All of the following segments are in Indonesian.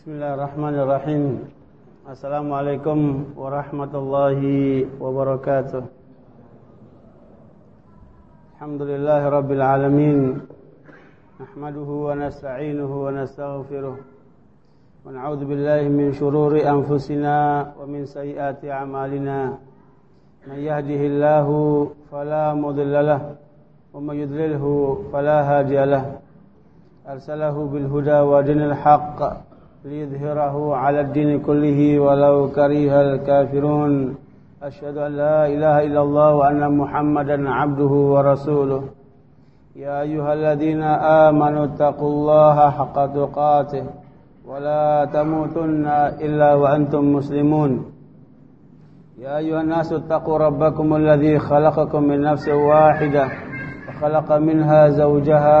بسم الله الرحمن الرحيم السلام عليكم ورحمة الله وبركاته الحمد لله رب العالمين نحمده ونستعينه ونستغفره ونعوذ بالله من شرور أنفسنا ومن سيئات أعمالنا من يهده الله فلا مضل له ومن يضلله فلا هادي له أرسله بالهدى ودين الحق ليظهره على الدين كله ولو كره الكافرون. أشهد أن لا إله إلا الله وأن محمدا عبده ورسوله. يا أيها الذين آمنوا اتقوا الله حق تقاته ولا تموتن إلا وأنتم مسلمون. يا أيها الناس اتقوا ربكم الذي خلقكم من نفس واحدة وخلق منها زوجها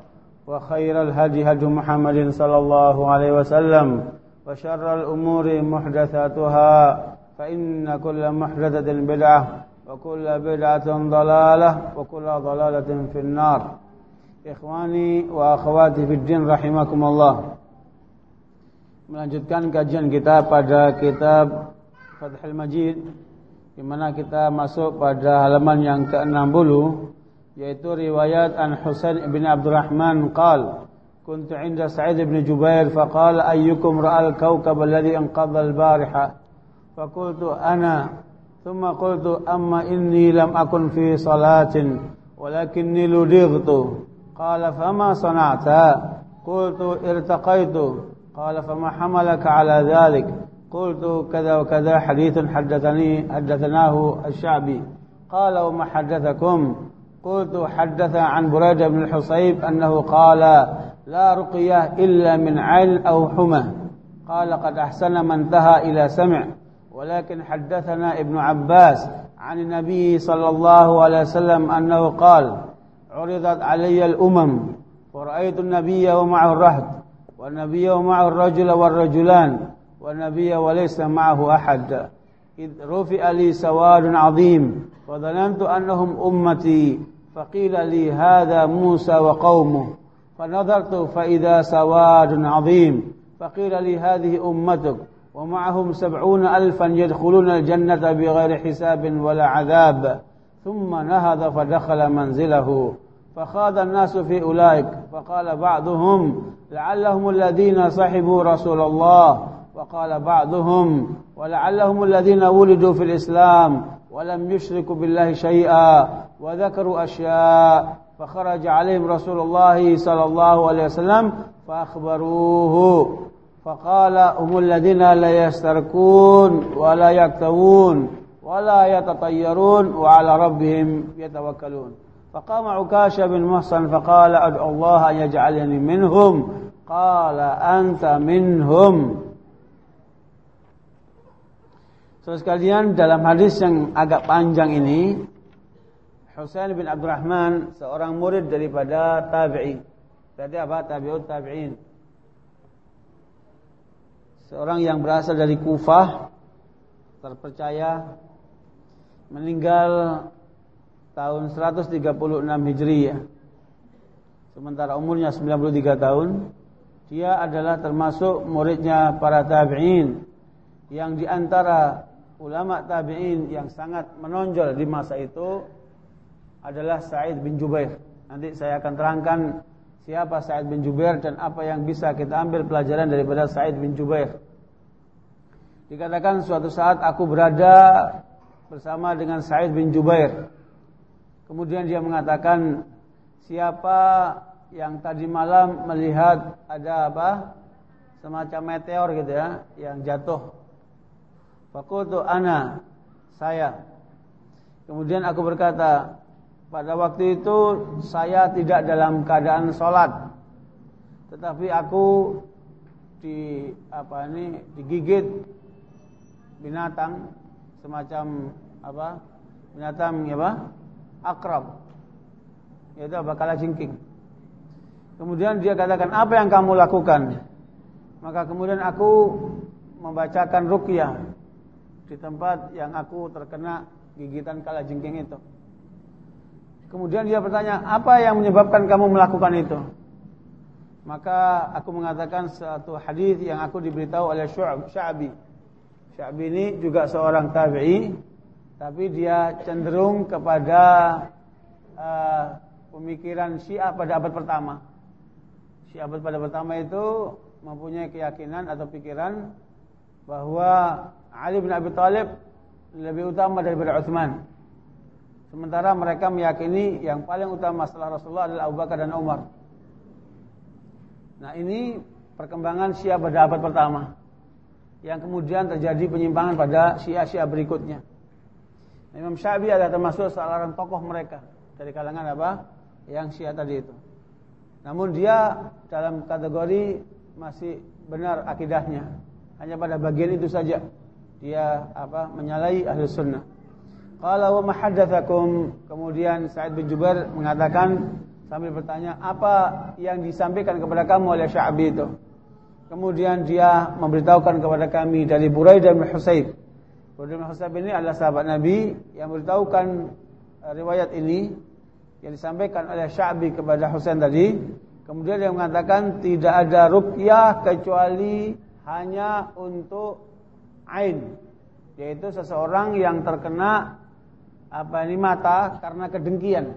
وخير الهدي هدي محمد صلى الله عليه وسلم وشر الأمور محدثاتها فإن كل محدثة بدعة وكل بدعة ضلالة وكل ضلالة في النار. إخواني وأخواتي في الدين رحمكم الله melanjutkan kajian kita pada kitab Fathul Majid di mana kita masuk pada halaman yang ke-60. yaitu riwayat an Husain bin Abdurrahman qal كنت عند سعيد بن جبير فقال أيكم رأى الكوكب الذي انقضى البارحة فقلت أنا ثم قلت أما إني لم أكن في صلاة ولكني لدغت قال فما صنعت قلت ارتقيت قال فما حملك على ذلك قلت كذا وكذا حديث حدثني حدثناه الشعبي قال وما حدثكم قلت حدث عن بريدة بن الحصيب أنه قال لا رقية إلا من عين أو حمى. قال قد أحسن من انتهى إلى سمع. ولكن حدثنا ابن عباس عن النبي صلى الله عليه وسلم أنه قال عرضت علي الأمم. ورأيت النبي ومعه الرهد والنبي ومعه الرجل والرجلان والنبي وليس معه أحد. إذ رفع لي سواد عظيم وظننت أنهم أمتي. فقيل لي هذا موسى وقومه. فنظرت فإذا سواد عظيم. فقيل لي هذه أمتك. ومعهم سبعون ألفا يدخلون الجنة بغير حساب ولا عذاب. ثم نهض فدخل منزله. فخاض الناس في أولئك. فقال بعضهم لعلهم الذين صحبوا رسول الله. وقال بعضهم ولعلهم الذين ولدوا في الإسلام. ولم يشركوا بالله شيئا وذكروا أشياء فخرج عليهم رسول الله صلى الله عليه وسلم فأخبروه. فقال هم الذين لا يستركون ولا يكتوون ولا يتطيرون وعلى ربهم يتوكلون. فقام عكاشة بن محصن فقال أدعو الله أن يجعلني منهم. قال أنت منهم. Terus kalian dalam hadis yang agak panjang ini Husain bin Abdurrahman seorang murid daripada tabi'in. Tadi apa? Tabi'ut tabi'in. Seorang yang berasal dari Kufah terpercaya meninggal tahun 136 Hijriah. Sementara umurnya 93 tahun, dia adalah termasuk muridnya para tabi'in yang di antara ulama tabi'in yang sangat menonjol di masa itu adalah Sa'id bin Jubair. Nanti saya akan terangkan siapa Sa'id bin Jubair dan apa yang bisa kita ambil pelajaran daripada Sa'id bin Jubair. Dikatakan suatu saat aku berada bersama dengan Sa'id bin Jubair. Kemudian dia mengatakan, siapa yang tadi malam melihat ada apa? Semacam meteor gitu ya, yang jatuh Fakultu ana saya. Kemudian aku berkata, pada waktu itu saya tidak dalam keadaan sholat. Tetapi aku di apa ini digigit binatang semacam apa binatang ya apa akrab yaitu apa kalajengking kemudian dia katakan apa yang kamu lakukan maka kemudian aku membacakan ruqyah di tempat yang aku terkena gigitan kalajengking itu kemudian dia bertanya apa yang menyebabkan kamu melakukan itu maka aku mengatakan satu hadis yang aku diberitahu oleh Syu'bi. Syu'bi ini juga seorang tabi'i, tapi dia cenderung kepada uh, pemikiran Syiah pada abad pertama. Syiah abad pada pertama itu mempunyai keyakinan atau pikiran bahwa Ali bin Abi Thalib lebih utama daripada Utsman. Sementara mereka meyakini yang paling utama setelah Rasulullah adalah Abu Bakar dan Umar. Nah ini perkembangan Syiah pada abad pertama Yang kemudian terjadi penyimpangan pada Syiah-Syiah berikutnya Imam Syafi'i adalah termasuk salah seorang tokoh mereka Dari kalangan apa? Yang Syiah tadi itu Namun dia dalam kategori masih benar akidahnya Hanya pada bagian itu saja Dia apa menyalahi ahli sunnah Kalau wa mahaddathakum Kemudian Sa'id bin Jubair mengatakan sambil bertanya apa yang disampaikan kepada kamu oleh Sya'bi itu. Kemudian dia memberitahukan kepada kami dari Buraidah bin Husayb. Buraidah bin Husayb ini adalah sahabat Nabi yang memberitahukan uh, riwayat ini yang disampaikan oleh Sya'bi kepada Husain tadi. Kemudian dia mengatakan tidak ada ruqyah kecuali hanya untuk ain, yaitu seseorang yang terkena apa ini mata karena kedengkian.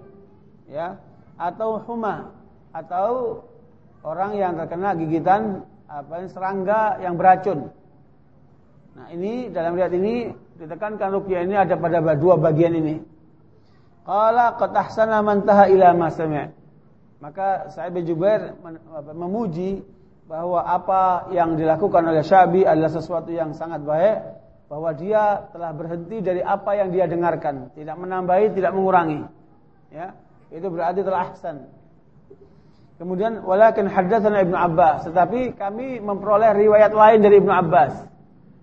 Ya, atau huma atau orang yang terkena gigitan apa serangga yang beracun. Nah, ini dalam riwayat ini ditekankan ruqyah ini ada pada dua bagian ini. Qala qad ahsana man taha ila ma Maka Sa'id bin memuji bahwa apa yang dilakukan oleh Syabi adalah sesuatu yang sangat baik bahwa dia telah berhenti dari apa yang dia dengarkan, tidak menambahi, tidak mengurangi. Ya itu berarti telah ahsan. Kemudian walakin haddatsana Ibnu Abbas, tetapi kami memperoleh riwayat lain dari Ibnu Abbas.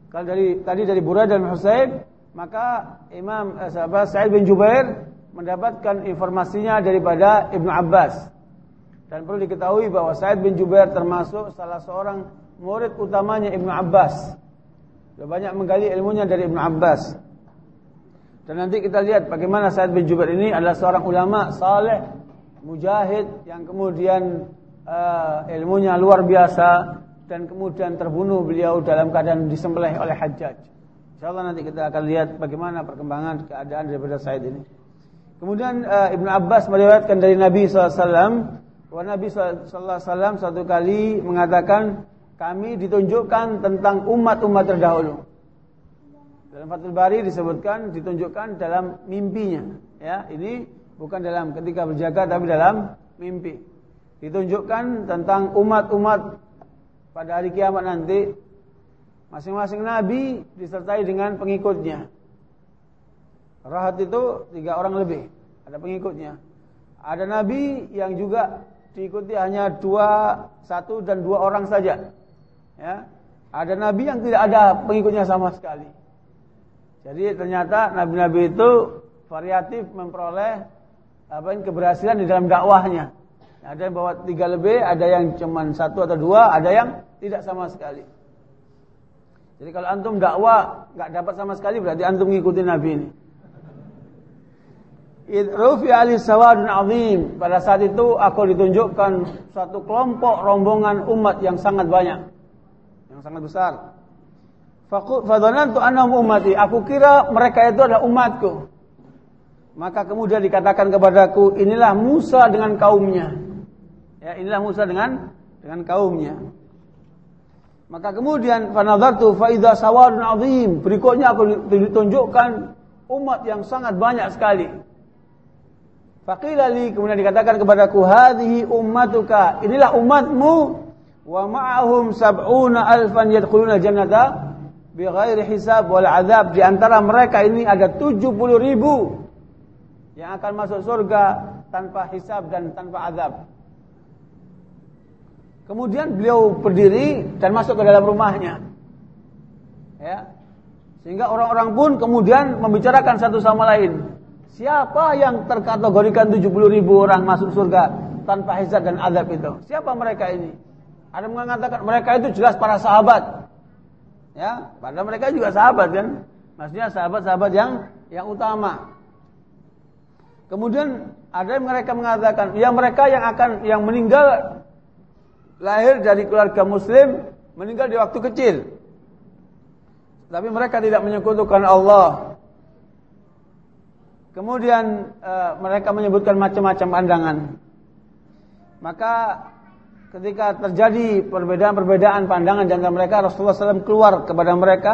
Kalau dari tadi dari Buradah dan Husain, maka Imam eh, sahabat bin Jubair mendapatkan informasinya daripada Ibnu Abbas. Dan perlu diketahui bahwa Sa'id bin Jubair termasuk salah seorang murid utamanya Ibnu Abbas. Dia banyak menggali ilmunya dari Ibnu Abbas. Dan nanti kita lihat bagaimana Sa'id bin Jubair ini adalah seorang ulama saleh, mujahid yang kemudian uh, ilmunya luar biasa dan kemudian terbunuh beliau dalam keadaan disembelih oleh Hajjaj. Insyaallah nanti kita akan lihat bagaimana perkembangan keadaan daripada Sa'id ini. Kemudian uh, Ibnu Abbas meriwayatkan dari Nabi SAW bahwa Nabi SAW satu kali mengatakan kami ditunjukkan tentang umat-umat terdahulu. Dalam Fathul Bari disebutkan ditunjukkan dalam mimpinya. Ya, ini bukan dalam ketika berjaga tapi dalam mimpi. Ditunjukkan tentang umat-umat pada hari kiamat nanti masing-masing nabi disertai dengan pengikutnya. Rahat itu tiga orang lebih, ada pengikutnya. Ada nabi yang juga diikuti hanya dua, satu dan dua orang saja. Ya, ada nabi yang tidak ada pengikutnya sama sekali. Jadi ternyata nabi-nabi itu variatif memperoleh apa keberhasilan di dalam dakwahnya. Ada yang bawa tiga lebih, ada yang cuma satu atau dua, ada yang tidak sama sekali. Jadi kalau antum dakwah nggak dapat sama sekali berarti antum ngikutin Nabi ini. Rufi ali sawadun azim. Pada saat itu aku ditunjukkan satu kelompok rombongan umat yang sangat banyak. Yang sangat besar. Fadhanantu annahum ummati. Aku kira mereka itu adalah umatku. Maka kemudian dikatakan kepadaku, inilah Musa dengan kaumnya. Ya, inilah Musa dengan dengan kaumnya. Maka kemudian fanadhartu fa idza sawadun azim. Berikutnya aku ditunjukkan umat yang sangat banyak sekali. Faqila li kemudian dikatakan kepadaku hadhihi ummatuka. Inilah umatmu wa ma'ahum sab'una alfan yadkhuluna jannata bighairi hisab wal azab di antara mereka ini ada 70 ribu yang akan masuk surga tanpa hisab dan tanpa azab. Kemudian beliau berdiri dan masuk ke dalam rumahnya. Ya. Sehingga orang-orang pun kemudian membicarakan satu sama lain. Siapa yang terkategorikan 70 ribu orang masuk surga tanpa hisab dan azab itu? Siapa mereka ini? Ada yang mengatakan mereka itu jelas para sahabat. Ya, padahal mereka juga sahabat kan? Maksudnya sahabat-sahabat yang yang utama. Kemudian ada yang mereka mengatakan, ya mereka yang akan yang meninggal lahir dari keluarga muslim, meninggal di waktu kecil. Tapi mereka tidak menyekutukan Allah. Kemudian uh, mereka menyebutkan macam-macam pandangan. Maka ketika terjadi perbedaan-perbedaan pandangan di antara mereka, Rasulullah SAW keluar kepada mereka,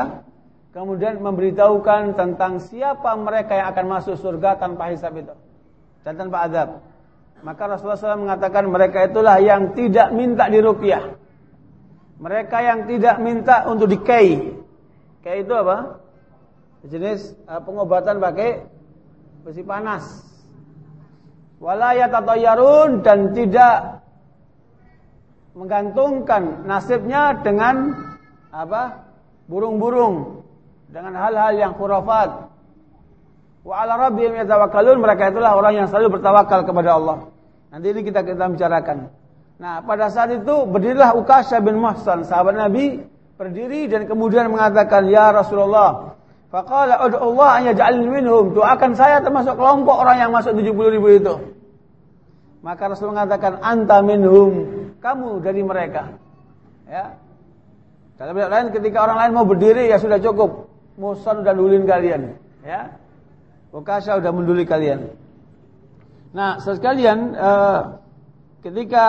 kemudian memberitahukan tentang siapa mereka yang akan masuk surga tanpa hisab itu dan tanpa azab. Maka Rasulullah SAW mengatakan mereka itulah yang tidak minta diruqyah. Mereka yang tidak minta untuk dikai. Kai itu apa? Jenis uh, pengobatan pakai besi panas. Wala yatatayyarun dan tidak menggantungkan nasibnya dengan apa? burung-burung dengan hal-hal yang khurafat Wa ala rabbihim yatawakkalun mereka itulah orang yang selalu bertawakal kepada Allah. Nanti ini kita kita bicarakan. Nah, pada saat itu berdirilah Ukasha bin Muhsan, sahabat Nabi, berdiri dan kemudian mengatakan, "Ya Rasulullah, faqala ud'u Allah an yaj'alni minhum." Doakan saya termasuk kelompok orang yang masuk 70 ribu itu. Maka Rasul mengatakan, "Anta minhum." Kamu dari mereka. Ya. Dalam lain ketika orang lain mau berdiri ya sudah cukup. Musan dan ulin kalian, ya. Sudah menduli kalian. Nah, sekalian eh, ketika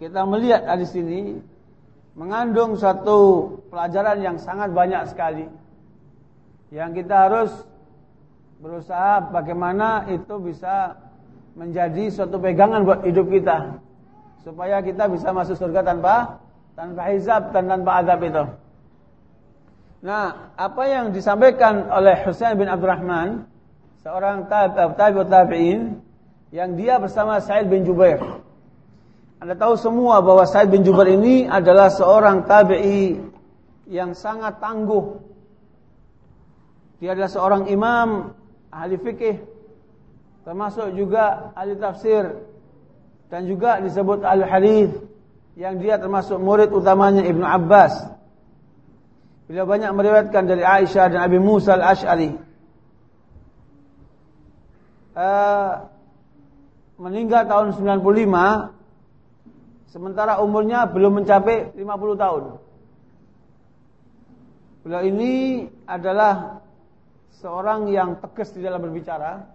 kita melihat di sini mengandung satu pelajaran yang sangat banyak sekali. Yang kita harus berusaha bagaimana itu bisa menjadi suatu pegangan buat hidup kita supaya kita bisa masuk surga tanpa tanpa hisab dan tanpa azab itu. Nah, apa yang disampaikan oleh Husain bin Abdurrahman, seorang tabi'ut tabi tabi'in yang dia bersama Sa'id bin Jubair. Anda tahu semua bahwa Sa'id bin Jubair ini adalah seorang tabi'i yang sangat tangguh. Dia adalah seorang imam ahli fikih termasuk juga ahli tafsir dan juga disebut ahli hadis yang dia termasuk murid utamanya Ibnu Abbas. Beliau banyak meriwayatkan dari Aisyah dan Abi Musa al-Ash'ari. Uh, meninggal tahun 95 sementara umurnya belum mencapai 50 tahun. Beliau ini adalah seorang yang tegas di dalam berbicara.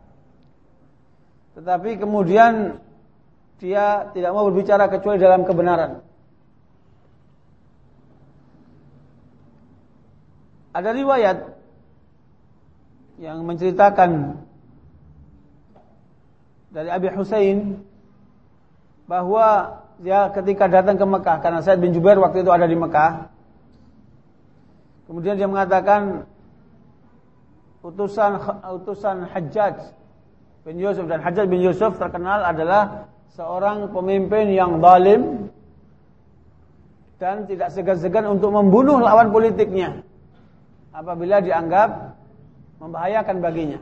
Tetapi kemudian dia tidak mau berbicara kecuali dalam kebenaran. Ada riwayat yang menceritakan dari Abi Husain bahwa dia ketika datang ke Mekah karena Said bin Jubair waktu itu ada di Mekah. Kemudian dia mengatakan utusan utusan Hajjaj bin Yusuf dan Hajjaj bin Yusuf terkenal adalah seorang pemimpin yang zalim dan tidak segan-segan untuk membunuh lawan politiknya apabila dianggap membahayakan baginya.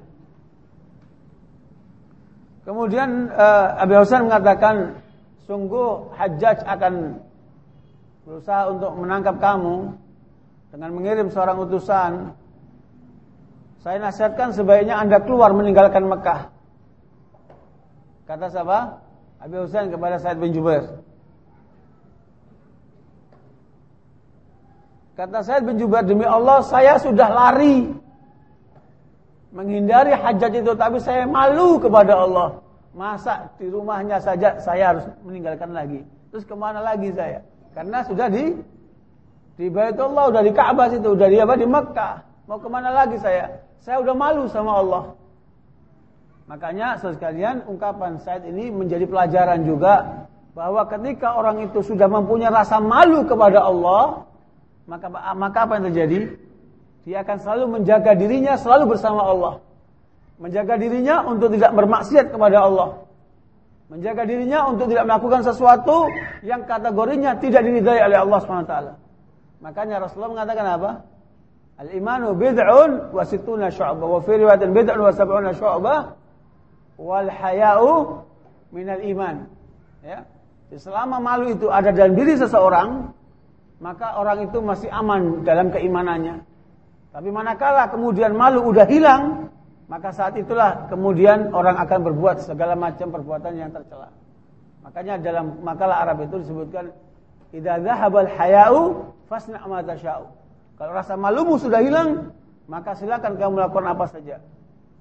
Kemudian uh, Abi Hasan mengatakan, sungguh Hajjaj akan berusaha untuk menangkap kamu dengan mengirim seorang utusan. Saya nasihatkan sebaiknya anda keluar meninggalkan Mekah. Kata siapa? Abi Husain kepada Said bin Jubair. Kata Said bin Jubair, demi Allah saya sudah lari menghindari hajat itu, tapi saya malu kepada Allah. Masa di rumahnya saja saya harus meninggalkan lagi. Terus ke mana lagi saya? Karena sudah di di Baitullah, sudah di Ka'bah situ, sudah di apa di Mekah. Mau ke mana lagi saya? Saya udah malu sama Allah. Makanya sekalian ungkapan Said ini menjadi pelajaran juga bahwa ketika orang itu sudah mempunyai rasa malu kepada Allah, maka maka apa yang terjadi? Dia akan selalu menjaga dirinya selalu bersama Allah. Menjaga dirinya untuk tidak bermaksiat kepada Allah. Menjaga dirinya untuk tidak melakukan sesuatu yang kategorinya tidak diridai oleh Allah SWT. Makanya Rasulullah mengatakan apa? Al-imanu bid'un wa situna syu'bah wa fi riwayatin bid'un wa sab'una syu'bah wal haya'u minal iman. Ya. Selama malu itu ada dalam diri seseorang, maka orang itu masih aman dalam keimanannya. Tapi manakala kemudian malu udah hilang, maka saat itulah kemudian orang akan berbuat segala macam perbuatan yang tercela. Makanya dalam makalah Arab itu disebutkan idza dzahabal haya'u fasna' ma tasha'u. Kalau rasa malumu sudah hilang, maka silakan kamu melakukan apa saja.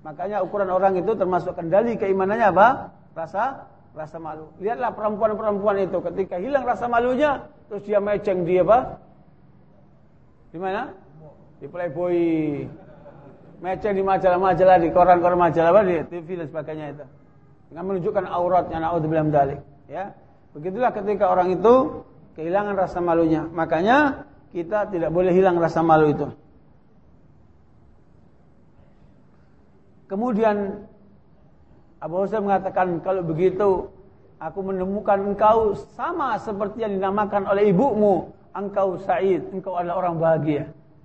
Makanya ukuran orang itu termasuk kendali keimanannya apa? Rasa rasa malu. Lihatlah perempuan-perempuan itu ketika hilang rasa malunya, terus dia meceng dia apa? Di mana? Di Playboy. Meceng di majalah-majalah, di koran-koran majalah apa di TV dan sebagainya itu. Dengan menunjukkan auratnya naudzubillah dalik, ya. Begitulah ketika orang itu kehilangan rasa malunya. Makanya kita tidak boleh hilang rasa malu itu. Kemudian Abu Hurairah mengatakan kalau begitu aku menemukan engkau sama seperti yang dinamakan oleh ibumu, engkau Said, engkau adalah orang bahagia.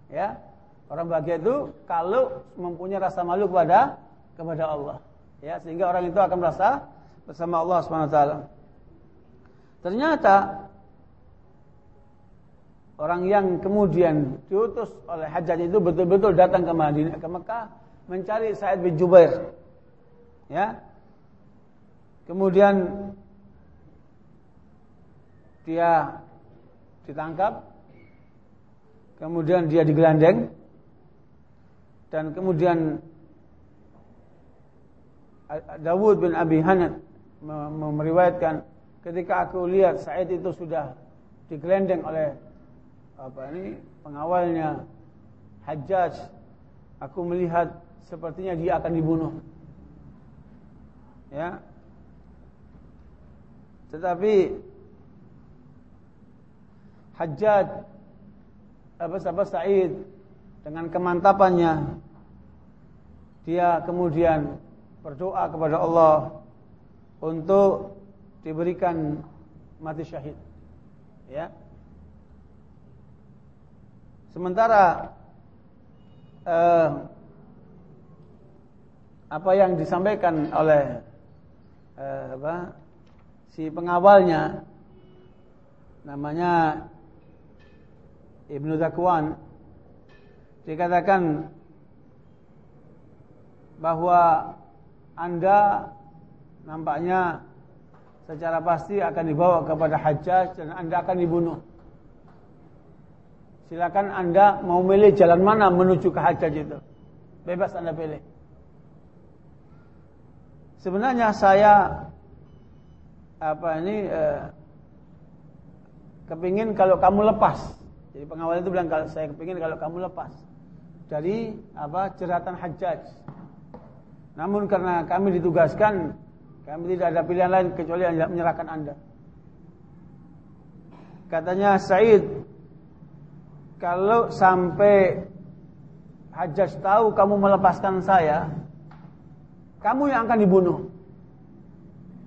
Ya. Orang bahagia itu kalau mempunyai rasa malu kepada kepada Allah. Ya, sehingga orang itu akan merasa bersama Allah Subhanahu wa taala. Ternyata orang yang kemudian diutus oleh Hajjaj itu betul-betul datang ke Madinah ke Mekah mencari Sa'id bin Jubair. Ya. Kemudian dia ditangkap. Kemudian dia digelandeng dan kemudian Dawud bin Abi Hanad meriwayatkan ketika aku lihat Said itu sudah digelendeng oleh apa ini? Pengawalnya. Hajjaj. Aku melihat sepertinya dia akan dibunuh. Ya. Tetapi Hajjaj apa sahabat Said. Dengan kemantapannya dia kemudian berdoa kepada Allah untuk diberikan mati syahid. Ya. Sementara eh, apa yang disampaikan oleh eh, apa, si pengawalnya namanya Ibnu Zakwan dikatakan bahwa Anda nampaknya secara pasti akan dibawa kepada Hajjaj dan Anda akan dibunuh. Silakan Anda mau milih jalan mana menuju ke Hajjaj itu. Bebas Anda pilih. Sebenarnya saya apa ini eh, kepingin kalau kamu lepas. Jadi pengawal itu bilang kalau saya kepingin kalau kamu lepas dari apa jeratan Hajjaj. Namun karena kami ditugaskan, kami tidak ada pilihan lain kecuali menyerahkan Anda. Katanya Said, kalau sampai Hajjaj tahu kamu melepaskan saya, kamu yang akan dibunuh.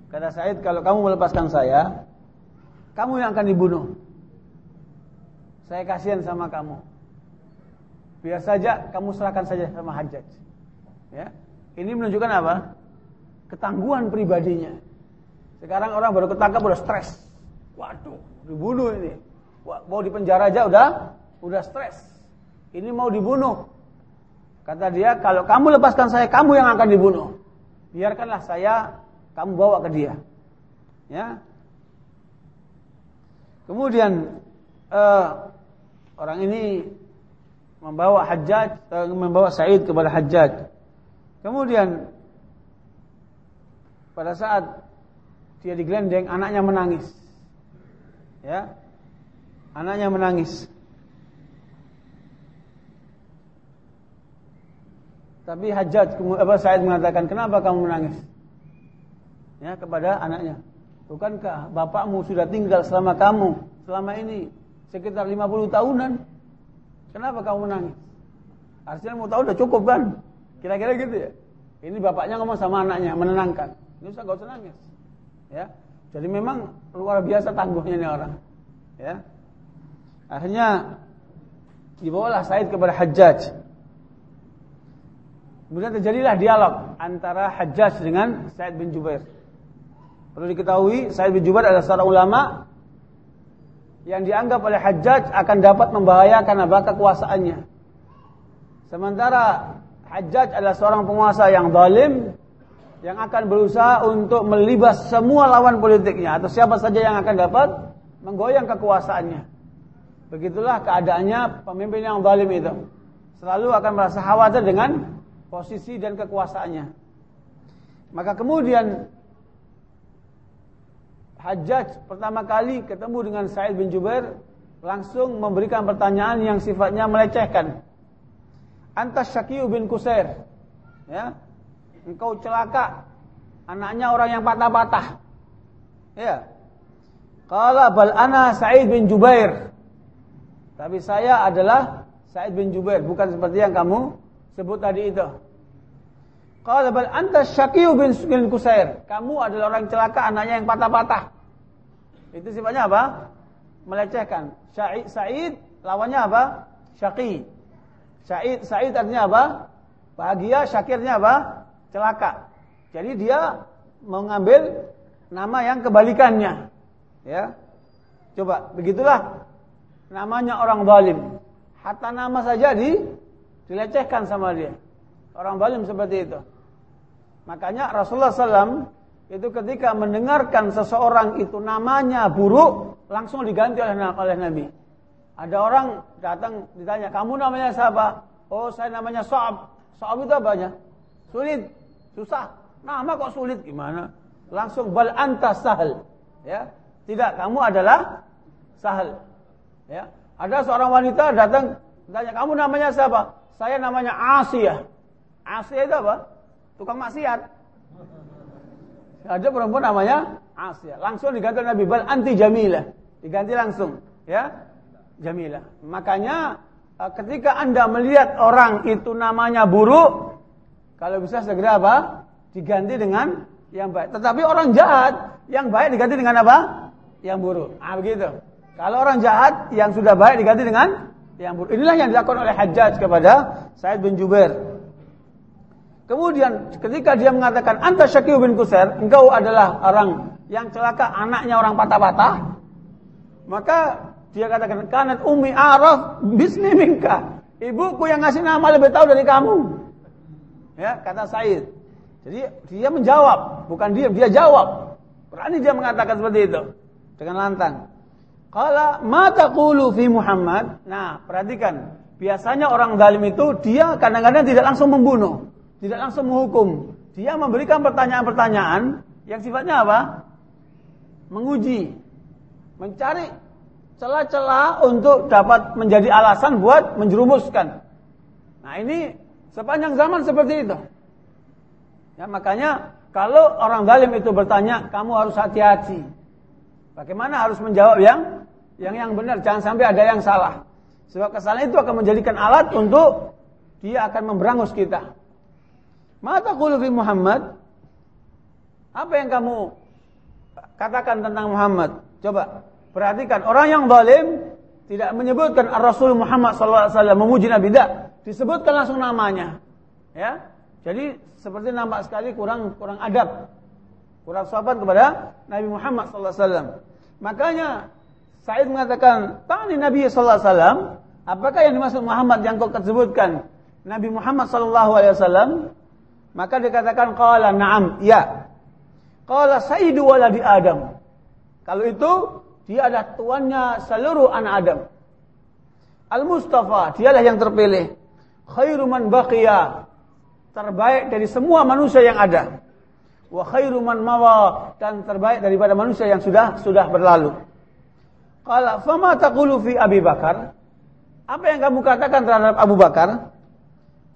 Kata Said, kalau kamu melepaskan saya, kamu yang akan dibunuh. Saya kasihan sama kamu. Biar saja kamu serahkan saja sama Hajjaj. Ya. Ini menunjukkan apa? Ketangguhan pribadinya. Sekarang orang baru ketangkap udah stres. Waduh, dibunuh ini. Mau di penjara aja udah udah stres. Ini mau dibunuh. Kata dia, kalau kamu lepaskan saya, kamu yang akan dibunuh. Biarkanlah saya kamu bawa ke dia. Ya. Kemudian uh, orang ini membawa Hajjaj uh, membawa Said kepada Hajjaj. Kemudian pada saat dia digelendeng anaknya menangis. Ya. Anaknya menangis. Tapi Hajjaj apa Said mengatakan, "Kenapa kamu menangis?" Ya, kepada anaknya. Bukankah bapakmu sudah tinggal selama kamu selama ini sekitar 50 tahunan? Kenapa kamu menangis? Artinya mau tahu udah cukup kan? Kira-kira gitu ya. Ini bapaknya ngomong sama anaknya, menenangkan. Ini usah gak usah nangis. Ya. Jadi memang luar biasa tangguhnya ini orang. Ya. Akhirnya dibawalah Said kepada Hajjaj. Kemudian terjadilah dialog antara Hajjaj dengan Said bin Jubair. Perlu diketahui Said bin Jubair adalah seorang ulama yang dianggap oleh Hajjaj akan dapat membahayakan apa kekuasaannya. Sementara Hajjaj adalah seorang penguasa yang zalim yang akan berusaha untuk melibas semua lawan politiknya atau siapa saja yang akan dapat menggoyang kekuasaannya. Begitulah keadaannya pemimpin yang zalim itu. Selalu akan merasa khawatir dengan posisi dan kekuasaannya. Maka kemudian Hajjaj pertama kali ketemu dengan Said bin Jubair langsung memberikan pertanyaan yang sifatnya melecehkan. Antas Syakiu bin Kusair. Ya, engkau celaka anaknya orang yang patah-patah. Ya. Qala bal ana Sa'id bin Jubair. Tapi saya adalah Sa'id bin Jubair, bukan seperti yang kamu sebut tadi itu. Qala bal anta Syaqiu bin, bin Kusair. Kamu adalah orang celaka anaknya yang patah-patah. Itu sifatnya apa? Melecehkan. Sa'id Sa'id lawannya apa? Syaqi. Sa'id Sa'id artinya apa? Bahagia, Syakirnya apa? celaka. Jadi dia mengambil nama yang kebalikannya. Ya. Coba, begitulah namanya orang zalim. Hatta nama saja di dilecehkan sama dia. Orang zalim seperti itu. Makanya Rasulullah SAW itu ketika mendengarkan seseorang itu namanya buruk, langsung diganti oleh, oleh Nabi. Ada orang datang ditanya, kamu namanya siapa? Oh saya namanya So'ab. So'ab itu apanya? Sulit. Susah. Nama kok sulit gimana? Langsung bal anta sahal. Ya. Tidak, kamu adalah sahal. Ya. Ada seorang wanita datang tanya, "Kamu namanya siapa?" "Saya namanya Asiyah." Asiyah itu apa? Tukang maksiat. Ada perempuan namanya Asiyah. Langsung diganti Nabi bal anti jamilah. Diganti langsung, ya. Jamilah. Makanya eh, ketika Anda melihat orang itu namanya buruk, kalau bisa segera apa? Diganti dengan yang baik. Tetapi orang jahat, yang baik diganti dengan apa? Yang buruk. Ah begitu. Kalau orang jahat yang sudah baik diganti dengan yang buruk. Inilah yang dilakukan oleh Hajjaj kepada Said bin Jubair. Kemudian ketika dia mengatakan anta Syakiu bin Kusair, engkau adalah orang yang celaka anaknya orang patah-patah, maka dia katakan kanat umi araf bismi minka. Ibuku yang ngasih nama lebih tahu dari kamu. Ya, kata Said. Jadi dia menjawab, bukan dia, dia jawab. Berani dia mengatakan seperti itu dengan lantang. Qala ma taqulu fi Muhammad? Nah, perhatikan. Biasanya orang zalim itu dia kadang-kadang tidak langsung membunuh, tidak langsung menghukum. Dia memberikan pertanyaan-pertanyaan yang sifatnya apa? Menguji, mencari celah-celah untuk dapat menjadi alasan buat menjerumuskan. Nah, ini Sepanjang zaman seperti itu. Ya, makanya kalau orang zalim itu bertanya, kamu harus hati-hati. Bagaimana harus menjawab yang yang yang benar, jangan sampai ada yang salah. Sebab kesalahan itu akan menjadikan alat untuk dia akan memberangus kita. Mata fi Muhammad? Apa yang kamu katakan tentang Muhammad? Coba perhatikan orang yang zalim tidak menyebutkan Rasul Muhammad SAW memuji Nabi tidak disebutkan langsung namanya. Ya. Jadi seperti nampak sekali kurang kurang adab. Kurang sopan kepada Nabi Muhammad wasallam. Makanya Said mengatakan, "Tani Nabi sallallahu alaihi wasallam, apakah yang dimaksud Muhammad yang kau sebutkan? Nabi Muhammad sallallahu alaihi wasallam?" Maka dikatakan qala na'am, ya. Qala sayyidu waladi Adam. Kalau itu dia adalah tuannya seluruh anak Adam. Al-Mustafa, dialah yang terpilih khairu man baqiya terbaik dari semua manusia yang ada wa khairu man mawa dan terbaik daripada manusia yang sudah sudah berlalu qala fama taqulu fi Abi Bakar apa yang kamu katakan terhadap Abu Bakar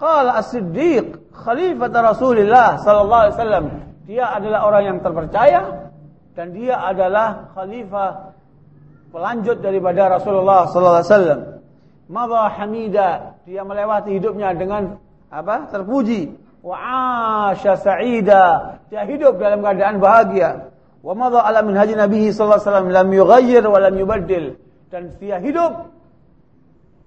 qala as-siddiq khalifah Rasulullah sallallahu alaihi wasallam dia adalah orang yang terpercaya dan dia adalah khalifah pelanjut daripada Rasulullah sallallahu alaihi wasallam Mada hamida, dia melewati hidupnya dengan apa? Terpuji. Wa asya sa'ida, dia hidup dalam keadaan bahagia. Wa madha ala minhaji nabihi sallallahu alaihi wasallam lam yughayyir wa lam yubaddil dan dia hidup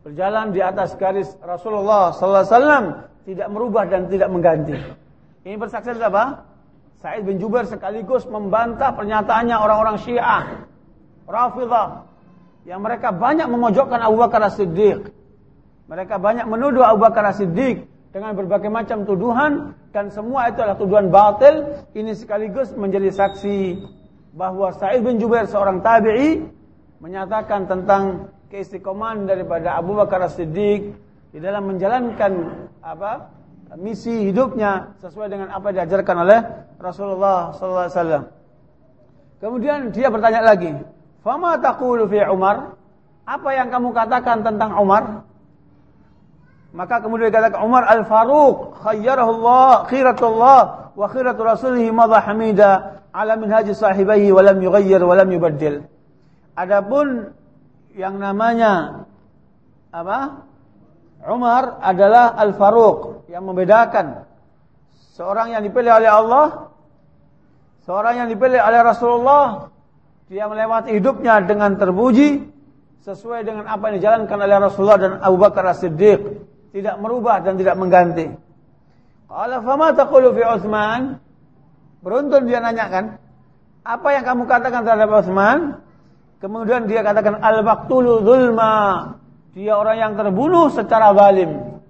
berjalan di atas garis Rasulullah sallallahu alaihi wasallam tidak merubah dan tidak mengganti. Ini bersaksi apa? Said bin Jubair sekaligus membantah pernyataannya orang-orang Syiah, Rafidah yang mereka banyak memojokkan Abu Bakar As-Siddiq. Mereka banyak menuduh Abu Bakar As-Siddiq dengan berbagai macam tuduhan dan semua itu adalah tuduhan batil. Ini sekaligus menjadi saksi bahwa Sa'id bin Jubair seorang tabi'i menyatakan tentang keistiqomahan daripada Abu Bakar As-Siddiq di dalam menjalankan apa? misi hidupnya sesuai dengan apa yang diajarkan oleh Rasulullah sallallahu alaihi wasallam. Kemudian dia bertanya lagi, "Fama taqulu fi Umar?" Apa yang kamu katakan tentang Umar? Maka kemudian dikatakan Umar Al-Faruq khayyarahullah khiratullah wa khiratu rasulih madha hamida ala minhaji sahibaihi wa lam yughayyir wa lam yubaddil. Adapun yang namanya apa? Umar adalah Al-Faruq yang membedakan seorang yang dipilih oleh Allah seorang yang dipilih oleh Rasulullah dia melewati hidupnya dengan terpuji sesuai dengan apa yang dijalankan oleh Rasulullah dan Abu Bakar As-Siddiq tidak merubah dan tidak mengganti. Qala fama taqulu fi Utsman? Beruntun dia nanyakan, apa yang kamu katakan terhadap Utsman? Kemudian dia katakan al-maqtulu zulma. Dia orang yang terbunuh secara zalim.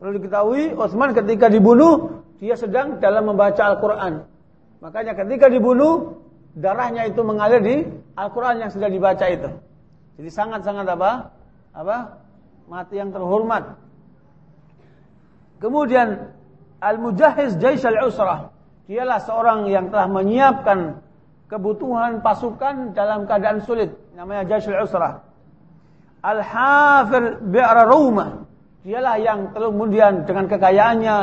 Perlu diketahui Utsman ketika dibunuh dia sedang dalam membaca Al-Qur'an. Makanya ketika dibunuh darahnya itu mengalir di Al-Qur'an yang sudah dibaca itu. Jadi sangat-sangat apa? Apa? Mati yang terhormat. Kemudian Al-Mujahiz Jaish Al-Usrah. Dialah seorang yang telah menyiapkan kebutuhan pasukan dalam keadaan sulit. Namanya Jaish Al-Usrah. Al-Hafir Bi'ra Rumah. Dialah yang kemudian dengan kekayaannya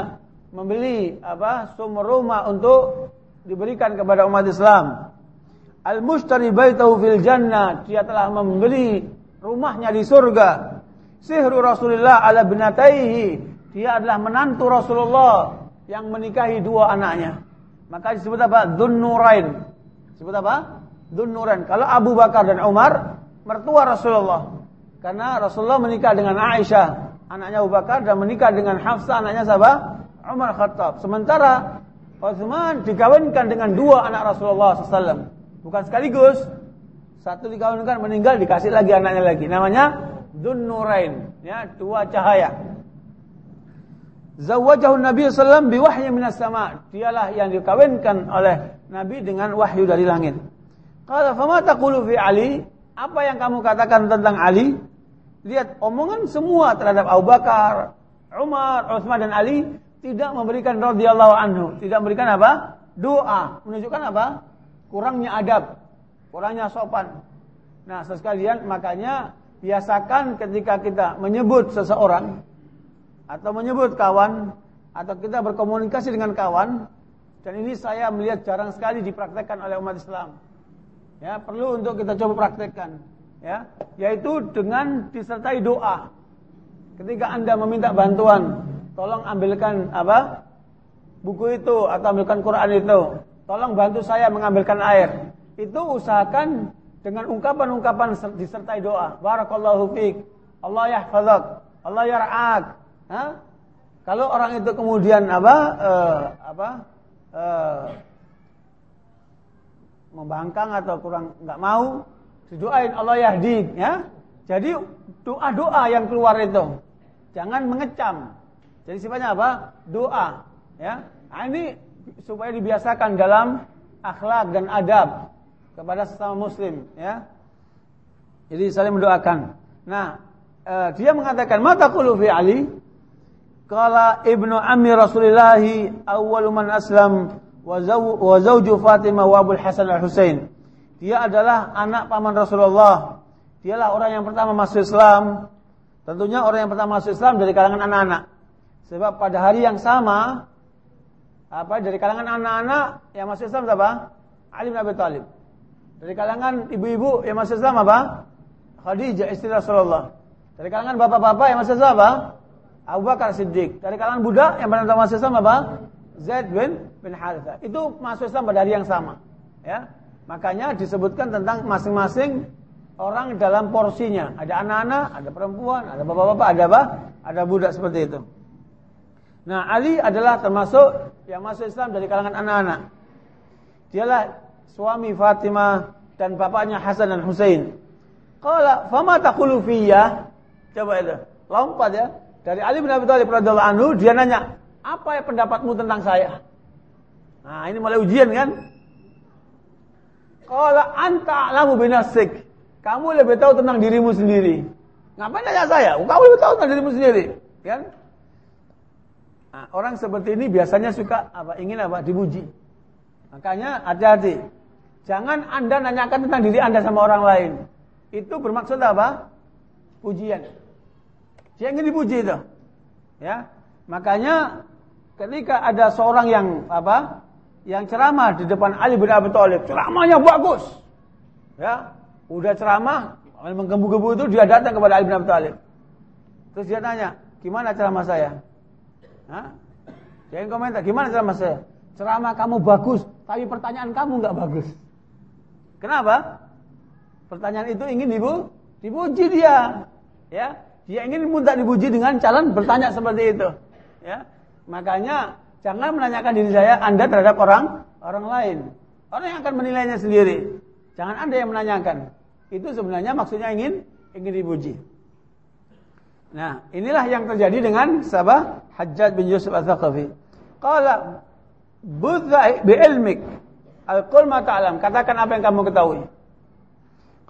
membeli apa sumur rumah untuk diberikan kepada umat Islam. Al-Mushtari baitahu fil jannah. Dia telah membeli rumahnya di surga. Sihru Rasulullah ala binataihi dia adalah menantu Rasulullah yang menikahi dua anaknya. Maka disebut apa? Dunnurain. Disebut apa? Dunnurain. Kalau Abu Bakar dan Umar, mertua Rasulullah. Karena Rasulullah menikah dengan Aisyah, anaknya Abu Bakar dan menikah dengan Hafsah, anaknya siapa? Umar Khattab. Sementara Utsman dikawinkan dengan dua anak Rasulullah SAW. Bukan sekaligus. Satu dikawinkan meninggal dikasih lagi anaknya lagi. Namanya Dunnurain, ya, dua cahaya. Zawajahu Nabi sallam biwahyi minas sama. Dialah yang dikawinkan oleh Nabi dengan wahyu dari langit. Qala fama taqulu fi Ali? Apa yang kamu katakan tentang Ali? Lihat omongan semua terhadap Abu Bakar, Umar, Utsman dan Ali tidak memberikan radhiyallahu anhu, tidak memberikan apa? Doa, menunjukkan apa? Kurangnya adab, kurangnya sopan. Nah, sekalian makanya biasakan ketika kita menyebut seseorang atau menyebut kawan atau kita berkomunikasi dengan kawan dan ini saya melihat jarang sekali dipraktekkan oleh umat Islam. Ya, perlu untuk kita coba praktekkan, ya, yaitu dengan disertai doa. Ketika Anda meminta bantuan, tolong ambilkan apa? buku itu atau ambilkan Quran itu. Tolong bantu saya mengambilkan air. Itu usahakan dengan ungkapan-ungkapan disertai doa. Barakallahu fiik. Allah yahfazak. Allah yar'ak. Hah? Kalau orang itu kemudian apa uh, apa uh, membangkang atau kurang nggak mau, didoain Allah yahdi, ya. Jadi doa-doa yang keluar itu jangan mengecam. Jadi sifatnya apa? Doa, ya. Nah, ini supaya dibiasakan dalam akhlak dan adab kepada sesama muslim, ya. Jadi saling mendoakan. Nah, uh, dia mengatakan mata fi Ali Kala ibnu ammi Rasulullah awal man aslam wa zawju Fatimah wa Abul Hasan al-Husain. Dia adalah anak paman Rasulullah. Dialah orang yang pertama masuk Islam. Tentunya orang yang pertama masuk Islam dari kalangan anak-anak. Sebab pada hari yang sama apa dari kalangan anak-anak yang masuk Islam siapa? Ali bin Abi Thalib. Dari kalangan ibu-ibu yang masuk Islam apa? Khadijah istri Rasulullah. Dari kalangan bapak-bapak yang masuk Islam apa? Abu Bakar Siddiq. Dari kalangan budak yang pertama masuk Islam apa? Zaid bin bin Harithah. Itu masuk Islam pada hari yang sama. Ya. Makanya disebutkan tentang masing-masing orang dalam porsinya. Ada anak-anak, ada perempuan, ada bapak-bapak, ada apa? Ada budak seperti itu. Nah, Ali adalah termasuk yang masuk Islam dari kalangan anak-anak. Dialah suami Fatimah dan bapaknya Hasan dan Husain. Qala, "Fama taqulu fiyya?" Coba itu. Lompat ya. Dari Ali bin Abi Thalib radhiyallahu anhu dia nanya, "Apa ya pendapatmu tentang saya?" Nah, ini mulai ujian kan? Qala anta a'lamu binafsik. Kamu lebih tahu tentang dirimu sendiri. Ngapain nanya saya? Kamu lebih tahu tentang dirimu sendiri, kan? Nah, orang seperti ini biasanya suka apa? Ingin apa? Dipuji. Makanya hati-hati. Jangan Anda nanyakan tentang diri Anda sama orang lain. Itu bermaksud apa? Pujian. Dia ingin dipuji itu. Ya. Makanya ketika ada seorang yang apa? Yang ceramah di depan Ali bin Abi Thalib, ceramahnya bagus. Ya. Udah ceramah, menggebu-gebu itu dia datang kepada Ali bin Abi Thalib. Terus dia tanya, "Gimana ceramah saya?" Hah? Jangan komentar, gimana ceramah saya? Ceramah kamu bagus, tapi pertanyaan kamu nggak bagus. Kenapa? Pertanyaan itu ingin dibu, dipuji dia. Ya, dia ingin minta dipuji dengan calon bertanya seperti itu. Ya, makanya jangan menanyakan diri saya Anda terhadap orang orang lain. Orang yang akan menilainya sendiri. Jangan Anda yang menanyakan. Itu sebenarnya maksudnya ingin ingin dipuji. Nah, inilah yang terjadi dengan sahabat Hajjaj bin Yusuf Al-Thaqafi. Qala budza bi ilmik al-qul ma ta'lam. Katakan apa yang kamu ketahui.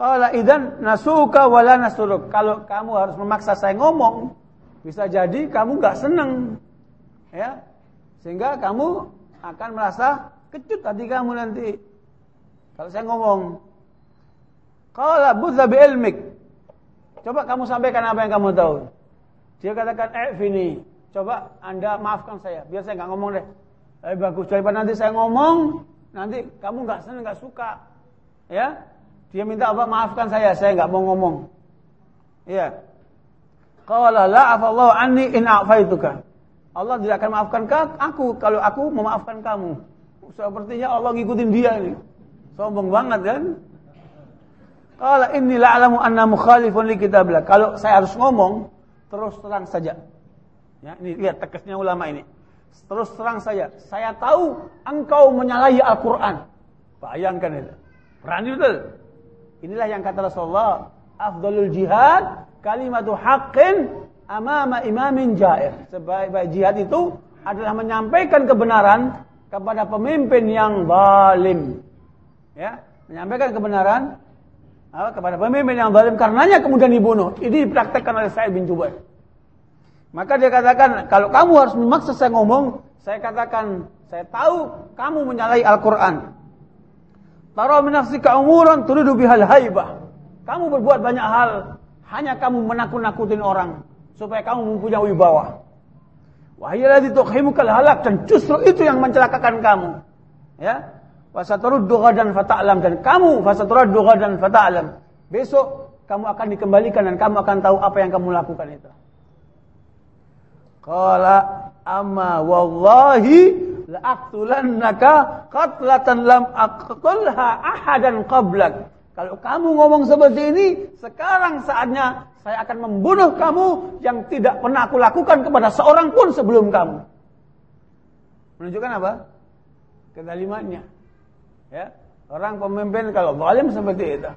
Qala idan nasuka wala nasuruk. Kalau kamu harus memaksa saya ngomong, bisa jadi kamu enggak senang. Ya. Sehingga kamu akan merasa kecut hati kamu nanti. Kalau saya ngomong. Qala budza bi ilmik. Coba kamu sampaikan apa yang kamu tahu. Dia katakan, eh Vini, coba anda maafkan saya, biar saya nggak ngomong deh. Eh bagus, daripada nanti saya ngomong, nanti kamu nggak senang, nggak suka. Ya, dia minta apa? Maafkan saya, saya nggak mau ngomong. Ya. Qala la afallahu anni in a'faituka. Allah tidak akan maafkan aku kalau aku memaafkan kamu. Sepertinya Allah ngikutin dia ini. Sombong banget kan? Qala inni la'lamu anna mukhalifun li kitabillah. Kalau saya harus ngomong, terus terang saja. Ya, ini lihat tegasnya ulama ini. Terus terang saja. Saya tahu engkau menyalahi Al-Quran. Bayangkan itu. Berani betul. Inilah yang kata Rasulullah. Afdalul jihad kalimatu haqqin amama imamin jair. Sebaik-baik jihad itu adalah menyampaikan kebenaran kepada pemimpin yang zalim. Ya, menyampaikan kebenaran apa, kepada pemimpin yang zalim karenanya kemudian dibunuh. Ini dipraktekkan oleh Sa'id bin Jubair. Maka dia katakan, kalau kamu harus memaksa saya ngomong, saya katakan, saya tahu kamu menyalahi Al-Quran. Tara minafsika umuran turidu bihal haibah. Kamu berbuat banyak hal, hanya kamu menakut-nakutin orang supaya kamu mempunyai wibawa. Wahiyalladzi tuqhimukal halak dan justru itu yang mencelakakan kamu. Ya, Fasaturuddu ghadan fata'lam dan kamu fasaturuddu ghadan fata'lam. Besok kamu akan dikembalikan dan kamu akan tahu apa yang kamu lakukan itu. Qala amma wallahi la'aqtulannaka qatlatan lam aqtulha ahadan qablak. Kalau kamu ngomong seperti ini, sekarang saatnya saya akan membunuh kamu yang tidak pernah aku lakukan kepada seorang pun sebelum kamu. Menunjukkan apa? Kedalimannya. Ya, orang pemimpin kalau zalim seperti itu.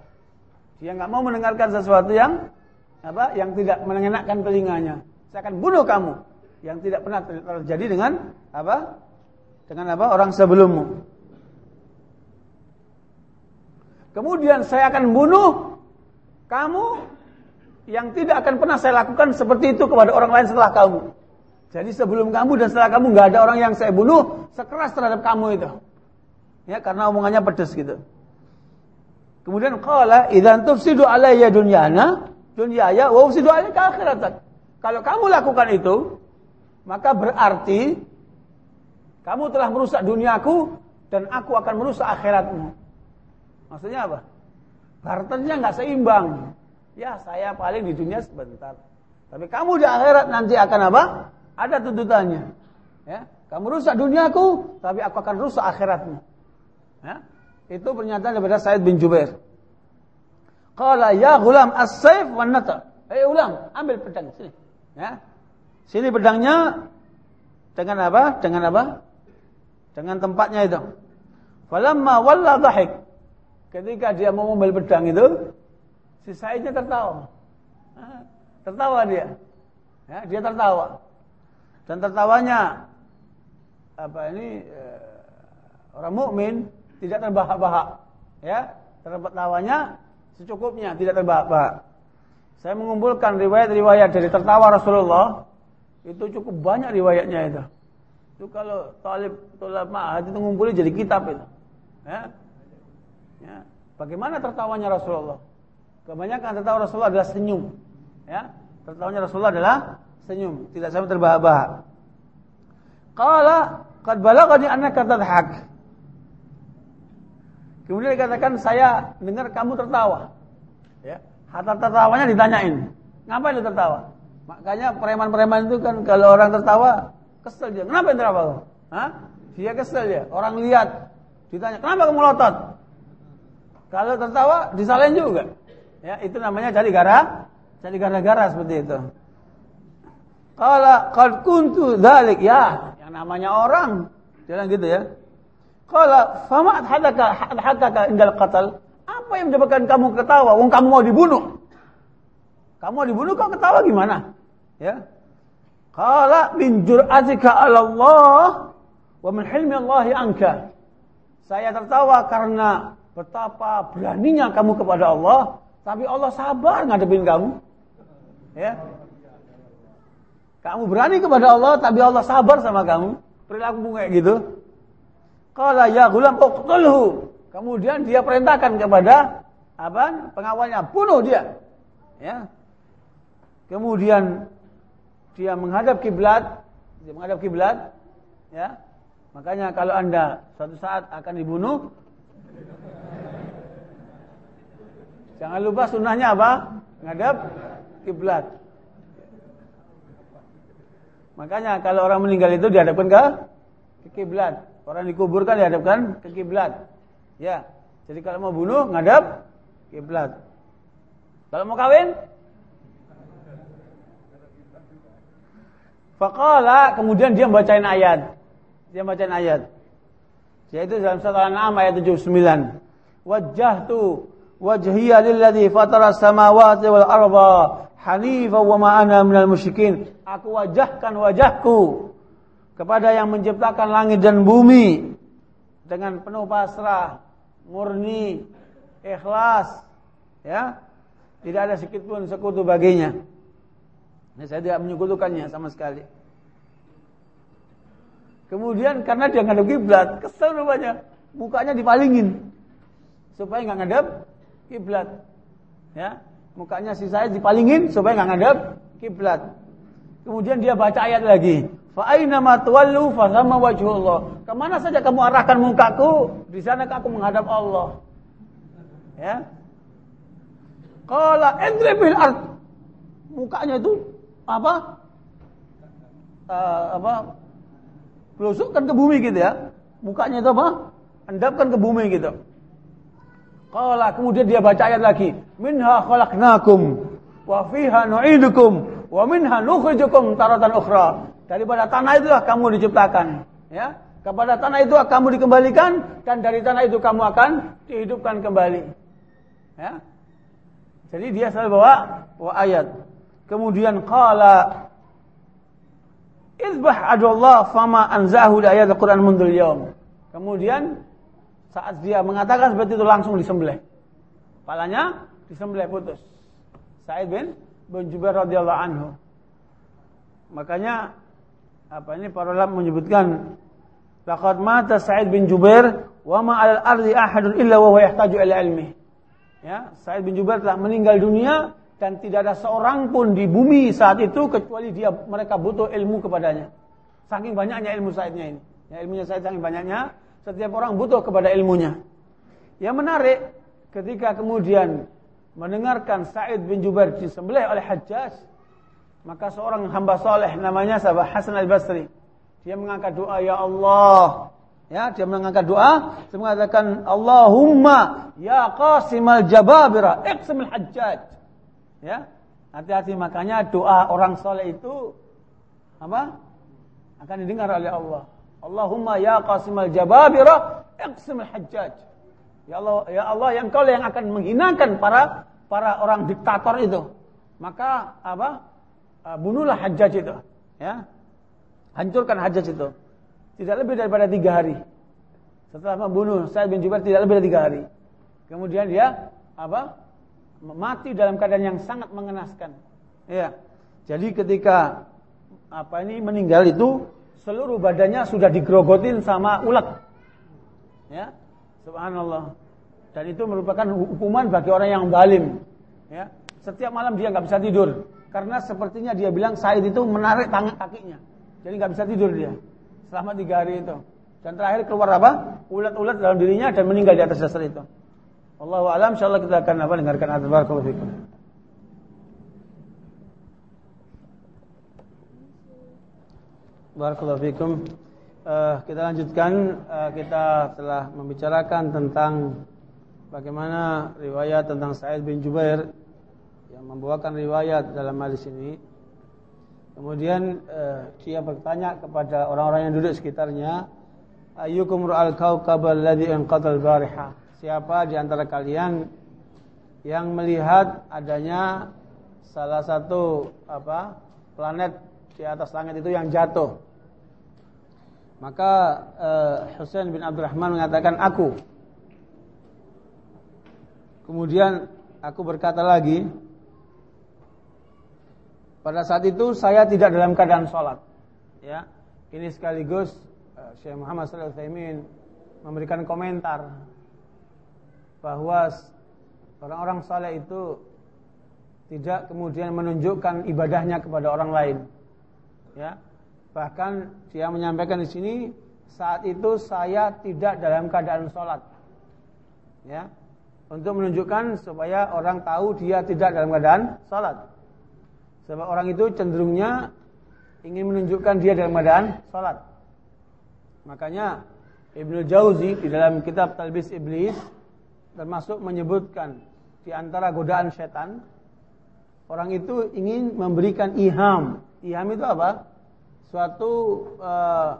Dia nggak mau mendengarkan sesuatu yang apa? Yang tidak mengenakan telinganya. Saya akan bunuh kamu yang tidak pernah terjadi dengan apa? Dengan apa? Orang sebelummu. Kemudian saya akan bunuh kamu yang tidak akan pernah saya lakukan seperti itu kepada orang lain setelah kamu. Jadi sebelum kamu dan setelah kamu nggak ada orang yang saya bunuh sekeras terhadap kamu itu. Ya, karena omongannya pedes gitu. Kemudian qala idzan tufsidu alayya dunyana dunyaya wa ufsidu alayka akhiratak. Kalau kamu lakukan itu, maka berarti kamu telah merusak duniaku dan aku akan merusak akhiratmu. Maksudnya apa? Barternya nggak seimbang. Ya, saya paling di dunia sebentar. Tapi kamu di akhirat nanti akan apa? Ada tuntutannya. Ya, kamu rusak duniaku, tapi aku akan rusak akhiratmu. Ya? Itu pernyataan daripada Said bin Jubair. Qala ya gulam as-saif wan nata. Eh ulam, ambil pedang sini. Ya. Sini pedangnya dengan apa? Dengan apa? Dengan tempatnya itu. Falamma walla dhahik. Ketika dia mau mengambil pedang itu, si Saidnya tertawa. Tertawa dia. Ya, dia tertawa. Dan tertawanya apa ini eh, orang mukmin tidak terbahak-bahak. Ya, tertawanya secukupnya, tidak terbahak-bahak. Saya mengumpulkan riwayat-riwayat dari tertawa Rasulullah itu cukup banyak riwayatnya itu. Itu kalau talib tulab ma'ad itu ngumpulin jadi kitab itu. Ya. Ya. Bagaimana tertawanya Rasulullah? Kebanyakan tertawa Rasulullah adalah senyum. Ya. Tertawanya Rasulullah adalah senyum, tidak sampai terbahak-bahak. Qala qad balagani annaka tadhak. Kemudian dikatakan saya dengar kamu tertawa. Ya. Hatta tertawanya ditanyain. Ngapain lu tertawa? Makanya preman-preman itu kan kalau orang tertawa kesel dia. Kenapa yang tertawa? Hah? Dia kesel dia. Orang lihat ditanya, "Kenapa kamu melotot?" Kalau tertawa disalahin juga. Ya, itu namanya cari gara, cari gara-gara seperti itu. Kalau qad kuntu dzalik ya, yang namanya orang. Jangan gitu ya. Kalau fama hadaka hadaka indal qatl. Apa yang menyebabkan kamu ketawa? Wong kamu mau dibunuh. Kamu mau dibunuh kok ketawa gimana? Ya. Qala min jur'atika 'ala Allah wa min hilmi Allah anka. Saya tertawa karena betapa beraninya kamu kepada Allah, tapi Allah sabar ngadepin kamu. Ya. Kamu berani kepada Allah, tapi Allah sabar sama kamu. Perilaku kayak gitu. Qala ya gulam uqtulhu. Kemudian dia perintahkan kepada apa? Pengawalnya, bunuh dia. Ya. Kemudian dia menghadap kiblat, dia menghadap kiblat, ya. Makanya kalau Anda suatu saat akan dibunuh, jangan lupa sunnahnya apa? Menghadap kiblat. Makanya kalau orang meninggal itu dihadapkan ke kiblat. Orang dikuburkan dihadapkan ke kiblat. Ya. Jadi kalau mau bunuh ngadap kiblat. Kalau mau kawin Faqala kemudian dia bacain ayat. Dia bacain ayat. Yaitu dalam surat Al-An'am ayat 79. Wajjahtu wajhiya lilladzi fatara samawati wal arda hanifa wa ma ana minal musyrikin. Aku wajahkan wajahku kepada yang menciptakan langit dan bumi dengan penuh pasrah murni, ikhlas, ya. Tidak ada sedikit pun sekutu baginya. Nah, saya tidak menyekutukannya sama sekali. Kemudian karena dia ngadep kiblat, kesel rupanya. Mukanya dipalingin. Supaya nggak ngadep kiblat. Ya, mukanya si saya dipalingin supaya nggak ngadep kiblat. Kemudian dia baca ayat lagi. Fa aina ma fa thamma wajhullah. Ke mana saja kamu arahkan mukaku, di sana aku menghadap Allah. Ya. Qala idribil ard. Mukanya itu apa? Uh, apa? Belusukkan ke bumi gitu ya. Mukanya itu apa? Endapkan ke bumi gitu. Qala kemudian dia baca ayat lagi. Minha khalaqnakum wa fiha nu'idukum wa minha nukhrijukum taratan ukhra. Daripada tanah itulah kamu diciptakan, ya. Kepada tanah itu kamu dikembalikan dan dari tanah itu kamu akan dihidupkan kembali. Ya. Jadi dia selalu bawa bawa ayat. Kemudian qala Izbah adullah fama anzahu di ayat Al-Quran mundul yaum. Kemudian saat dia mengatakan seperti itu langsung disembelih. Palanya disembelih putus. Sa'id bin bin Jubair radhiyallahu anhu. Makanya apa ini para ulama menyebutkan laqad mata Sa'id bin Jubair wa ma 'alal ardi ahadun illa wa huwa yahtaju ila ilmi. Ya, Sa'id bin Jubair telah meninggal dunia dan tidak ada seorang pun di bumi saat itu kecuali dia mereka butuh ilmu kepadanya. Saking banyaknya ilmu Sa'idnya ini. Ya, ilmunya Sa'id saking banyaknya, setiap orang butuh kepada ilmunya. Yang menarik ketika kemudian mendengarkan Sa'id bin Jubair disembelih oleh Hajjaj, maka seorang hamba soleh namanya sahabat Hasan al-Basri. Dia mengangkat doa, Ya Allah, Ya, dia mengangkat doa, dia mengatakan Allahumma ya qasimal jababira iqsimil hajjaj. Ya. Hati-hati makanya doa orang soleh itu apa? Akan didengar oleh Allah. Allahumma ya qasimal jababira iqsimil hajjaj. Ya Allah, ya Allah yang kau yang akan menghinakan para para orang diktator itu. Maka apa? Uh, bunuhlah hajjaj itu. Ya. Hancurkan hajjaj itu. Tidak lebih daripada tiga hari. Setelah membunuh Sa'id bin Jubair tidak lebih dari tiga hari. Kemudian dia apa? Mati dalam keadaan yang sangat mengenaskan. Ya. Jadi ketika apa ini meninggal itu seluruh badannya sudah digrogotin sama ulat. Ya. Subhanallah. Dan itu merupakan hukuman bagi orang yang zalim. Ya. Setiap malam dia nggak bisa tidur karena sepertinya dia bilang Said itu menarik tangan kakinya. Jadi nggak bisa tidur dia selama tiga hari itu. Dan terakhir keluar apa? Ulat-ulat dalam dirinya dan meninggal di atas dasar itu. Allahu alam insyaallah kita akan apa dengarkan ayat barakallahu. Barakallahu fikum. Uh, kita lanjutkan uh, kita telah membicarakan tentang bagaimana riwayat tentang Sa'id bin Jubair yang membawakan riwayat dalam hadis ini Kemudian uh, dia bertanya kepada orang-orang yang duduk sekitarnya, Ayyukum ra'al kawkab alladhi inqatal bariha? Siapa di antara kalian yang melihat adanya salah satu apa planet di atas langit itu yang jatuh? Maka uh, Husain bin Abdurrahman mengatakan aku. Kemudian aku berkata lagi, pada saat itu saya tidak dalam keadaan sholat. Ya, ini sekaligus uh, Syekh Muhammad Sallallahu Alaihi memberikan komentar bahwa orang-orang saleh itu tidak kemudian menunjukkan ibadahnya kepada orang lain. Ya, bahkan dia menyampaikan di sini saat itu saya tidak dalam keadaan sholat. Ya, untuk menunjukkan supaya orang tahu dia tidak dalam keadaan sholat. Sebab orang itu cenderungnya ingin menunjukkan dia dalam keadaan salat. Makanya Ibnu Jauzi di dalam kitab Talbis Iblis termasuk menyebutkan di antara godaan setan orang itu ingin memberikan iham. Iham itu apa? Suatu uh,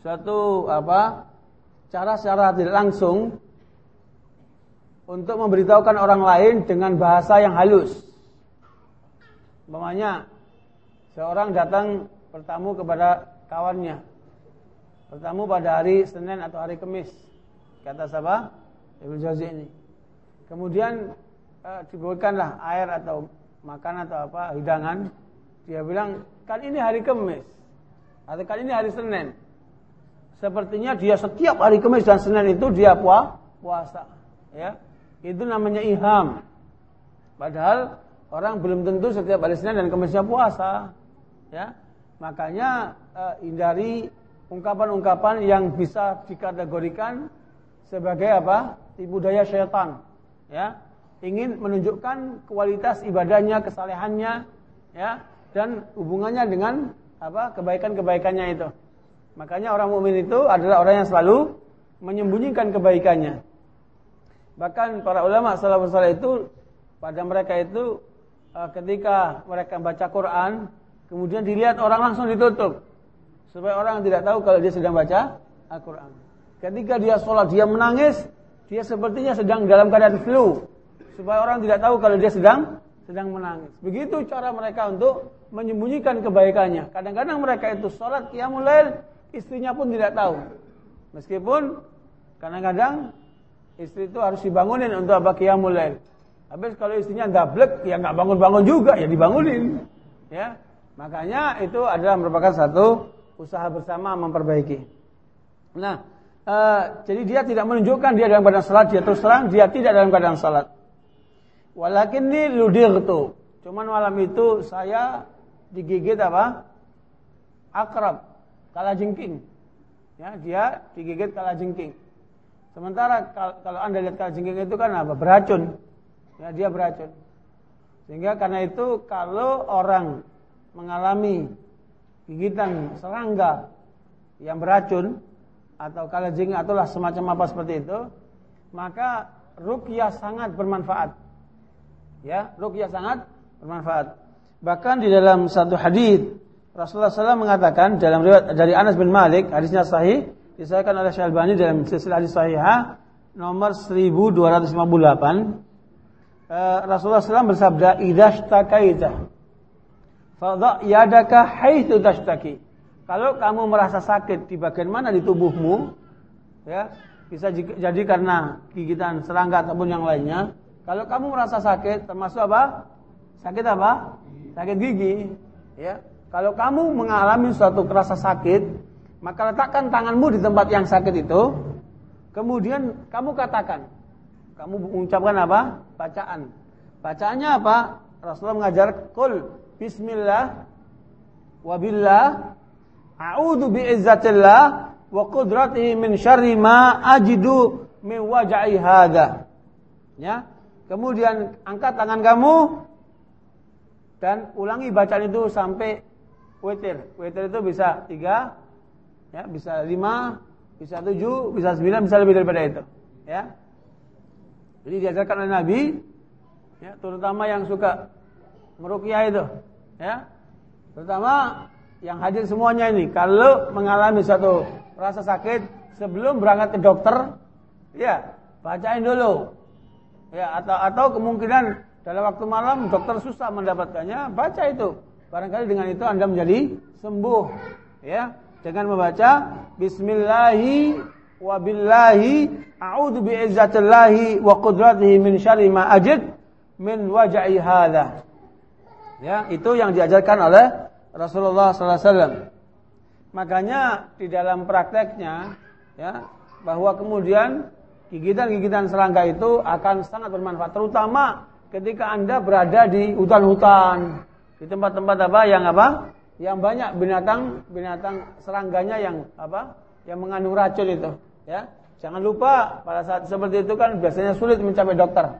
suatu apa? cara secara tidak langsung untuk memberitahukan orang lain dengan bahasa yang halus. Umpamanya seorang datang bertamu kepada kawannya. Bertamu pada hari Senin atau hari Kamis. Kata siapa? Ibnu Jauzi ini. Kemudian eh, diberikanlah air atau makan atau apa hidangan. Dia bilang, "Kan ini hari Kamis." Atau kan ini hari Senin. Sepertinya dia setiap hari Kamis dan Senin itu dia puasa, ya. Itu namanya iham. Padahal Orang belum tentu setiap hari Senin dan Kamisnya puasa. Ya. Makanya uh, hindari ungkapan-ungkapan yang bisa dikategorikan sebagai apa? Tipu daya syaitan. Ya. Ingin menunjukkan kualitas ibadahnya, kesalehannya, ya, dan hubungannya dengan apa? kebaikan-kebaikannya itu. Makanya orang mukmin itu adalah orang yang selalu menyembunyikan kebaikannya. Bahkan para ulama salafus saleh itu pada mereka itu Eh, ketika mereka baca Quran, kemudian dilihat orang langsung ditutup. Supaya orang tidak tahu kalau dia sedang baca Al-Quran. Ketika dia sholat, dia menangis, dia sepertinya sedang dalam keadaan flu. Supaya orang tidak tahu kalau dia sedang sedang menangis. Begitu cara mereka untuk menyembunyikan kebaikannya. Kadang-kadang mereka itu sholat qiyamul lail, istrinya pun tidak tahu. Meskipun kadang-kadang istri itu harus dibangunin untuk apa qiyamul lail. Habis kalau istrinya dablek, ya nggak bangun-bangun juga, ya dibangunin. Ya, makanya itu adalah merupakan satu usaha bersama memperbaiki. Nah, uh, jadi dia tidak menunjukkan dia dalam keadaan salat, dia terus terang dia tidak dalam keadaan salat. Walakin ini ludirtu. Cuman malam itu saya digigit apa? Akrab, kala jengking. Ya, dia digigit kala jengking. Sementara kalau Anda lihat kala jengking itu kan apa? Beracun. Ya, dia beracun. Sehingga karena itu kalau orang mengalami gigitan serangga yang beracun, atau kalajing ataulah semacam apa seperti itu, maka rukyah sangat bermanfaat. Ya, rukyah sangat bermanfaat. Bahkan di dalam satu hadis Rasulullah SAW mengatakan dalam riwayat dari Anas bin Malik, hadisnya sahih, disahkan oleh Syalbani dalam silsilah hadis sahihah nomor 1258. Eh, Rasulullah SAW bersabda, "Idza shtakaita fadha yadaka haitsu tashtaki." Kalau kamu merasa sakit di bagian mana di tubuhmu, ya, bisa jadi karena gigitan serangga ataupun yang lainnya. Kalau kamu merasa sakit, termasuk apa? Sakit apa? Sakit gigi, ya. Kalau kamu mengalami suatu rasa sakit, maka letakkan tanganmu di tempat yang sakit itu. Kemudian kamu katakan, kamu mengucapkan apa? Bacaan. Bacaannya apa? Rasulullah mengajar kul bismillah wabillah a'udzu biizzatillah wa qudratihi min syarri ma ajidu min waj'i hadza. Ya. Kemudian angkat tangan kamu dan ulangi bacaan itu sampai witir. Witir itu bisa tiga, ya, bisa lima, bisa tujuh, bisa sembilan, bisa lebih daripada itu. Ya. Jadi diajarkan oleh Nabi, ya, terutama yang suka merukyah itu, ya. Terutama yang hadir semuanya ini, kalau mengalami satu rasa sakit sebelum berangkat ke dokter, ya bacain dulu, ya atau atau kemungkinan dalam waktu malam dokter susah mendapatkannya, baca itu. Barangkali dengan itu Anda menjadi sembuh. Ya, dengan membaca bismillahi wa billahi a'udzu bi'izzatillahi wa qudratihi min syarri ma ajid min waj'i hadza. Ya, itu yang diajarkan oleh Rasulullah wasallam. Makanya di dalam prakteknya ya, bahwa kemudian gigitan-gigitan serangga itu akan sangat bermanfaat terutama ketika Anda berada di hutan-hutan di tempat-tempat apa yang apa? Yang banyak binatang-binatang serangganya yang apa? Yang mengandung racun itu, ya. Jangan lupa pada saat seperti itu kan biasanya sulit mencapai dokter.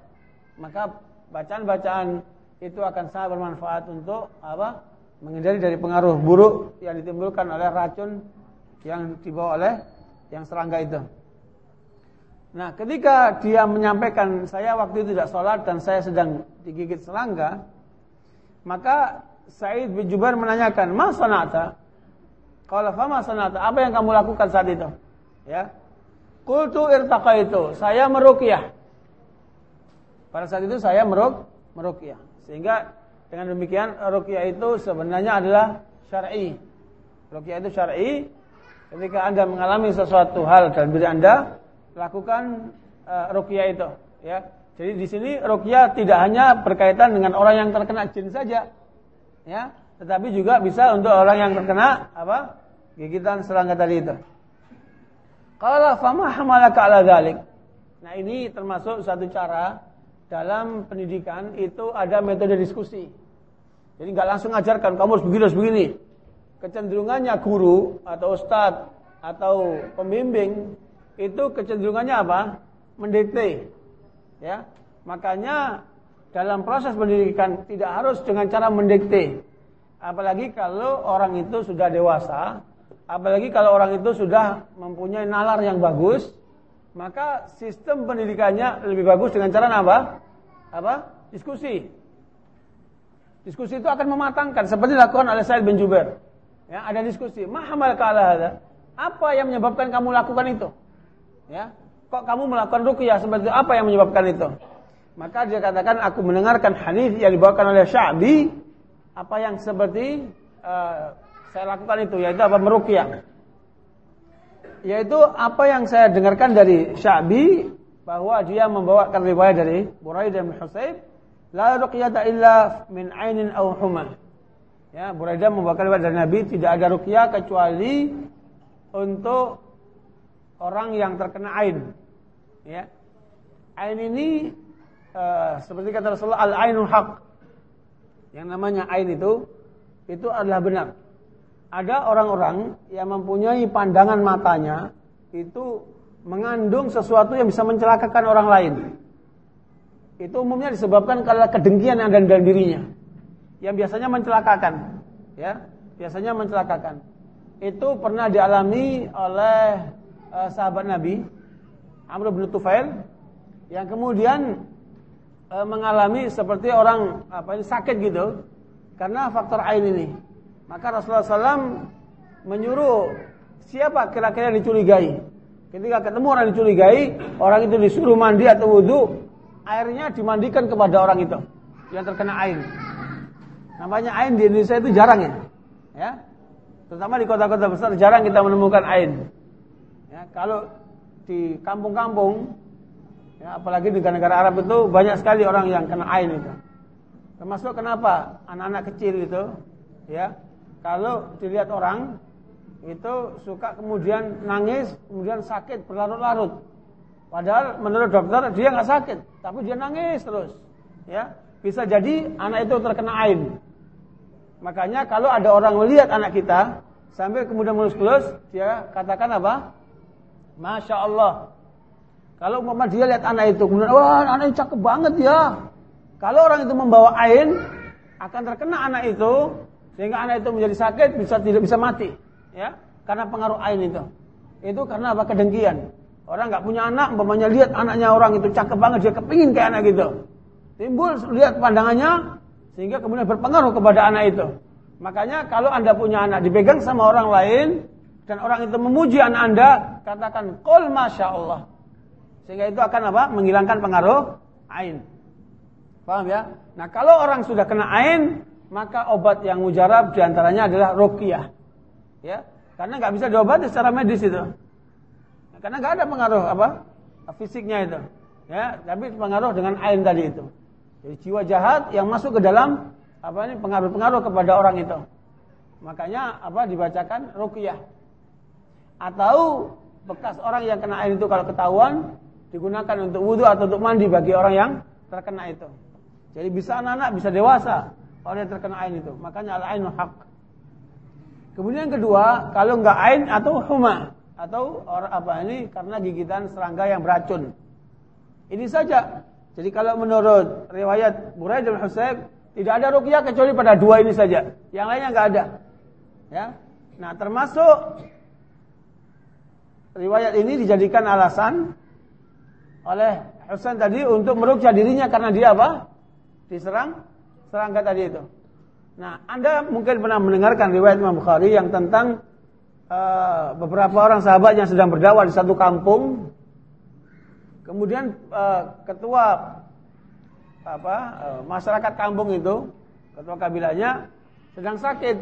Maka bacaan-bacaan itu akan sangat bermanfaat untuk apa? Menghindari dari pengaruh buruk yang ditimbulkan oleh racun yang dibawa oleh yang serangga itu. Nah, ketika dia menyampaikan saya waktu itu tidak sholat dan saya sedang digigit serangga, maka Said bin Jubair menanyakan, "Ma sanata?" Qala fa ma sanata? Apa yang kamu lakukan saat itu? Ya. Qultu irtaqaitu. Saya meruqyah. Pada saat itu saya meruk meruqyah. Sehingga dengan demikian ruqyah itu sebenarnya adalah syar'i. Ruqyah itu syar'i. Ketika Anda mengalami sesuatu hal dalam diri Anda, lakukan uh, ruqyah itu, ya. Jadi di sini rukyah tidak hanya berkaitan dengan orang yang terkena jin saja, ya, tetapi juga bisa untuk orang yang terkena apa? gigitan serangga tadi itu. Qala fama hamalaka ala dzalik. Nah, ini termasuk satu cara dalam pendidikan itu ada metode diskusi. Jadi nggak langsung ajarkan kamu harus begini harus begini. Kecenderungannya guru atau ustadz atau pembimbing itu kecenderungannya apa? Mendikte Ya, makanya dalam proses pendidikan tidak harus dengan cara mendikte. Apalagi kalau orang itu sudah dewasa, apalagi kalau orang itu sudah mempunyai nalar yang bagus, maka sistem pendidikannya lebih bagus dengan cara apa? Apa? Diskusi. Diskusi itu akan mematangkan seperti dilakukan oleh Said bin Jubair. Ya, ada diskusi. Mahamal kala Apa yang menyebabkan kamu lakukan itu? Ya, Kok kamu melakukan rukyah seperti itu? Apa yang menyebabkan itu? Maka dia katakan aku mendengarkan hadis yang dibawakan oleh Sya'bi apa yang seperti uh, saya lakukan itu yaitu apa merukyah. Yaitu apa yang saya dengarkan dari Sya'bi bahwa dia membawakan riwayat dari Buraidah bin Husayb la ruqyata illa min ainin aw huma. Ya, Buraidah membawakan riwayat dari Nabi tidak ada rukyah kecuali untuk orang yang terkena ain. Ya. Ain ini uh, seperti kata Rasulullah al-ainul haq. Yang namanya ain itu itu adalah benar. Ada orang-orang yang mempunyai pandangan matanya itu mengandung sesuatu yang bisa mencelakakan orang lain. Itu umumnya disebabkan karena kedengkian yang ada dalam dirinya. Yang biasanya mencelakakan, ya, biasanya mencelakakan. Itu pernah dialami oleh uh, sahabat Nabi Amr bin Tufail yang kemudian uh, mengalami seperti orang apa ini sakit gitu karena faktor ain ini. Maka Rasulullah SAW menyuruh siapa kira-kira dicurigai. Ketika ketemu orang dicurigai, orang itu disuruh mandi atau wudhu, airnya dimandikan kepada orang itu yang terkena air. Namanya air di Indonesia itu jarang ya. Ya. Terutama di kota-kota besar jarang kita menemukan air. Ya, kalau di kampung-kampung ya, apalagi di negara-negara Arab itu banyak sekali orang yang kena air itu. Termasuk kenapa anak-anak kecil itu ya, kalau dilihat orang itu suka kemudian nangis, kemudian sakit berlarut-larut. Padahal menurut dokter dia nggak sakit, tapi dia nangis terus. Ya, bisa jadi anak itu terkena ain. Makanya kalau ada orang melihat anak kita sambil kemudian mulus-mulus, dia katakan apa? Masya Allah. Kalau mama dia lihat anak itu, kemudian wah anak ini cakep banget ya. Kalau orang itu membawa ain, akan terkena anak itu, sehingga anak itu menjadi sakit, bisa tidak bisa mati ya karena pengaruh ain itu. Itu karena apa kedengkian. Orang nggak punya anak, umpamanya lihat anaknya orang itu cakep banget, dia kepingin kayak anak gitu. Timbul lihat pandangannya sehingga kemudian berpengaruh kepada anak itu. Makanya kalau anda punya anak dipegang sama orang lain dan orang itu memuji anak anda, katakan masya Allah. Sehingga itu akan apa? Menghilangkan pengaruh ain. Paham ya? Nah kalau orang sudah kena ain, maka obat yang mujarab di antaranya adalah ruqyah ya karena nggak bisa diobati secara medis itu karena nggak ada pengaruh apa fisiknya itu. Ya tapi pengaruh dengan ain tadi itu. Jadi jiwa jahat yang masuk ke dalam apa ini pengaruh-pengaruh kepada orang itu. Makanya apa dibacakan ruqyah. Atau bekas orang yang kena ain itu kalau ketahuan digunakan untuk wudhu atau untuk mandi bagi orang yang terkena itu. Jadi bisa anak-anak bisa dewasa orang yang terkena ain itu. Makanya al-ainul haq. Kemudian yang kedua, kalau enggak ain atau huma atau orang apa ini karena gigitan serangga yang beracun. Ini saja. Jadi kalau menurut riwayat Buraid bin Husayb tidak ada rukyah kecuali pada dua ini saja. Yang lainnya enggak ada. Ya. Nah, termasuk riwayat ini dijadikan alasan oleh Husain tadi untuk merukyah dirinya karena dia apa? Diserang serangga tadi itu. Nah, Anda mungkin pernah mendengarkan riwayat Imam Bukhari yang tentang uh, beberapa orang sahabat yang sedang berdakwah di satu kampung. Kemudian uh, ketua apa uh, masyarakat kampung itu, ketua kabilahnya sedang sakit.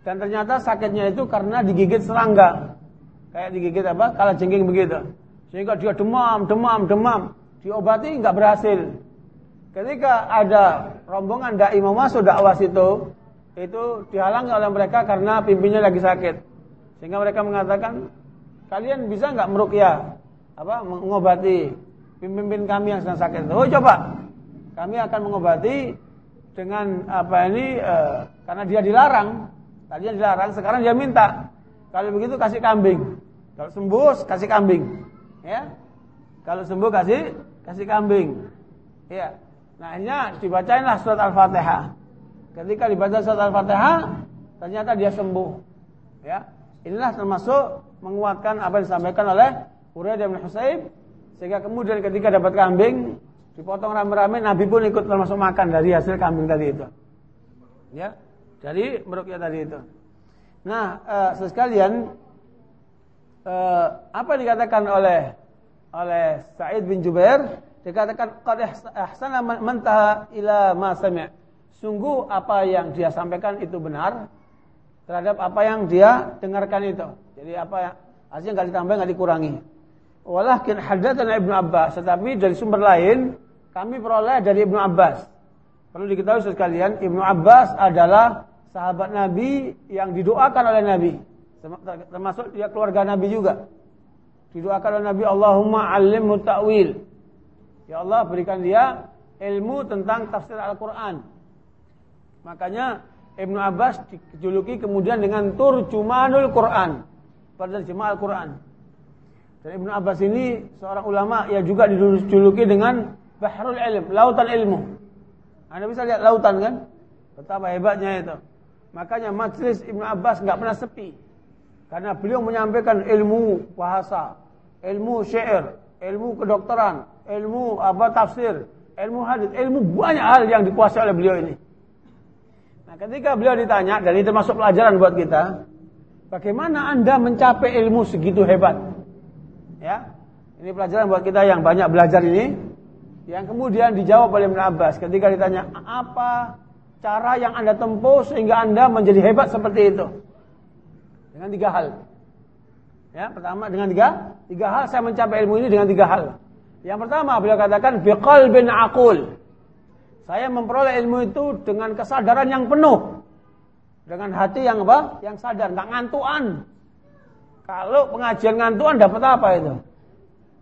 Dan ternyata sakitnya itu karena digigit serangga. Kayak digigit apa? Kala jengking begitu. Sehingga dia demam, demam, demam. Diobati nggak berhasil. Ketika ada rombongan dai mau masuk dakwah situ, itu dihalangi oleh mereka karena pimpinnya lagi sakit. Sehingga mereka mengatakan, kalian bisa nggak merukyah, apa mengobati pimpin kami yang sedang sakit. Oh coba, kami akan mengobati dengan apa ini, e, karena dia dilarang. Tadinya dilarang, sekarang dia minta. Kalau begitu kasih kambing. Kalau sembuh kasih kambing. Ya. Kalau sembuh kasih kasih kambing. Ya. Nah akhirnya dibacainlah surat Al-Fatihah. Ketika dibaca surat Al-Fatihah, ternyata dia sembuh. Ya, inilah termasuk menguatkan apa yang disampaikan oleh Uraidah bin Husayb sehingga kemudian ketika dapat kambing dipotong rame-rame Nabi pun ikut termasuk makan dari hasil kambing tadi itu. Ya, dari merukyah tadi itu. Nah, eh, sekalian eh, apa dikatakan oleh oleh Sa'id bin Jubair dikatakan qad ahsana man ila ma sami'. Sungguh apa yang dia sampaikan itu benar terhadap apa yang dia dengarkan itu. Jadi apa yang artinya enggak ditambah enggak dikurangi. Walakin hadatsana Ibnu Abbas, tetapi dari sumber lain kami peroleh dari Ibnu Abbas. Perlu diketahui sekalian, Ibnu Abbas adalah sahabat Nabi yang didoakan oleh Nabi. Termasuk dia keluarga Nabi juga. Didoakan oleh Nabi Allahumma alimmu ta'wil. Ya Allah berikan dia ilmu tentang tafsir Al-Quran. Makanya Ibnu Abbas dijuluki kemudian dengan Turjumanul Quran. Penerjemah Al-Quran. Dan Ibnu Abbas ini seorang ulama yang juga dijuluki dengan Bahrul Ilm, lautan ilmu. Anda bisa lihat lautan kan? Betapa hebatnya itu. Makanya majlis Ibnu Abbas nggak pernah sepi. Karena beliau menyampaikan ilmu bahasa, ilmu syair, ilmu kedokteran, ilmu apa tafsir, ilmu hadis, ilmu banyak hal yang dikuasai oleh beliau ini. Nah, ketika beliau ditanya dan ini termasuk pelajaran buat kita, bagaimana Anda mencapai ilmu segitu hebat? Ya. Ini pelajaran buat kita yang banyak belajar ini. Yang kemudian dijawab oleh Ibn Abbas ketika ditanya, "Apa cara yang Anda tempuh sehingga Anda menjadi hebat seperti itu?" Dengan tiga hal. Ya, pertama dengan tiga, tiga hal saya mencapai ilmu ini dengan tiga hal. Yang pertama beliau katakan biqalbin aqul. Saya memperoleh ilmu itu dengan kesadaran yang penuh. Dengan hati yang apa? Yang sadar, nggak ngantuan. Kalau pengajian ngantuan dapat apa itu?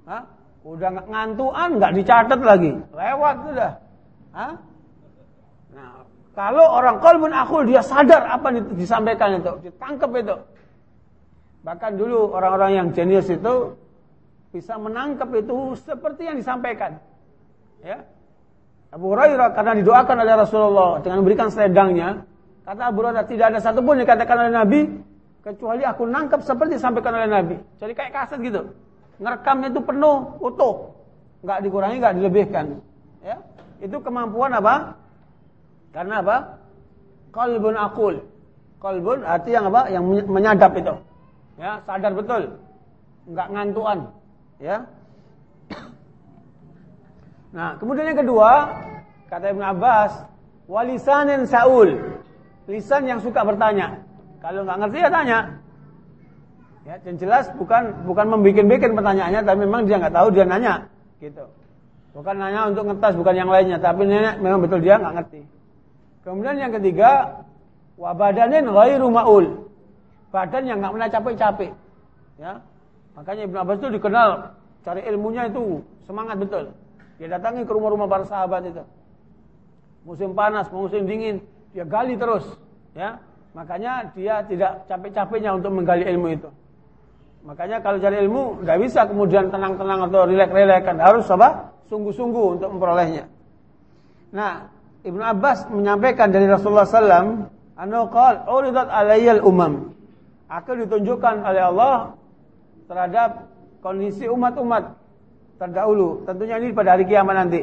Hah? Udah ngantuan, nggak dicatat lagi. Lewat sudah. Hah? Nah, kalau orang kolbun akul dia sadar apa disampaikan itu, ditangkap itu. Bahkan dulu orang-orang yang jenius itu bisa menangkap itu seperti yang disampaikan. Ya, Abu Hurairah karena didoakan oleh Rasulullah dengan memberikan selendangnya, kata Abu Hurairah tidak ada satupun yang dikatakan oleh Nabi kecuali aku nangkap seperti disampaikan oleh Nabi. Jadi kayak kaset gitu. Ngerekamnya itu penuh, utuh. Enggak dikurangi, enggak dilebihkan. Ya. Itu kemampuan apa? Karena apa? Qalbun akul. Qalbun hati yang apa? Yang menyadap itu. Ya, sadar betul. Enggak ngantuan. Ya. Nah, kemudian yang kedua, kata Ibn Abbas, walisanin saul. Lisan yang suka bertanya. Kalau nggak ngerti ya tanya. Ya, yang jelas bukan bukan membikin-bikin pertanyaannya, tapi memang dia nggak tahu dia nanya, gitu. Bukan nanya untuk ngetes, bukan yang lainnya, tapi nenek memang betul dia nggak ngerti. Kemudian yang ketiga, wabadanin ghairu maul. Badan yang nggak pernah capek-capek. Ya. Makanya Ibn Abbas itu dikenal cari ilmunya itu semangat betul. Dia datangi ke rumah-rumah para sahabat itu. Musim panas, musim dingin, dia gali terus, ya. Makanya dia tidak capek-capeknya untuk menggali ilmu itu. Makanya kalau cari ilmu nggak bisa kemudian tenang-tenang atau rilek-rilek kan harus apa? Sungguh-sungguh untuk memperolehnya. Nah, Ibnu Abbas menyampaikan dari Rasulullah SAW, anu qal uridat alayyal umam. Akan ditunjukkan oleh Allah terhadap kondisi umat-umat terdahulu. Tentunya ini pada hari kiamat nanti.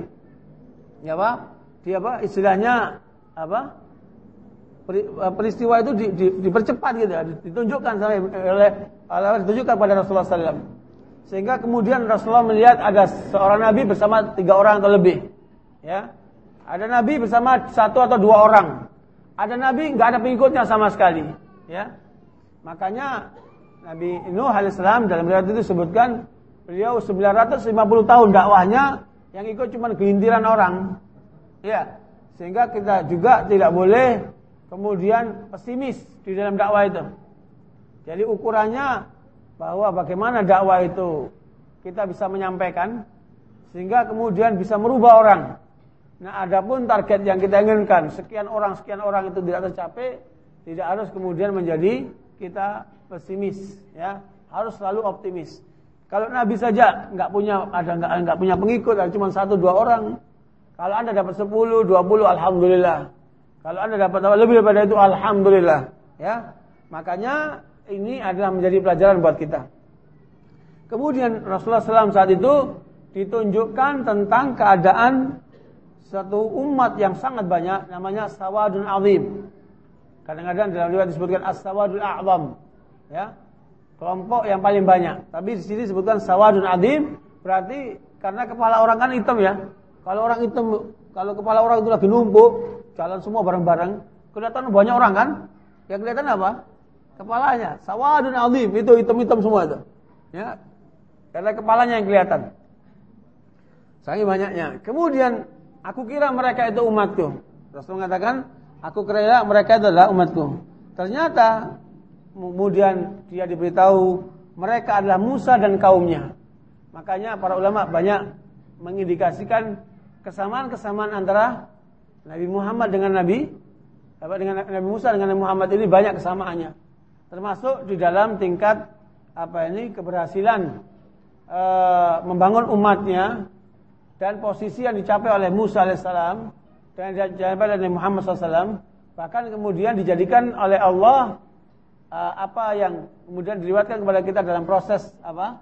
Ya apa? Dia apa? Istilahnya apa? Eh, peristiwa itu di, di, dipercepat gitu, ditunjukkan oleh oleh ditunjukkan pada Rasulullah SAW. Sehingga kemudian Rasulullah melihat ada seorang nabi bersama tiga orang atau lebih. Ya. Ada nabi bersama satu atau dua orang. Ada nabi nggak ada pengikutnya sama sekali. Ya. Makanya Nabi Nuh alaihissalam dalam riwayat itu disebutkan Beliau 950 tahun dakwahnya yang ikut cuma gelintiran orang. Ya, sehingga kita juga tidak boleh kemudian pesimis di dalam dakwah itu. Jadi ukurannya bahwa bagaimana dakwah itu kita bisa menyampaikan sehingga kemudian bisa merubah orang. Nah, adapun target yang kita inginkan sekian orang sekian orang itu tidak tercapai, tidak harus kemudian menjadi kita pesimis, ya. Harus selalu optimis. Kalau Nabi saja nggak punya ada nggak nggak punya pengikut, cuma satu dua orang. Kalau anda dapat sepuluh, dua puluh, alhamdulillah. Kalau anda dapat lebih daripada itu, alhamdulillah. Ya, makanya ini adalah menjadi pelajaran buat kita. Kemudian Rasulullah SAW saat itu ditunjukkan tentang keadaan satu umat yang sangat banyak, namanya sawadun azim. Kadang-kadang dalam riwayat disebutkan as-sawadul a'zam. Ya, kelompok yang paling banyak. Tapi di sini disebutkan sawadun adim, berarti karena kepala orang kan hitam ya. Kalau orang hitam, kalau kepala orang itu lagi numpuk, jalan semua bareng-bareng, kelihatan banyak orang kan? Yang kelihatan apa? Kepalanya. Sawadun adim, itu hitam-hitam semua itu. Ya. Karena kepalanya yang kelihatan. Saking banyaknya. Kemudian aku kira mereka itu umatku. Rasul mengatakan, aku kira mereka adalah umatku. Ternyata kemudian dia diberitahu mereka adalah Musa dan kaumnya. Makanya para ulama banyak mengindikasikan kesamaan-kesamaan antara Nabi Muhammad dengan Nabi dengan Nabi Musa dengan Nabi Muhammad ini banyak kesamaannya. Termasuk di dalam tingkat apa ini keberhasilan e, membangun umatnya dan posisi yang dicapai oleh Musa alaihissalam dan dicapai oleh Nabi Muhammad SAW bahkan kemudian dijadikan oleh Allah uh, apa yang kemudian diriwayatkan kepada kita dalam proses apa?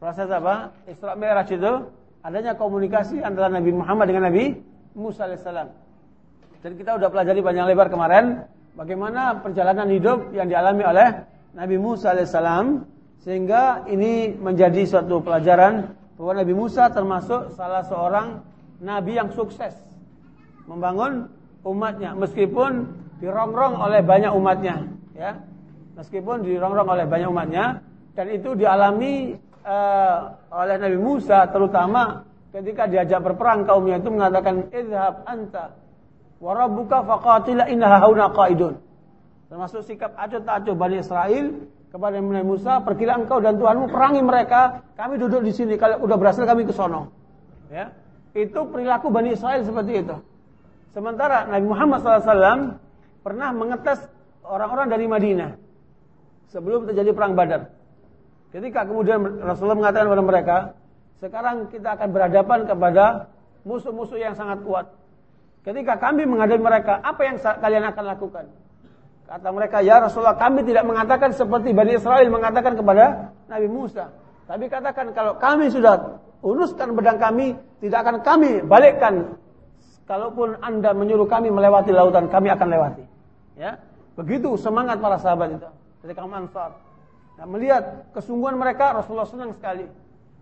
Proses apa? Isra Mi'raj itu adanya komunikasi antara Nabi Muhammad dengan Nabi Musa alaihissalam. Dan kita sudah pelajari panjang lebar kemarin bagaimana perjalanan hidup yang dialami oleh Nabi Musa alaihissalam sehingga ini menjadi suatu pelajaran bahwa Nabi Musa termasuk salah seorang nabi yang sukses membangun umatnya meskipun dirongrong oleh banyak umatnya ya meskipun dirongrong oleh banyak umatnya dan itu dialami uh, oleh Nabi Musa terutama ketika diajak berperang kaumnya itu mengatakan idhab anta wa rabbuka faqatila innaha hauna termasuk sikap acuh tak acuh Bani Israel kepada Nabi Musa pergilah engkau dan Tuhanmu perangi mereka kami duduk di sini kalau udah berhasil kami ke sono. Ya. Itu perilaku Bani Israel seperti itu. Sementara Nabi Muhammad SAW pernah mengetes orang-orang dari Madinah sebelum terjadi perang Badar. Ketika kemudian Rasulullah mengatakan kepada mereka, sekarang kita akan berhadapan kepada musuh-musuh yang sangat kuat. Ketika kami menghadapi mereka, apa yang kalian akan lakukan? Kata mereka, ya Rasulullah kami tidak mengatakan seperti Bani Israel mengatakan kepada Nabi Musa. Tapi katakan kalau kami sudah uruskan pedang kami, tidak akan kami balikkan Kalaupun Anda menyuruh kami melewati lautan, kami akan lewati. Ya. Begitu semangat para sahabat itu kaum Ansar. Nah, melihat kesungguhan mereka, Rasulullah senang sekali.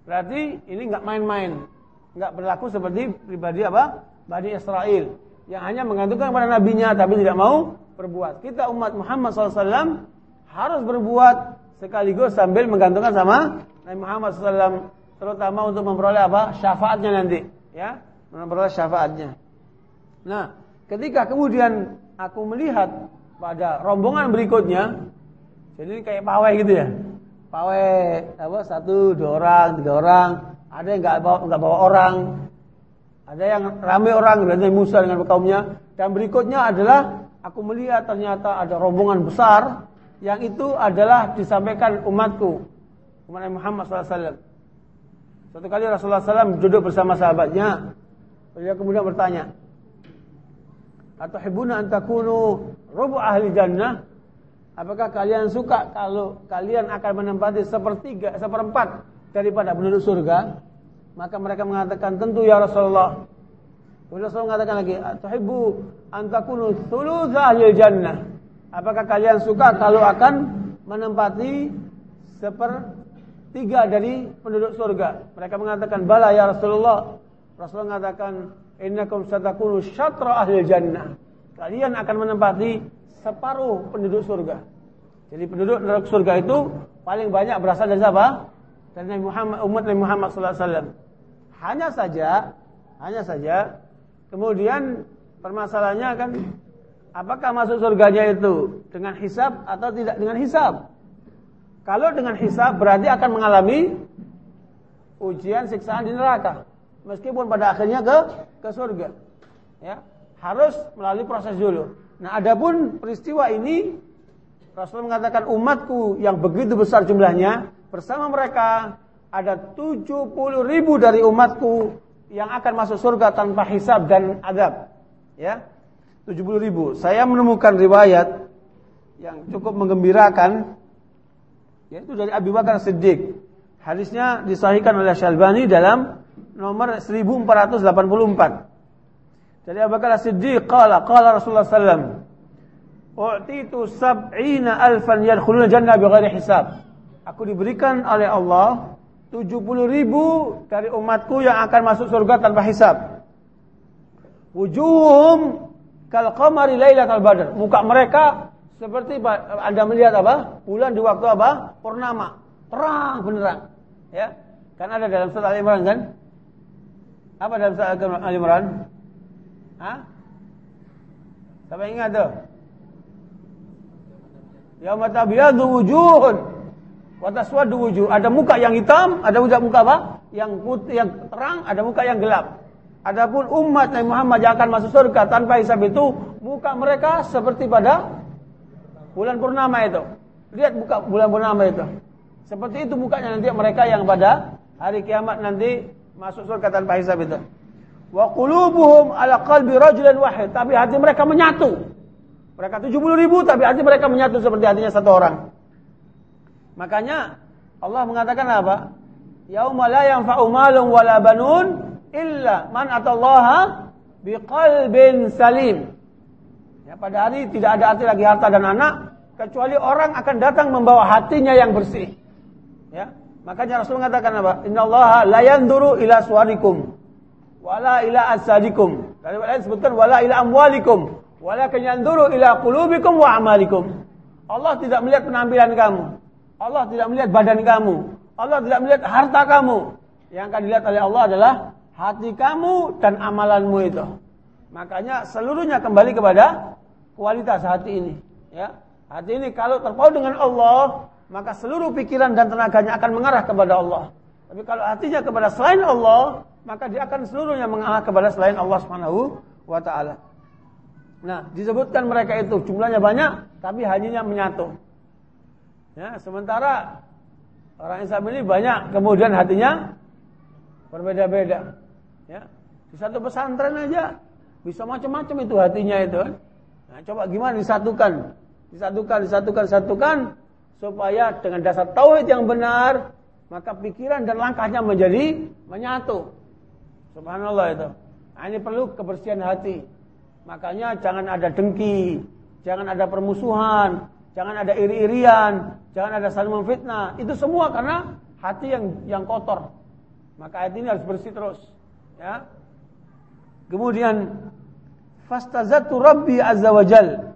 Berarti ini nggak main-main. nggak berlaku seperti pribadi apa? Bani Israel. Yang hanya mengantungkan kepada nabinya tapi tidak mau berbuat. Kita umat Muhammad SAW harus berbuat sekaligus sambil menggantungkan sama Nabi Muhammad SAW. Terutama untuk memperoleh apa? Syafaatnya nanti. Ya, memperoleh syafaatnya. Nah, ketika kemudian aku melihat pada rombongan berikutnya, jadi kayak pawai gitu ya. Pawai apa satu, dua orang, tiga orang, ada yang nggak bawa nggak bawa orang, ada yang ramai orang dan Musa dengan kaumnya. Dan berikutnya adalah aku melihat ternyata ada rombongan besar yang itu adalah disampaikan umatku, umat Muhammad SAW. Suatu kali Rasulullah SAW duduk bersama sahabatnya, beliau kemudian bertanya, atau hibuna antakunu rubu ahli jannah apakah kalian suka kalau kalian akan menempati sepertiga seperempat daripada penduduk surga? Maka mereka mengatakan tentu ya Rasulullah. Kemudian Rasulullah mengatakan lagi tuhibbu antakunu thuluth ahli jannah. Apakah kalian suka kalau akan menempati sepertiga dari penduduk surga? Mereka mengatakan bala ya Rasulullah. Rasulullah mengatakan innakum satakunu syatra ahli jannah. Kalian akan menempati separuh penduduk surga. Jadi penduduk surga itu paling banyak berasal dari siapa? Dari Nabi Muhammad, umat Nabi Muhammad sallallahu alaihi wasallam. Hanya saja, hanya saja kemudian permasalahannya kan apakah masuk surganya itu dengan hisab atau tidak dengan hisab? Kalau dengan hisab berarti akan mengalami ujian siksaan di neraka meskipun pada akhirnya ke ke surga. Ya, harus melalui proses dulu. Nah, adapun peristiwa ini Rasul mengatakan umatku yang begitu besar jumlahnya bersama mereka ada 70 ribu dari umatku yang akan masuk surga tanpa hisab dan adab. Ya, 70 ribu. Saya menemukan riwayat yang cukup menggembirakan yaitu dari Abu Bakar Siddiq. Hadisnya disahihkan oleh Syalbani dalam nomor 1484. Dari Abu Bakar Siddiq qala qala Rasulullah sallam U'titu sab'ina alfan yadkhuluna jannah bighairi hisab. Aku diberikan oleh Allah 70 ribu dari umatku yang akan masuk surga tanpa hisab. Wujuhum kal qamari lailatul badr. Muka mereka seperti Anda melihat apa? Bulan di waktu apa? Purnama. Terang beneran. Ya. Kan ada dalam surat Al-Imran kan? Apa dalam surat Al-Imran? Hah? Siapa ingat tu? Yauma tabyadu wujuhun wa taswadu wujuh. Ada muka yang hitam, ada muka apa? Yang putih yang terang, ada muka yang gelap. Adapun umat Nabi Muhammad yang akan masuk surga tanpa hisab itu muka mereka seperti pada bulan purnama itu. Lihat muka bulan purnama itu. Seperti itu mukanya nanti mereka yang pada hari kiamat nanti masuk surga tanpa hisab itu. Wa qulubuhum ala qalbi rajulin wahid, tapi hati mereka menyatu. Mereka 70 ribu tapi hati mereka menyatu seperti hatinya satu orang. Makanya Allah mengatakan apa? Yauma la yanfa'u malun wala banun illa man atallaha biqalbin salim. Ya, pada hari tidak ada arti lagi harta dan anak kecuali orang akan datang membawa hatinya yang bersih. Ya. Makanya Rasul mengatakan apa? Innallaha la yanduru ila suwarikum wala ila asadikum. Dari lain sebutkan wala ila amwalikum Walakin yanzuru ila qulubikum wa amalikum. Allah tidak melihat penampilan kamu. Allah tidak melihat badan kamu. Allah tidak melihat harta kamu. Yang akan dilihat oleh Allah adalah hati kamu dan amalanmu itu. Makanya seluruhnya kembali kepada kualitas hati ini. Ya, hati ini kalau terpaut dengan Allah, maka seluruh pikiran dan tenaganya akan mengarah kepada Allah. Tapi kalau hatinya kepada selain Allah, maka dia akan seluruhnya mengarah kepada selain Allah Subhanahu wa taala. Nah, disebutkan mereka itu jumlahnya banyak, tapi hanya menyatu. Ya, sementara orang Islam ini banyak, kemudian hatinya berbeda-beda. Ya, di satu pesantren aja bisa macam-macam itu hatinya itu. Nah, coba gimana disatukan, disatukan, disatukan, disatukan supaya dengan dasar tauhid yang benar, maka pikiran dan langkahnya menjadi menyatu. Subhanallah itu. Nah, ini perlu kebersihan hati. Makanya jangan ada dengki, jangan ada permusuhan, jangan ada iri-irian, jangan ada saling memfitnah. Itu semua karena hati yang yang kotor. Maka hati ini harus bersih terus, ya. Kemudian fastazatu rabbi azza wajal.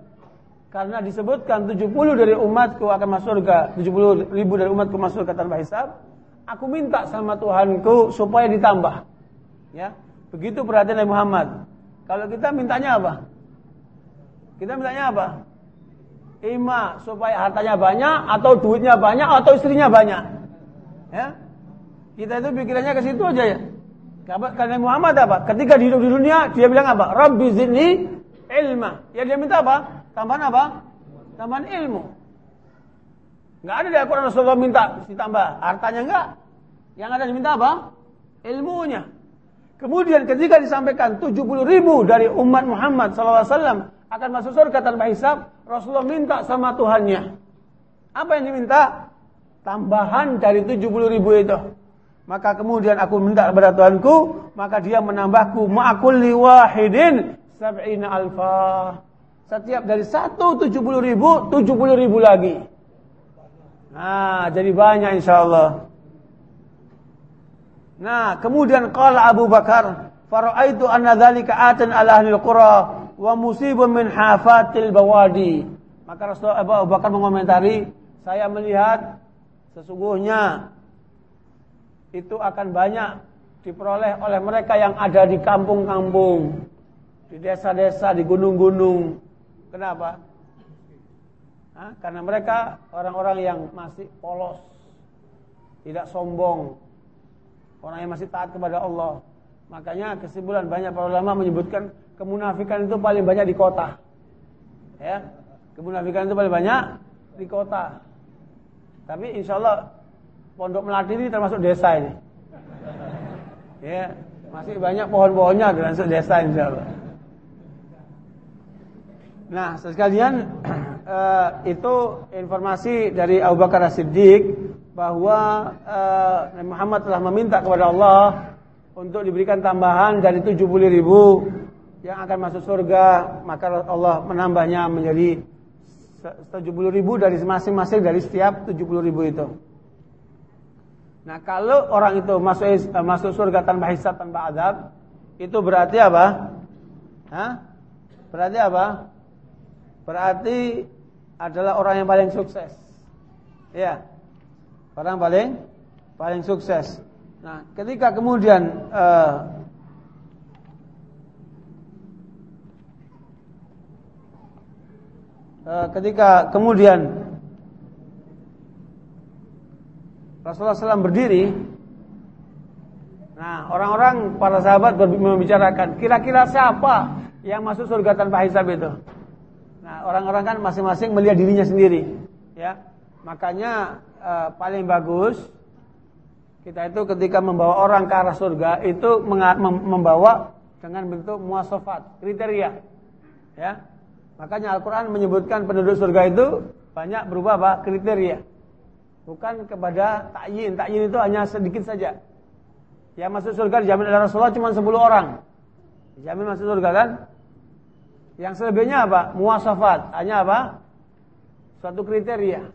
Karena disebutkan 70 dari umatku akan masuk surga, 70 ribu dari umatku masuk surga tanpa hisab. Aku minta sama Tuhanku supaya ditambah. Ya. Begitu perhatian Muhammad. Kalau kita mintanya apa? Kita mintanya apa? Ima supaya hartanya banyak atau duitnya banyak atau istrinya banyak. Ya. Kita itu pikirannya ke situ aja ya. Karena Muhammad apa? Ketika hidup di dunia dia bilang apa? Rabbi zidni ilma. Ya dia minta apa? Tambahan apa? Tambahan ilmu. Enggak ada di Al-Quran Rasulullah minta ditambah hartanya enggak. Yang ada diminta apa? Ilmunya. Kemudian ketika disampaikan 70 ribu dari umat Muhammad SAW akan masuk surga tanpa hisab, Rasulullah minta sama Tuhannya. Apa yang diminta? Tambahan dari 70 ribu itu. Maka kemudian aku minta kepada Tuhanku, maka dia menambahku ma'kulli wahidin sab'ina alfa. Setiap dari satu 70 ribu, 70 ribu lagi. Nah, jadi banyak insya Allah. Nah, kemudian qala Abu Bakar, "Fara'aitu anna dzalika atan ala ahli qura wa musibun min hafatil bawadi." Maka Rasulullah Abu Bakar mengomentari, saya melihat sesungguhnya itu akan banyak diperoleh oleh mereka yang ada di kampung-kampung, di desa-desa, di gunung-gunung. Kenapa? Hah? Karena mereka orang-orang yang masih polos, tidak sombong, orang yang masih taat kepada Allah. Makanya kesimpulan banyak para ulama menyebutkan kemunafikan itu paling banyak di kota. Ya, kemunafikan itu paling banyak di kota. Tapi insya Allah Pondok Melati ini termasuk desa ini. Ya, masih banyak pohon-pohonnya termasuk desa insya Allah. Nah, sekalian uh, itu informasi dari Abu Bakar As-Siddiq bahwa uh, Muhammad telah meminta kepada Allah untuk diberikan tambahan dari 70 ribu yang akan masuk surga maka Allah menambahnya menjadi 70 ribu dari masing-masing dari setiap 70 ribu itu. Nah kalau orang itu masuk eh, masuk surga tanpa hisab tanpa adab itu berarti apa? Hah? Berarti apa? Berarti adalah orang yang paling sukses. Ya. Orang paling paling sukses. Nah, ketika kemudian uh, ketika kemudian Rasulullah SAW berdiri, nah orang-orang para sahabat membicarakan kira-kira siapa yang masuk surga tanpa hisab itu. Nah, orang-orang kan masing-masing melihat dirinya sendiri, ya. Makanya uh, paling bagus kita itu ketika membawa orang ke arah surga itu membawa dengan bentuk muasofat kriteria ya Makanya Al-Quran menyebutkan penduduk surga itu banyak berubah apa? Kriteria. Bukan kepada takyin. Takyin itu hanya sedikit saja. Yang masuk surga dijamin oleh Rasulullah cuma 10 orang. Dijamin masuk surga kan? Yang selebihnya apa? Muasafat. Hanya apa? Suatu kriteria.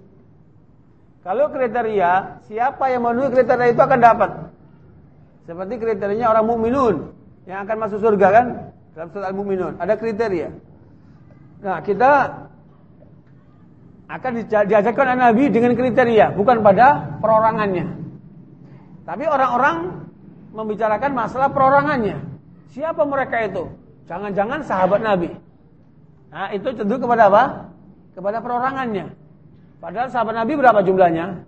Kalau kriteria, siapa yang memenuhi kriteria itu akan dapat. Seperti kriterianya orang mukminun yang akan masuk surga kan? Dalam surat Al-Mu'minun ada kriteria. Nah, kita akan diajarkan oleh Nabi dengan kriteria, bukan pada perorangannya. Tapi orang-orang membicarakan masalah perorangannya. Siapa mereka itu? Jangan-jangan sahabat Nabi. Nah, itu tentu kepada apa? Kepada perorangannya. Padahal sahabat Nabi berapa jumlahnya?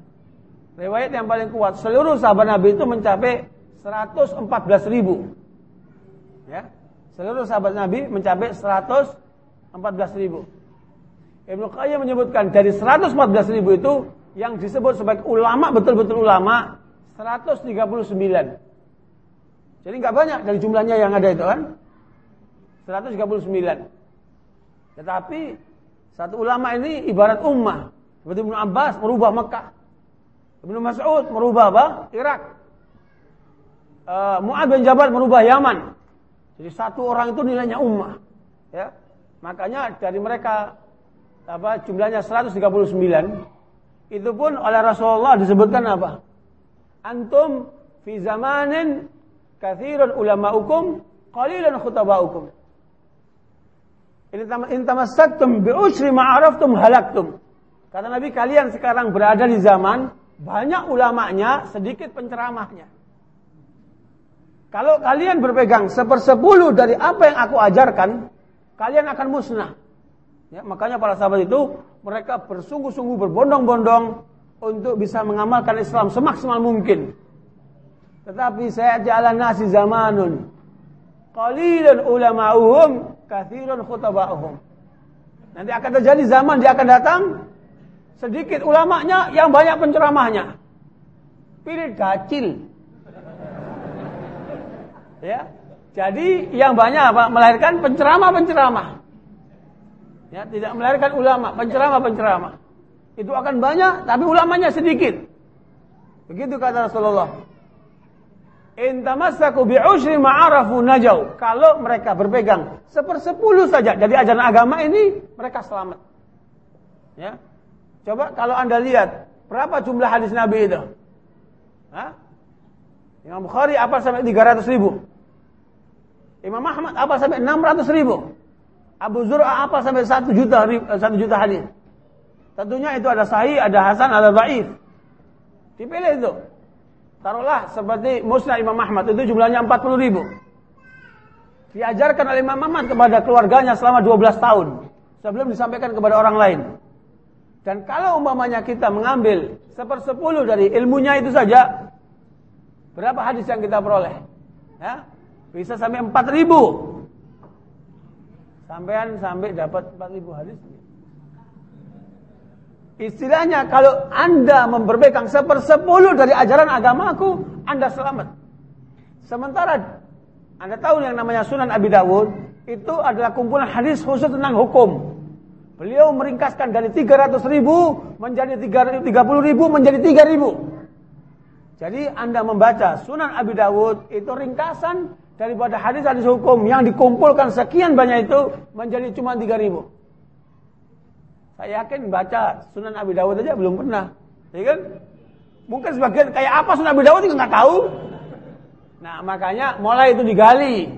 Riwayat yang paling kuat, seluruh sahabat Nabi itu mencapai 114 ribu. Ya, seluruh sahabat Nabi mencapai 114 ribu. Ibnu Qayyim menyebutkan dari 114 ribu itu yang disebut sebagai ulama betul-betul ulama 139. Jadi nggak banyak dari jumlahnya yang ada itu kan. 139. Tetapi satu ulama ini ibarat ummah. Seperti Ibnu Abbas merubah Mekah. Ibnu Mas'ud merubah apa? Irak. Uh, Mu'ad bin Jabal merubah Yaman. Jadi satu orang itu nilainya ummah. Ya. Makanya dari mereka apa jumlahnya 139 itu pun oleh Rasulullah disebutkan apa? Antum fi zamanin kathirun ulama'ukum qalilan khutaba'ukum. In tamassaktum bi usri ma'araftum halaktum. Kata Nabi kalian sekarang berada di zaman banyak ulamanya, sedikit penceramahnya. Kalau kalian berpegang sepersepuluh dari apa yang aku ajarkan, kalian akan musnah. Ya, makanya para sahabat itu mereka bersungguh-sungguh berbondong-bondong untuk bisa mengamalkan Islam semaksimal mungkin. Tetapi saya jalan nasi zamanun. Qalilun ulama'uhum kathirun khutaba'uhum. Nanti akan terjadi zaman dia akan datang sedikit ulamanya yang banyak penceramahnya. Pilih gacil. Ya. Jadi yang banyak apa? Melahirkan penceramah-penceramah. Ya, tidak melahirkan ulama, penceramah-penceramah. Itu akan banyak, tapi ulamanya sedikit. Begitu kata Rasulullah. In tamassaku bi'ushri ma'arafu najau. Kalau mereka berpegang sepersepuluh saja dari ajaran agama ini, mereka selamat. Ya. Coba kalau Anda lihat, berapa jumlah hadis Nabi itu? Hah? Imam Bukhari apa sampai 300 ribu? Imam Ahmad apa sampai 600 ribu? Abu Zur'a apa sampai satu juta satu juta hadis. Tentunya itu ada sahih, ada hasan, ada dhaif. Dipilih itu. Taruhlah seperti Musnad Imam Ahmad itu jumlahnya 40 ribu. Diajarkan oleh Imam Ahmad kepada keluarganya selama 12 tahun. Sebelum disampaikan kepada orang lain. Dan kalau umpamanya kita mengambil sepersepuluh dari ilmunya itu saja. Berapa hadis yang kita peroleh? Ya, bisa sampai 4 ribu. Sampean sampai dapat 4000 hadis. Istilahnya kalau Anda memperbaikkan sepersepuluh dari ajaran agamaku, Anda selamat. Sementara Anda tahu yang namanya Sunan Abi Dawud, itu adalah kumpulan hadis khusus tentang hukum. Beliau meringkaskan dari 300 ribu menjadi 30 ribu menjadi 3 ribu. Jadi Anda membaca Sunan Abi Dawud itu ringkasan daripada hadis-hadis hukum yang dikumpulkan sekian banyak itu menjadi cuma 3000. Saya yakin baca Sunan Abi Dawud aja belum pernah. Ya kan? Mungkin sebagian kayak apa Sunan Abi Dawud juga nggak tahu. Nah, makanya mulai itu digali.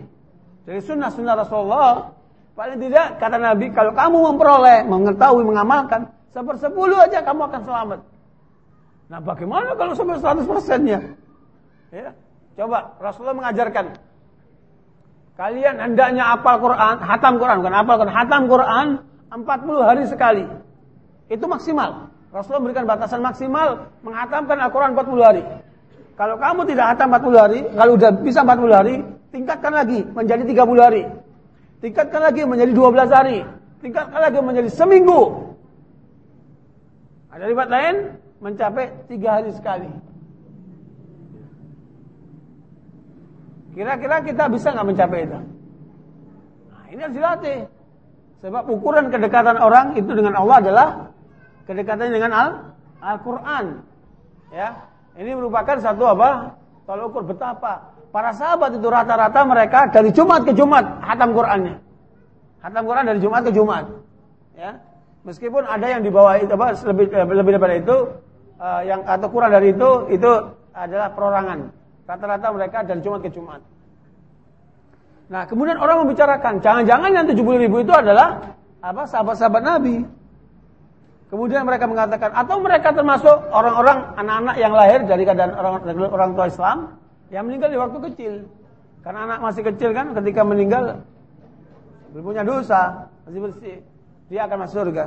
Dari sunnah-sunnah Rasulullah. Paling tidak kata Nabi, kalau kamu memperoleh, mengetahui, mengamalkan, sepersepuluh aja kamu akan selamat. Nah, bagaimana kalau sampai 100 persennya? Ya, coba Rasulullah mengajarkan Kalian hendaknya apal Quran, hatam Quran, bukan apal Quran, hatam Quran 40 hari sekali. Itu maksimal. Rasulullah memberikan batasan maksimal menghatamkan Al-Quran 40 hari. Kalau kamu tidak hatam 40 hari, kalau udah bisa 40 hari, tingkatkan lagi menjadi 30 hari. Tingkatkan lagi menjadi 12 hari. Tingkatkan lagi menjadi seminggu. Ada ribat lain mencapai 3 hari sekali. Kira-kira kita bisa nggak mencapai itu? Nah, ini harus dilatih. Sebab ukuran kedekatan orang itu dengan Allah adalah kedekatannya dengan Al Al-Qur'an. Ya. Ini merupakan satu apa? Tolak ukur betapa para sahabat itu rata-rata mereka dari Jumat ke Jumat hatam Qur'annya. Hatam Quran dari Jumat ke Jumat. Ya. Meskipun ada yang di bawah itu apa lebih lebih daripada itu uh, yang atau kurang dari itu itu adalah perorangan. Rata-rata mereka dari Jumat ke Jumat. Nah, kemudian orang membicarakan, jangan-jangan yang 70 ribu itu adalah apa sahabat-sahabat Nabi. Kemudian mereka mengatakan, atau mereka termasuk orang-orang anak-anak yang lahir dari keadaan orang, orang tua Islam yang meninggal di waktu kecil. Karena anak masih kecil kan, ketika meninggal belum punya dosa, masih bersih, dia akan masuk surga.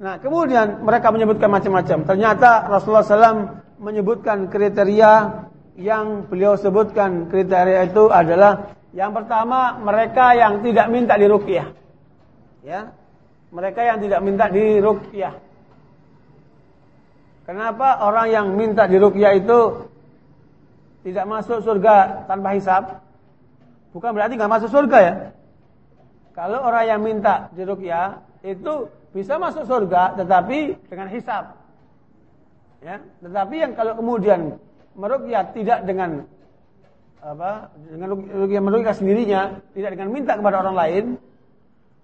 Nah, kemudian mereka menyebutkan macam-macam. Ternyata Rasulullah SAW menyebutkan kriteria yang beliau sebutkan kriteria itu adalah yang pertama mereka yang tidak minta diruqyah. Ya. Mereka yang tidak minta diruqyah. Kenapa orang yang minta diruqyah itu tidak masuk surga tanpa hisab? Bukan berarti nggak masuk surga ya. Kalau orang yang minta diruqyah itu bisa masuk surga tetapi dengan hisab. Ya, tetapi yang kalau kemudian meruqyah tidak dengan apa? Dengan ruqyah meruqyah sendirinya, tidak dengan minta kepada orang lain,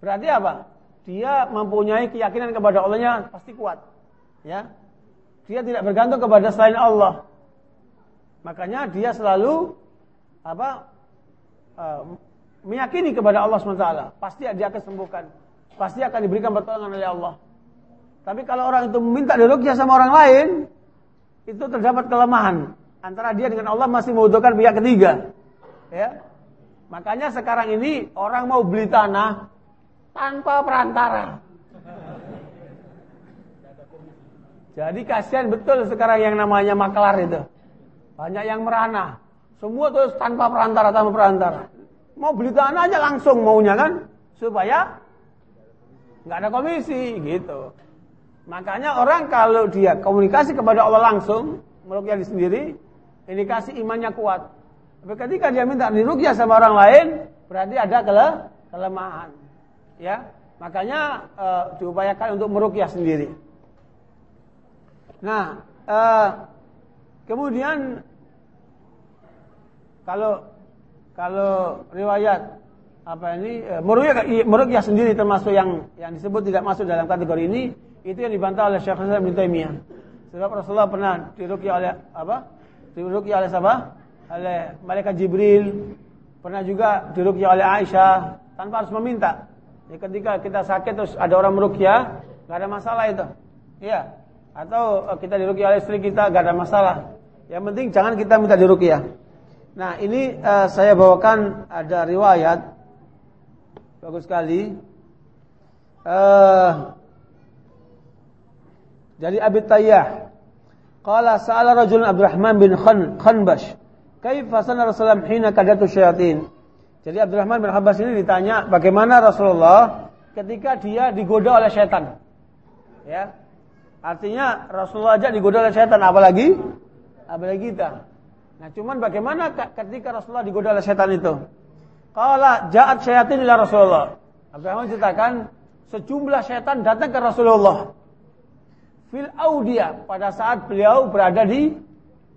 berarti apa? Dia mempunyai keyakinan kepada Allahnya pasti kuat. Ya. Dia tidak bergantung kepada selain Allah. Makanya dia selalu apa? Uh, meyakini kepada Allah SWT, pasti dia akan sembuhkan. Pasti akan diberikan pertolongan oleh Allah. Tapi kalau orang itu meminta dirukyah sama orang lain, itu terdapat kelemahan. Antara dia dengan Allah masih membutuhkan pihak ketiga. Ya. Makanya sekarang ini orang mau beli tanah tanpa perantara. Jadi kasihan betul sekarang yang namanya maklar itu. Banyak yang merana. Semua terus tanpa perantara, tanpa perantara. Mau beli tanah aja langsung maunya kan, supaya nggak ada komisi gitu. Makanya orang kalau dia komunikasi kepada Allah langsung, merukyah sendiri, indikasi imannya kuat. Tapi ketika dia minta dirukyah sama orang lain, berarti ada kele kelemahan. Ya, makanya e, diupayakan untuk merukyah sendiri. Nah, e, kemudian kalau kalau riwayat apa ini e, meruqyah sendiri termasuk yang yang disebut tidak masuk dalam kategori ini itu yang dibantah oleh Syekh Hasan bin Taimiyah. Sebab Rasulullah pernah diruqyah oleh apa? Diruqyah oleh siapa? Oleh malaikat Jibril. Pernah juga diruqyah oleh Aisyah tanpa harus meminta. Ya, ketika kita sakit terus ada orang meruqyah, nggak ada masalah itu. Iya. Atau e, kita diruqyah oleh istri kita, nggak ada masalah. Yang penting jangan kita minta diruqyah. Nah ini uh, saya bawakan ada riwayat bagus sekali. Uh, dari Abi Tayyah. Qala sa'ala rajul Abdurrahman bin Khan Khanbash, "Kaifa sana Rasulullah hina kadatu syayatin?" Jadi Abdurrahman bin Khanbash ini ditanya bagaimana Rasulullah ketika dia digoda oleh setan. Ya. Artinya Rasulullah aja digoda oleh setan apalagi apalagi kita. Nah, cuman bagaimana ketika Rasulullah digoda oleh setan itu? Qala ja'at syayatin ila Rasulullah. Abdurrahman ceritakan sejumlah setan datang ke Rasulullah. Fil audia pada saat beliau berada di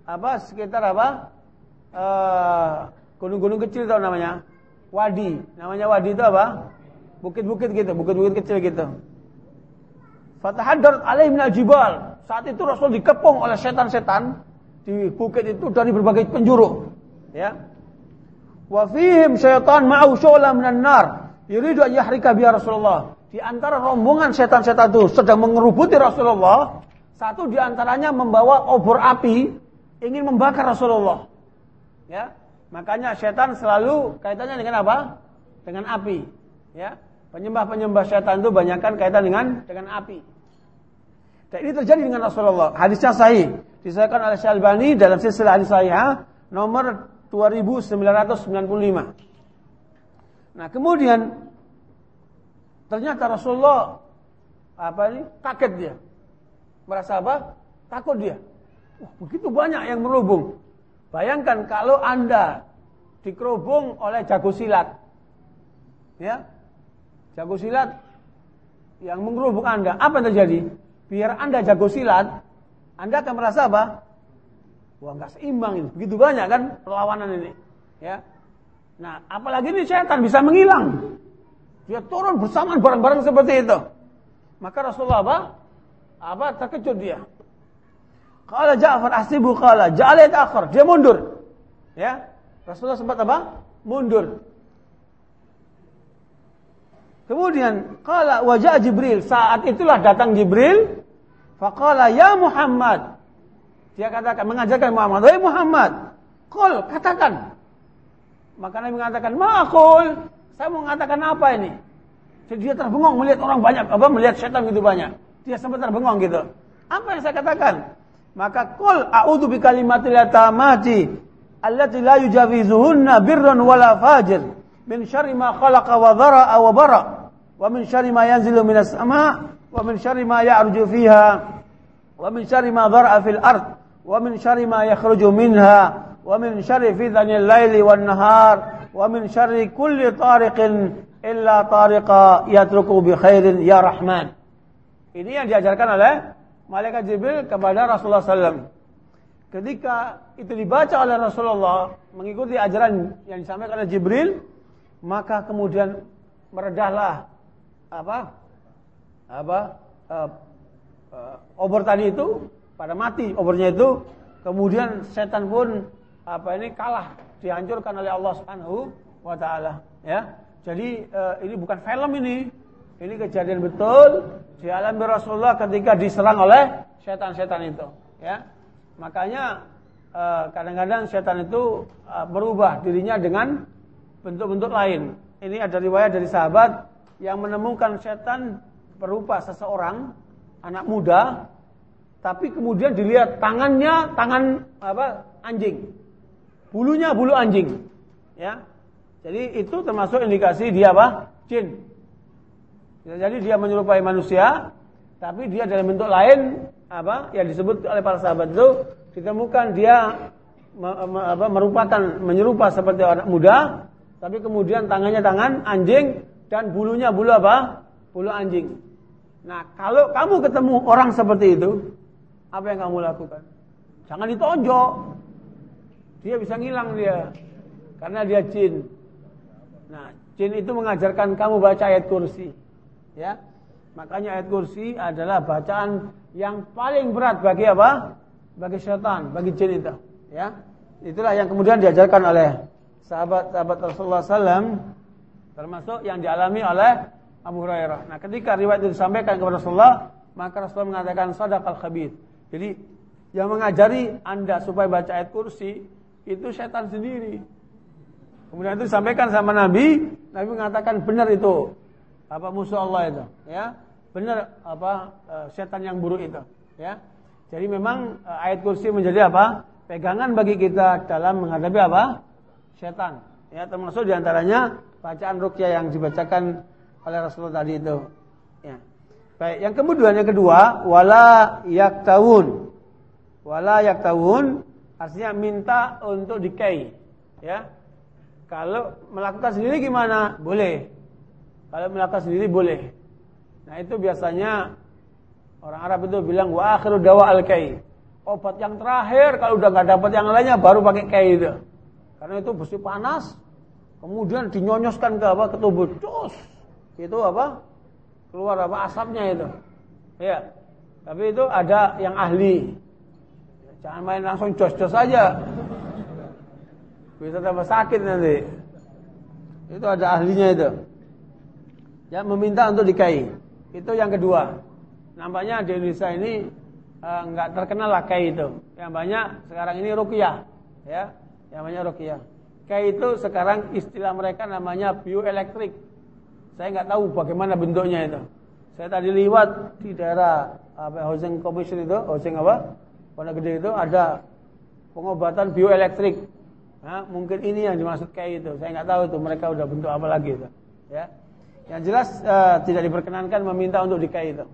apa sekitar apa? Eh, gunung-gunung uh, kecil itu namanya. Wadi. Namanya wadi itu apa? Bukit-bukit gitu, bukit-bukit kecil gitu. Fatahaddarat alaihim jibal. Saat itu Rasul dikepung oleh setan-setan di bukit itu dari berbagai penjuru. Ya. Wa fihim syaitan ma'u syu'la minan nar. Yuridu an yahrika biya Rasulullah. Di antara rombongan setan-setan itu sedang mengerubuti Rasulullah, satu di antaranya membawa obor api ingin membakar Rasulullah. Ya. Makanya setan selalu kaitannya dengan apa? Dengan api. Ya. Penyembah-penyembah setan itu banyakkan kaitan dengan dengan api. Dan ini terjadi dengan Rasulullah. Hadisnya sahih. Disahkan oleh Syalbani dalam silsilah hadis sahih nomor 2995. Nah, kemudian ternyata Rasulullah apa ini? Kaget dia. Merasa apa? Takut dia. Wah, begitu banyak yang merubung. Bayangkan kalau Anda dikerubung oleh jago silat. Ya. jago silat yang menggerubuk Anda, apa yang terjadi? Biar Anda jago silat, Anda akan merasa apa? Wah, nggak seimbang ini. Begitu banyak kan perlawanan ini. Ya. Nah, apalagi ini setan bisa menghilang. Dia turun bersamaan barang-barang seperti itu. Maka Rasulullah apa? Apa terkejut dia. Kalau Ja'far asibu qala ja'ala akhir. Dia mundur. Ya. Rasulullah sempat apa? Mundur. Kemudian kala wajah Jibril. Saat itulah datang Jibril. Faqala ya Muhammad. Dia katakan mengajarkan Muhammad, "Wahai Muhammad, qul katakan." Maka Nabi mengatakan, "Ma'qul." Saya mau mengatakan apa ini? Jadi dia terbengong melihat orang banyak, apa melihat setan gitu banyak. Dia sempat terbengong gitu. Apa yang saya katakan? Maka qul a'udzu bikalimatil tamati allati la yujawizuhunna birrun wala fajir min syarri ma khalaqa wa dhara'a wa bara' wa min syarri ma yanzilu minas sama syarri ma dhar'a fil ard wa min syarri ma yakhruju minha wa min syarri fitnanil laili wan nahar wa min syarri kulli tariqin illa tariqa yatruku bi khairin ya rahman. Ini yang diajarkan oleh malaikat Jibril kepada Rasulullah SAW ketika itu dibaca oleh Rasulullah mengikuti ajaran yang disampaikan oleh Jibril maka kemudian meredahlah apa apa uh, uh, obor tadi itu pada mati obornya itu kemudian setan pun apa ini kalah dihancurkan oleh Allah Subhanahu wa taala ya. Jadi uh, ini bukan film ini. Ini kejadian betul di alam Rasulullah ketika diserang oleh setan-setan itu ya. Makanya kadang-kadang setan itu berubah dirinya dengan bentuk-bentuk lain. Ini ada riwayat dari sahabat yang menemukan setan berupa seseorang anak muda tapi kemudian dilihat tangannya tangan apa anjing bulunya bulu anjing ya jadi itu termasuk indikasi dia apa jin ya, jadi dia menyerupai manusia tapi dia dalam bentuk lain apa yang disebut oleh para sahabat itu ditemukan dia me, me, apa, merupakan menyerupa seperti anak muda tapi kemudian tangannya tangan anjing dan bulunya bulu apa? Bulu anjing. Nah, kalau kamu ketemu orang seperti itu, apa yang kamu lakukan? Jangan ditonjok. Dia bisa ngilang dia. Karena dia jin. Nah, jin itu mengajarkan kamu baca ayat kursi. Ya. Makanya ayat kursi adalah bacaan yang paling berat bagi apa? Bagi syaitan, bagi jin itu. Ya. Itulah yang kemudian diajarkan oleh sahabat-sahabat Rasulullah SAW termasuk yang dialami oleh Abu Hurairah. Nah, ketika riwayat itu disampaikan kepada Rasulullah, maka Rasulullah mengatakan sadaqal khabith. Jadi yang mengajari Anda supaya baca ayat kursi itu setan sendiri. Kemudian itu disampaikan sama Nabi, Nabi mengatakan benar itu apa musuh Allah itu, ya. Benar apa eh, setan yang buruk itu, ya. Jadi memang eh, ayat kursi menjadi apa? Pegangan bagi kita dalam menghadapi apa? Setan. Ya, termasuk di antaranya bacaan rukyah yang dibacakan oleh Rasulullah tadi itu. Ya. Baik, yang kemudian yang kedua, wala yaktawun. Wala yaktawun artinya minta untuk dikai. Ya. Kalau melakukan sendiri gimana? Boleh. Kalau melakukan sendiri boleh. Nah, itu biasanya orang Arab itu bilang wa akhiru dawa al-kai. Obat yang terakhir kalau udah nggak dapat yang lainnya baru pakai kai itu. Karena itu besi panas, Kemudian dinyonyoskan ke apa? Ke tubuh. Cus. Itu apa? Keluar apa? Asapnya itu. Ya. Tapi itu ada yang ahli. Jangan main langsung jos-jos saja. Bisa tambah sakit nanti. Itu ada ahlinya itu. Ya meminta untuk dikai. Itu yang kedua. Nampaknya di Indonesia ini eh, nggak terkenal lah kai itu. Yang banyak sekarang ini rukyah, ya. Yang banyak rukyah. Kayak itu sekarang istilah mereka namanya bioelektrik. Saya nggak tahu bagaimana bentuknya itu. Saya tadi lewat di daerah apa housing commission itu, housing apa? Pondok Gede itu ada pengobatan bioelektrik. Nah, mungkin ini yang dimaksud kayak itu. Saya nggak tahu itu mereka udah bentuk apa lagi itu. Ya. Yang jelas uh, tidak diperkenankan meminta untuk dikai itu.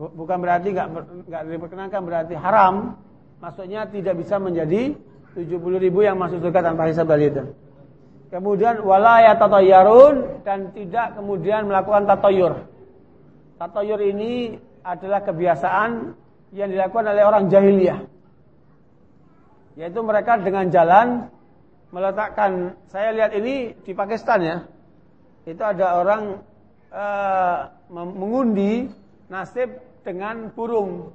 Bukan berarti nggak nggak diperkenankan berarti haram. Maksudnya tidak bisa menjadi 70 ribu yang masuk surga tanpa hisab tadi itu. Kemudian walaya tatoyarun dan tidak kemudian melakukan tatoyur. Tatoyur ini adalah kebiasaan yang dilakukan oleh orang jahiliyah. Yaitu mereka dengan jalan meletakkan, saya lihat ini di Pakistan ya, itu ada orang uh, mengundi nasib dengan burung.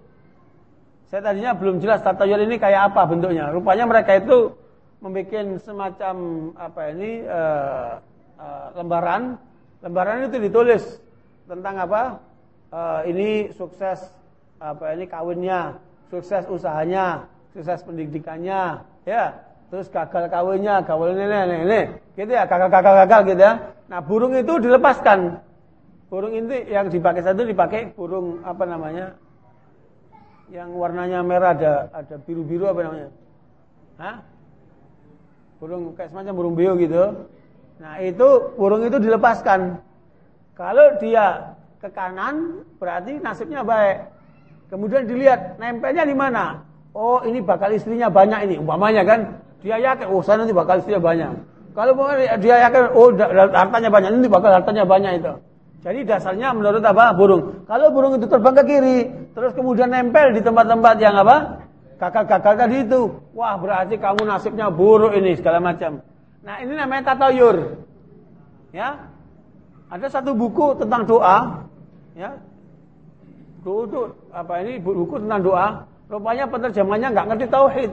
Saya tadinya belum jelas tatoyur ini kayak apa bentuknya. Rupanya mereka itu membuat semacam apa ini uh, uh, lembaran, lembaran itu ditulis tentang apa? Uh, ini sukses apa ini kawinnya, sukses usahanya, sukses pendidikannya, ya. Terus gagal kawinnya, kawin ini, ini, ini, gitu ya, gagal, gagal, gagal gitu ya. Nah burung itu dilepaskan. Burung ini yang dipakai satu dipakai burung apa namanya? Yang warnanya merah ada ada biru-biru apa namanya? Hah? Burung kayak semacam burung beo gitu. Nah itu burung itu dilepaskan. Kalau dia ke kanan berarti nasibnya baik. Kemudian dilihat nempelnya di mana. Oh ini bakal istrinya banyak ini umpamanya kan. Dia yakin oh saya nanti bakal istrinya banyak. Kalau dia yakin oh hartanya banyak ini bakal hartanya banyak itu. Jadi dasarnya menurut apa burung. Kalau burung itu terbang ke kiri terus kemudian nempel di tempat-tempat yang apa Gagal-gagal tadi itu. Wah berarti kamu nasibnya buruk ini segala macam. Nah ini namanya tatayur. Ya. Ada satu buku tentang doa. Ya. Buku apa ini buku tentang doa. Rupanya penerjemahnya nggak ngerti tauhid.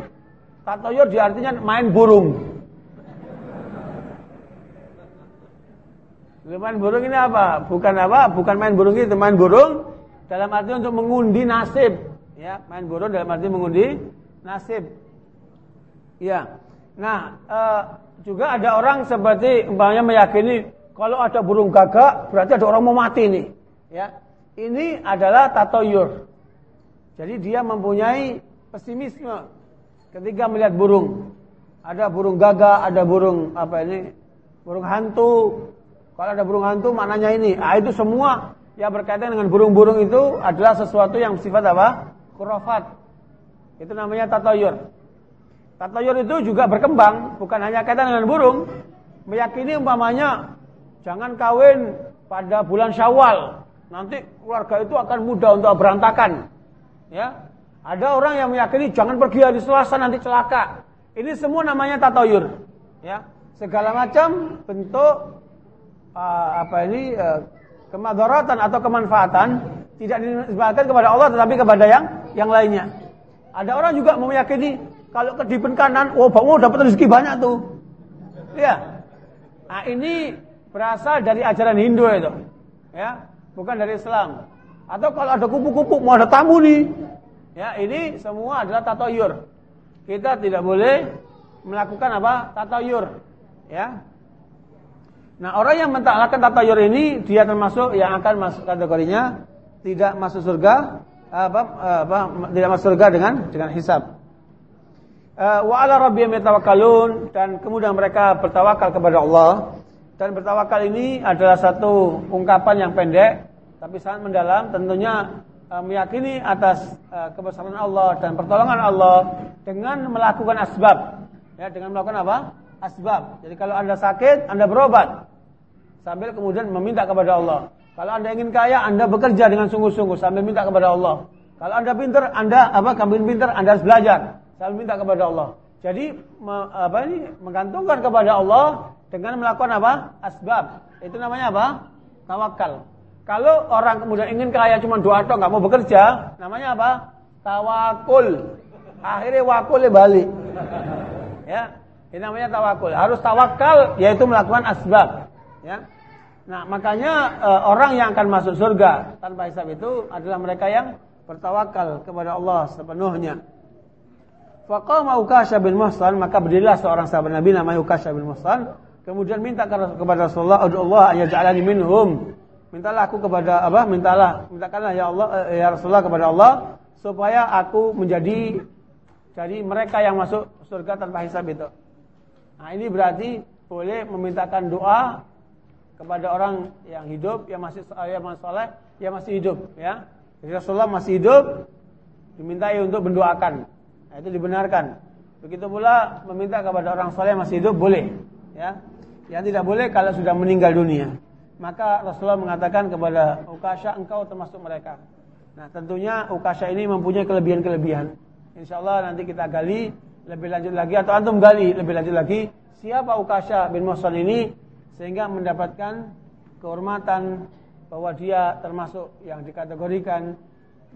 Tatayur di artinya main burung. Main burung ini apa? Bukan apa? Bukan main burung itu, main burung dalam arti untuk mengundi nasib. Ya, main burung dalam arti mengundi nasib. Ya. Nah, e, juga ada orang seperti umpamanya meyakini kalau ada burung gagak berarti ada orang mau mati nih. Ya. Ini adalah tatoyur. Jadi dia mempunyai pesimisme ketika melihat burung. Ada burung gagak, ada burung apa ini? Burung hantu. Kalau ada burung hantu maknanya ini. Ah itu semua yang berkaitan dengan burung-burung itu adalah sesuatu yang sifat apa? Khurafat. Itu namanya tatayur. Tatayur itu juga berkembang, bukan hanya kaitan dengan burung. Meyakini umpamanya jangan kawin pada bulan Syawal. Nanti keluarga itu akan mudah untuk berantakan. Ya. Ada orang yang meyakini jangan pergi hari Selasa nanti celaka. Ini semua namanya tatayur. Ya. Segala macam bentuk uh, apa ini uh, kemadaratan atau kemanfaatan tidak dinisbatkan kepada Allah tetapi kepada yang yang lainnya. Ada orang juga meyakini kalau kedipan kanan, oh bang, dapat rezeki banyak tuh. Ya. Nah, ini berasal dari ajaran Hindu itu. Ya, bukan dari Islam. Atau kalau ada kupu-kupu mau ada tamu nih. Ya, ini semua adalah tatoyur. Kita tidak boleh melakukan apa? Tatoyur. Ya. Nah, orang yang mentaklahkan tatoyur ini dia termasuk yang akan masuk kategorinya tidak masuk surga apa, apa tidak masuk surga dengan dengan hisab. Eh, wa ala rabbihim yatawakkalun dan kemudian mereka bertawakal kepada Allah. Dan bertawakal ini adalah satu ungkapan yang pendek tapi sangat mendalam tentunya uh, meyakini atas uh, kebesaran Allah dan pertolongan Allah dengan melakukan asbab. Ya dengan melakukan apa? Asbab. Jadi kalau anda sakit anda berobat. Sambil kemudian meminta kepada Allah kalau Anda ingin kaya, Anda bekerja dengan sungguh-sungguh sambil minta kepada Allah. Kalau Anda pintar, Anda apa? Kamu pintar, Anda harus belajar sambil minta kepada Allah. Jadi apa ini menggantungkan kepada Allah dengan melakukan apa? Asbab. Itu namanya apa? Tawakal. Kalau orang kemudian ingin kaya cuma doa atau nggak mau bekerja, namanya apa? Tawakul. Akhirnya wakul balik. Ya, ini namanya tawakul. Harus tawakal yaitu melakukan asbab. Ya. Nah, makanya e, orang yang akan masuk surga tanpa hisab itu adalah mereka yang bertawakal kepada Allah sepenuhnya. Faqama Ukasha bin Muhsan, maka berdirilah seorang sahabat Nabi namanya Ukasha bin Muhsan, kemudian minta kepada Rasulullah, Allah an yaj'alani minhum." Mintalah aku kepada apa? Mintalah, mintakanlah ya Allah eh, ya Rasulullah kepada Allah supaya aku menjadi jadi mereka yang masuk surga tanpa hisab itu. Nah, ini berarti boleh memintakan doa kepada orang yang hidup, yang masih yang masih soleh, yang masih hidup, ya. Rasulullah masih hidup, dimintai untuk mendoakan. Nah, itu dibenarkan. Begitu pula meminta kepada orang soleh yang masih hidup boleh, ya. Yang tidak boleh kalau sudah meninggal dunia. Maka Rasulullah mengatakan kepada Ukasha, engkau termasuk mereka. Nah tentunya Ukasha ini mempunyai kelebihan-kelebihan. Insya Allah nanti kita gali lebih lanjut lagi atau antum gali lebih lanjut lagi siapa Ukasha bin Muhsan ini sehingga mendapatkan kehormatan bahwa dia termasuk yang dikategorikan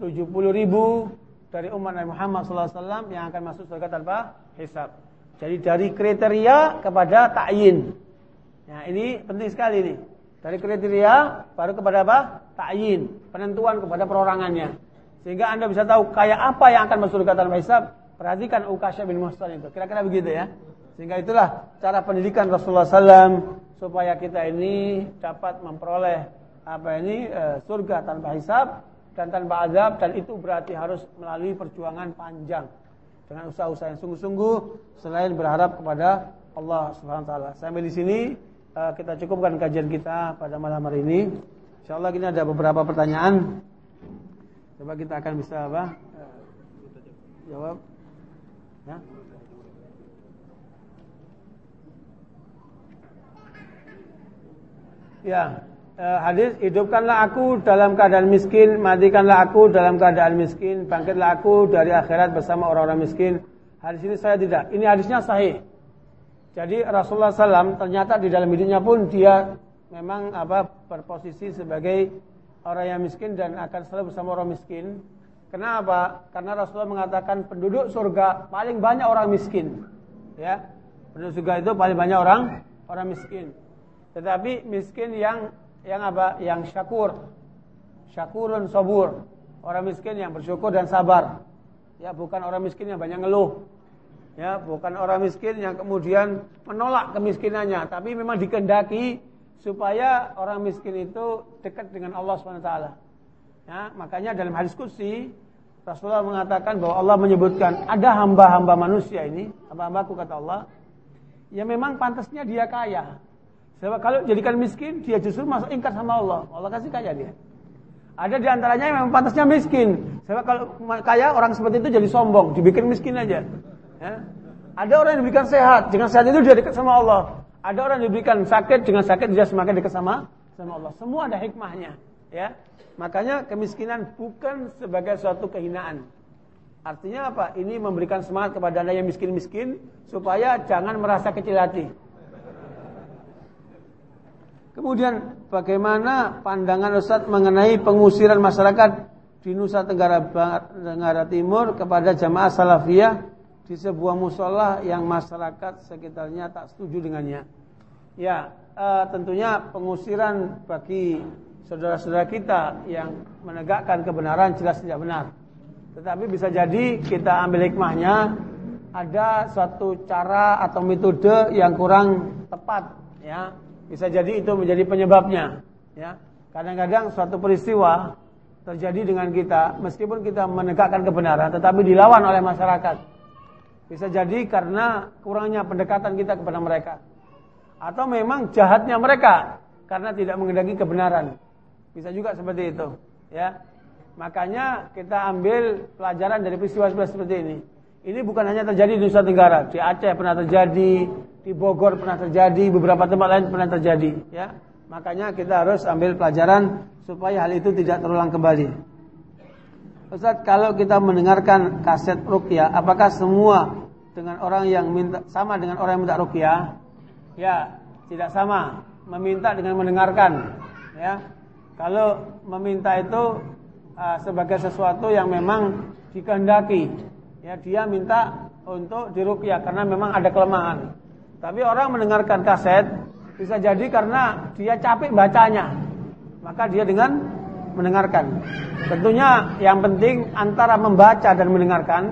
70 ribu dari umat Nabi Muhammad SAW yang akan masuk surga tanpa hisab. Jadi dari kriteria kepada ta'yin. Nah ini penting sekali nih. Dari kriteria baru kepada apa? Ta'yin. Penentuan kepada perorangannya. Sehingga anda bisa tahu kayak apa yang akan masuk surga tanpa hisab. Perhatikan Ukasha bin Muhsan itu. Kira-kira begitu ya. Sehingga itulah cara pendidikan Rasulullah SAW supaya kita ini dapat memperoleh apa ini e, surga tanpa hisab dan tanpa azab dan itu berarti harus melalui perjuangan panjang dengan usaha-usaha yang sungguh-sungguh selain berharap kepada Allah Subhanahu wa taala. Sampai di sini uh, kita cukupkan kajian kita pada malam hari ini. Insyaallah ini ada beberapa pertanyaan. Coba kita akan bisa apa? Uh, jawab. Ya. Ya, uh, hadis hidupkanlah aku dalam keadaan miskin, matikanlah aku dalam keadaan miskin, bangkitlah aku dari akhirat bersama orang-orang miskin. Hadis ini saya tidak. Ini hadisnya sahih. Jadi Rasulullah SAW ternyata di dalam hidupnya pun dia memang apa berposisi sebagai orang yang miskin dan akan selalu bersama orang miskin. Kenapa? Karena Rasulullah mengatakan penduduk surga paling banyak orang miskin. Ya, penduduk surga itu paling banyak orang orang miskin. Tetapi miskin yang yang apa? Yang syakur, syakurun sabur. Orang miskin yang bersyukur dan sabar. Ya, bukan orang miskin yang banyak ngeluh ya bukan orang miskin yang kemudian menolak kemiskinannya tapi memang dikendaki supaya orang miskin itu dekat dengan Allah SWT ya makanya dalam hadis kursi Rasulullah mengatakan bahwa Allah menyebutkan ada hamba-hamba manusia ini hamba-hambaku kata Allah ya memang pantasnya dia kaya sebab kalau jadikan miskin dia justru masuk ingkar sama Allah Allah kasih kaya dia ada di antaranya yang memang pantasnya miskin sebab kalau kaya orang seperti itu jadi sombong dibikin miskin aja Ya. Ada orang yang diberikan sehat, dengan sehat itu dia dekat sama Allah. Ada orang yang diberikan sakit, dengan sakit dia semakin dekat sama sama Allah. Semua ada hikmahnya, ya. Makanya kemiskinan bukan sebagai suatu kehinaan. Artinya apa? Ini memberikan semangat kepada anda yang miskin-miskin supaya jangan merasa kecil hati. Kemudian bagaimana pandangan Ustaz mengenai pengusiran masyarakat di Nusa Tenggara Tenggara Timur kepada jamaah salafiyah di sebuah musola yang masyarakat sekitarnya tak setuju dengannya. Ya, uh, tentunya pengusiran bagi saudara-saudara kita yang menegakkan kebenaran jelas tidak benar. Tetapi bisa jadi kita ambil hikmahnya ada suatu cara atau metode yang kurang tepat ya. Bisa jadi itu menjadi penyebabnya ya. Kadang-kadang suatu peristiwa terjadi dengan kita meskipun kita menegakkan kebenaran tetapi dilawan oleh masyarakat bisa jadi karena kurangnya pendekatan kita kepada mereka. Atau memang jahatnya mereka karena tidak mengendaki kebenaran. Bisa juga seperti itu, ya. Makanya kita ambil pelajaran dari peristiwa-peristiwa seperti ini. Ini bukan hanya terjadi di Nusa Tenggara, di Aceh pernah terjadi, di Bogor pernah terjadi, beberapa tempat lain pernah terjadi, ya. Makanya kita harus ambil pelajaran supaya hal itu tidak terulang kembali. Ustaz, kalau kita mendengarkan kaset rukyah, apakah semua dengan orang yang minta sama dengan orang yang minta rukyah? Ya, tidak sama. Meminta dengan mendengarkan, ya. Kalau meminta itu uh, sebagai sesuatu yang memang dikehendaki, ya dia minta untuk dirukyah karena memang ada kelemahan. Tapi orang mendengarkan kaset bisa jadi karena dia capek bacanya, maka dia dengan mendengarkan. Tentunya yang penting antara membaca dan mendengarkan.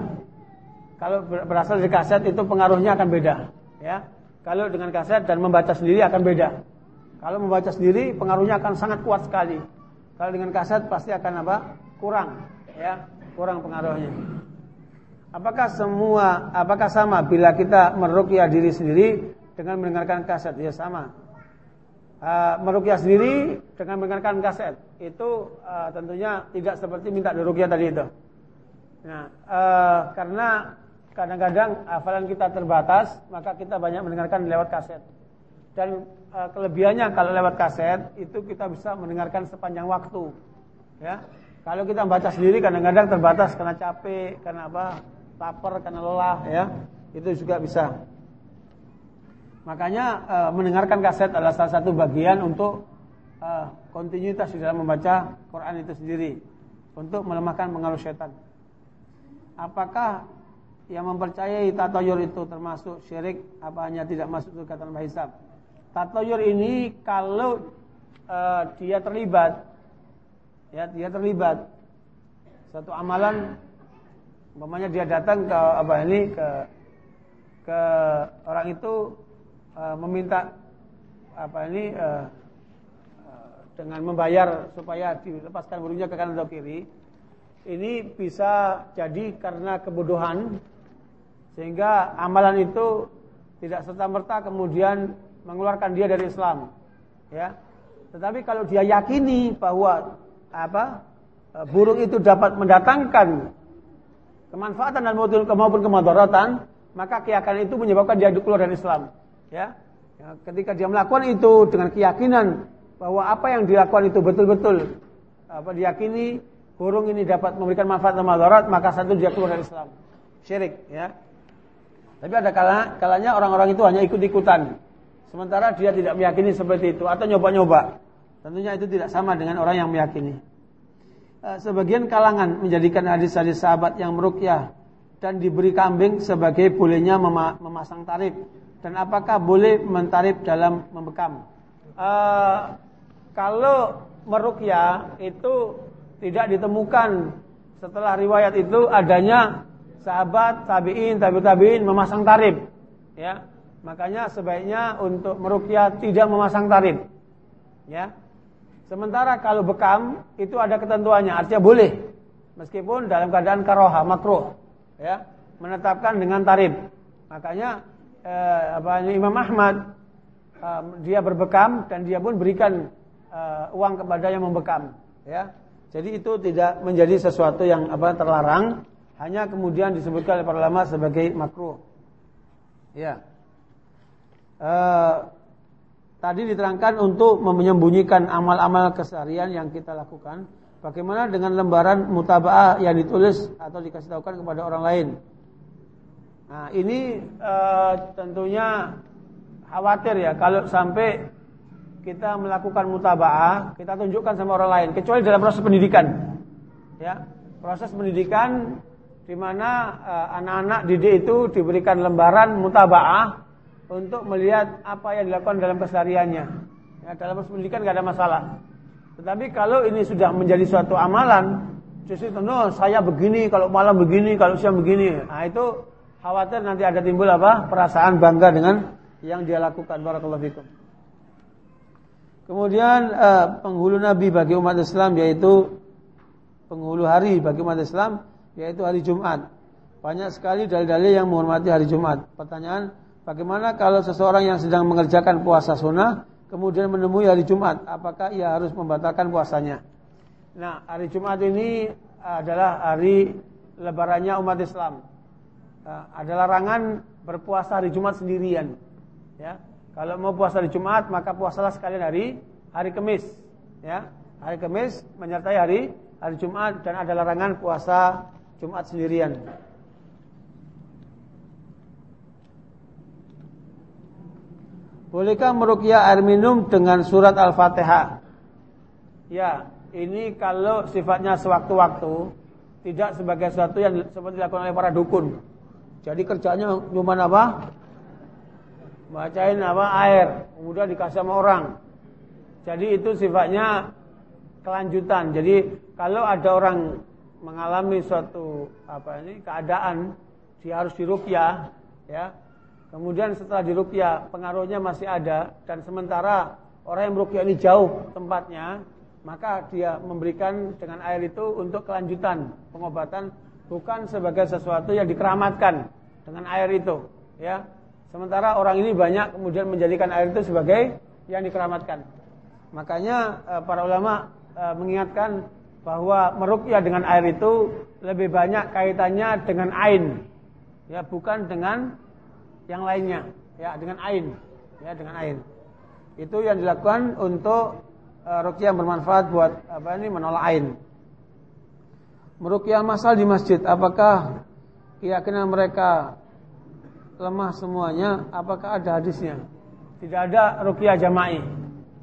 Kalau berasal dari kaset itu pengaruhnya akan beda, ya. Kalau dengan kaset dan membaca sendiri akan beda. Kalau membaca sendiri pengaruhnya akan sangat kuat sekali. Kalau dengan kaset pasti akan apa? Kurang, ya, kurang pengaruhnya. Apakah semua apakah sama bila kita meruqyah diri sendiri dengan mendengarkan kaset? Ya sama uh, merukyah sendiri dengan mendengarkan kaset itu uh, tentunya tidak seperti minta dirukyah tadi itu. Nah, uh, karena kadang-kadang hafalan kita terbatas, maka kita banyak mendengarkan lewat kaset. Dan e, kelebihannya kalau lewat kaset itu kita bisa mendengarkan sepanjang waktu. Ya. Kalau kita baca sendiri kadang-kadang terbatas karena capek, karena apa? Lapar, karena lelah ya. Itu juga bisa. Makanya e, mendengarkan kaset adalah salah satu bagian untuk e, kontinuitas di dalam membaca Quran itu sendiri untuk melemahkan pengaruh setan. Apakah yang mempercayai tatoyur itu termasuk syirik apa hanya tidak masuk surga tanpa hisab? Tatoyur ini kalau e, dia terlibat ya dia terlibat satu amalan umpamanya dia datang ke apa ini ke ke orang itu uh, meminta apa ini uh, uh, dengan membayar supaya dilepaskan burungnya ke kanan atau kiri. Ini bisa jadi karena kebodohan sehingga amalan itu tidak serta merta kemudian mengeluarkan dia dari Islam ya. Tetapi kalau dia yakini bahwa apa e, burung itu dapat mendatangkan kemanfaatan dan maupun kemadaratan, maka keyakinan itu menyebabkan dia keluar dari Islam. Ya. ya. Ketika dia melakukan itu dengan keyakinan bahwa apa yang dilakukan itu betul-betul apa diyakini burung ini dapat memberikan manfaat dan madarat, maka satu dia keluar dari Islam. Syirik, ya. Tapi ada kala, kalanya orang-orang itu hanya ikut-ikutan. Sementara dia tidak meyakini seperti itu atau nyoba-nyoba. Tentunya itu tidak sama dengan orang yang meyakini. Eh, sebagian kalangan menjadikan hadis-hadis sahabat yang merukyah dan diberi kambing sebagai bolehnya memasang tarif. Dan apakah boleh mentarif dalam membekam. Uh, kalau merukyah itu tidak ditemukan. Setelah riwayat itu adanya sahabat tabiin tabi tabiin memasang tarif ya. Makanya sebaiknya untuk merukyah tidak memasang tarif ya Sementara kalau bekam itu ada ketentuannya, artinya boleh. Meskipun dalam keadaan karoha, makruh. Ya, menetapkan dengan tarif. Makanya eh, apa Imam Ahmad eh, dia berbekam dan dia pun berikan eh, uang kepada yang membekam, ya. Jadi itu tidak menjadi sesuatu yang apa terlarang, hanya kemudian disebutkan oleh para ulama sebagai makruh. Ya. Eh, tadi diterangkan untuk menyembunyikan amal-amal keseharian yang kita lakukan. Bagaimana dengan lembaran mutabaah yang ditulis atau dikasih tahukan kepada orang lain? Nah, ini e, tentunya khawatir ya kalau sampai kita melakukan mutabaah, kita tunjukkan sama orang lain, kecuali dalam proses pendidikan. Ya, proses pendidikan di mana eh, anak-anak didik itu diberikan lembaran mutabaah untuk melihat apa yang dilakukan dalam kesehariannya. Ya, dalam pendidikan nggak ada masalah. Tetapi kalau ini sudah menjadi suatu amalan, justru no, saya begini, kalau malam begini, kalau siang begini, nah itu khawatir nanti ada timbul apa? Perasaan bangga dengan yang dia lakukan. Barakallahu fikum. Kemudian eh, penghulu Nabi bagi umat Islam yaitu penghulu hari bagi umat Islam yaitu hari Jumat. Banyak sekali dalil-dalil yang menghormati hari Jumat. Pertanyaan, Bagaimana kalau seseorang yang sedang mengerjakan puasa sunnah kemudian menemui hari Jumat, apakah ia harus membatalkan puasanya? Nah, hari Jumat ini adalah hari lebarannya umat Islam. Nah, ada larangan berpuasa hari Jumat sendirian. Ya, kalau mau puasa hari Jumat maka puasalah sekalian hari hari Kamis. Ya, hari Kamis menyertai hari hari Jumat dan ada larangan puasa Jumat sendirian. Bolehkah merukyah air minum dengan surat Al-Fatihah? Ya, ini kalau sifatnya sewaktu-waktu, tidak sebagai sesuatu yang seperti dilakukan oleh para dukun. Jadi kerjanya cuma apa? Bacain apa air, kemudian dikasih sama orang. Jadi itu sifatnya kelanjutan. Jadi kalau ada orang mengalami suatu apa ini keadaan dia harus dirukyah, ya Kemudian setelah dirukyah pengaruhnya masih ada dan sementara orang yang merukyah ini jauh tempatnya, maka dia memberikan dengan air itu untuk kelanjutan pengobatan bukan sebagai sesuatu yang dikeramatkan dengan air itu, ya. Sementara orang ini banyak kemudian menjadikan air itu sebagai yang dikeramatkan. Makanya eh, para ulama eh, mengingatkan bahwa merukyah dengan air itu lebih banyak kaitannya dengan ain, ya bukan dengan yang lainnya ya dengan ain ya dengan ain Itu yang dilakukan untuk uh, rukyah yang bermanfaat buat apa ini menolak ain. Merukyah masal di masjid, apakah keyakinan mereka lemah semuanya? Apakah ada hadisnya? Tidak ada rukyah jama'i.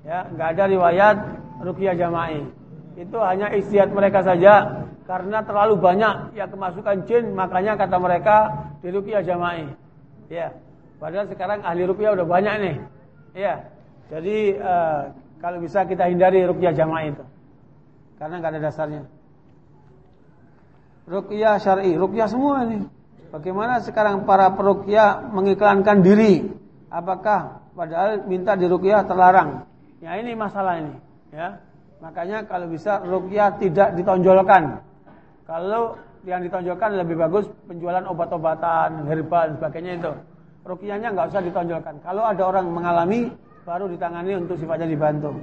Ya, enggak ada riwayat rukyah jama'i. Itu hanya istiad mereka saja karena terlalu banyak yang kemasukan jin, makanya kata mereka di rukyah jama'i. Ya. Padahal sekarang ahli rukyah udah banyak nih. Ya. Jadi uh, kalau bisa kita hindari rukyah jama'i itu. Karena enggak ada dasarnya. Rukyah syar'i, rukyah semua ini. Bagaimana sekarang para perukyah mengiklankan diri? Apakah padahal minta dirukyah terlarang? Ya ini masalah ini, ya. Makanya kalau bisa rukyah tidak ditonjolkan. Kalau yang ditonjolkan lebih bagus penjualan obat-obatan, herbal dan sebagainya itu. Rukyahnya nggak usah ditonjolkan. Kalau ada orang mengalami baru ditangani untuk sifatnya dibantu.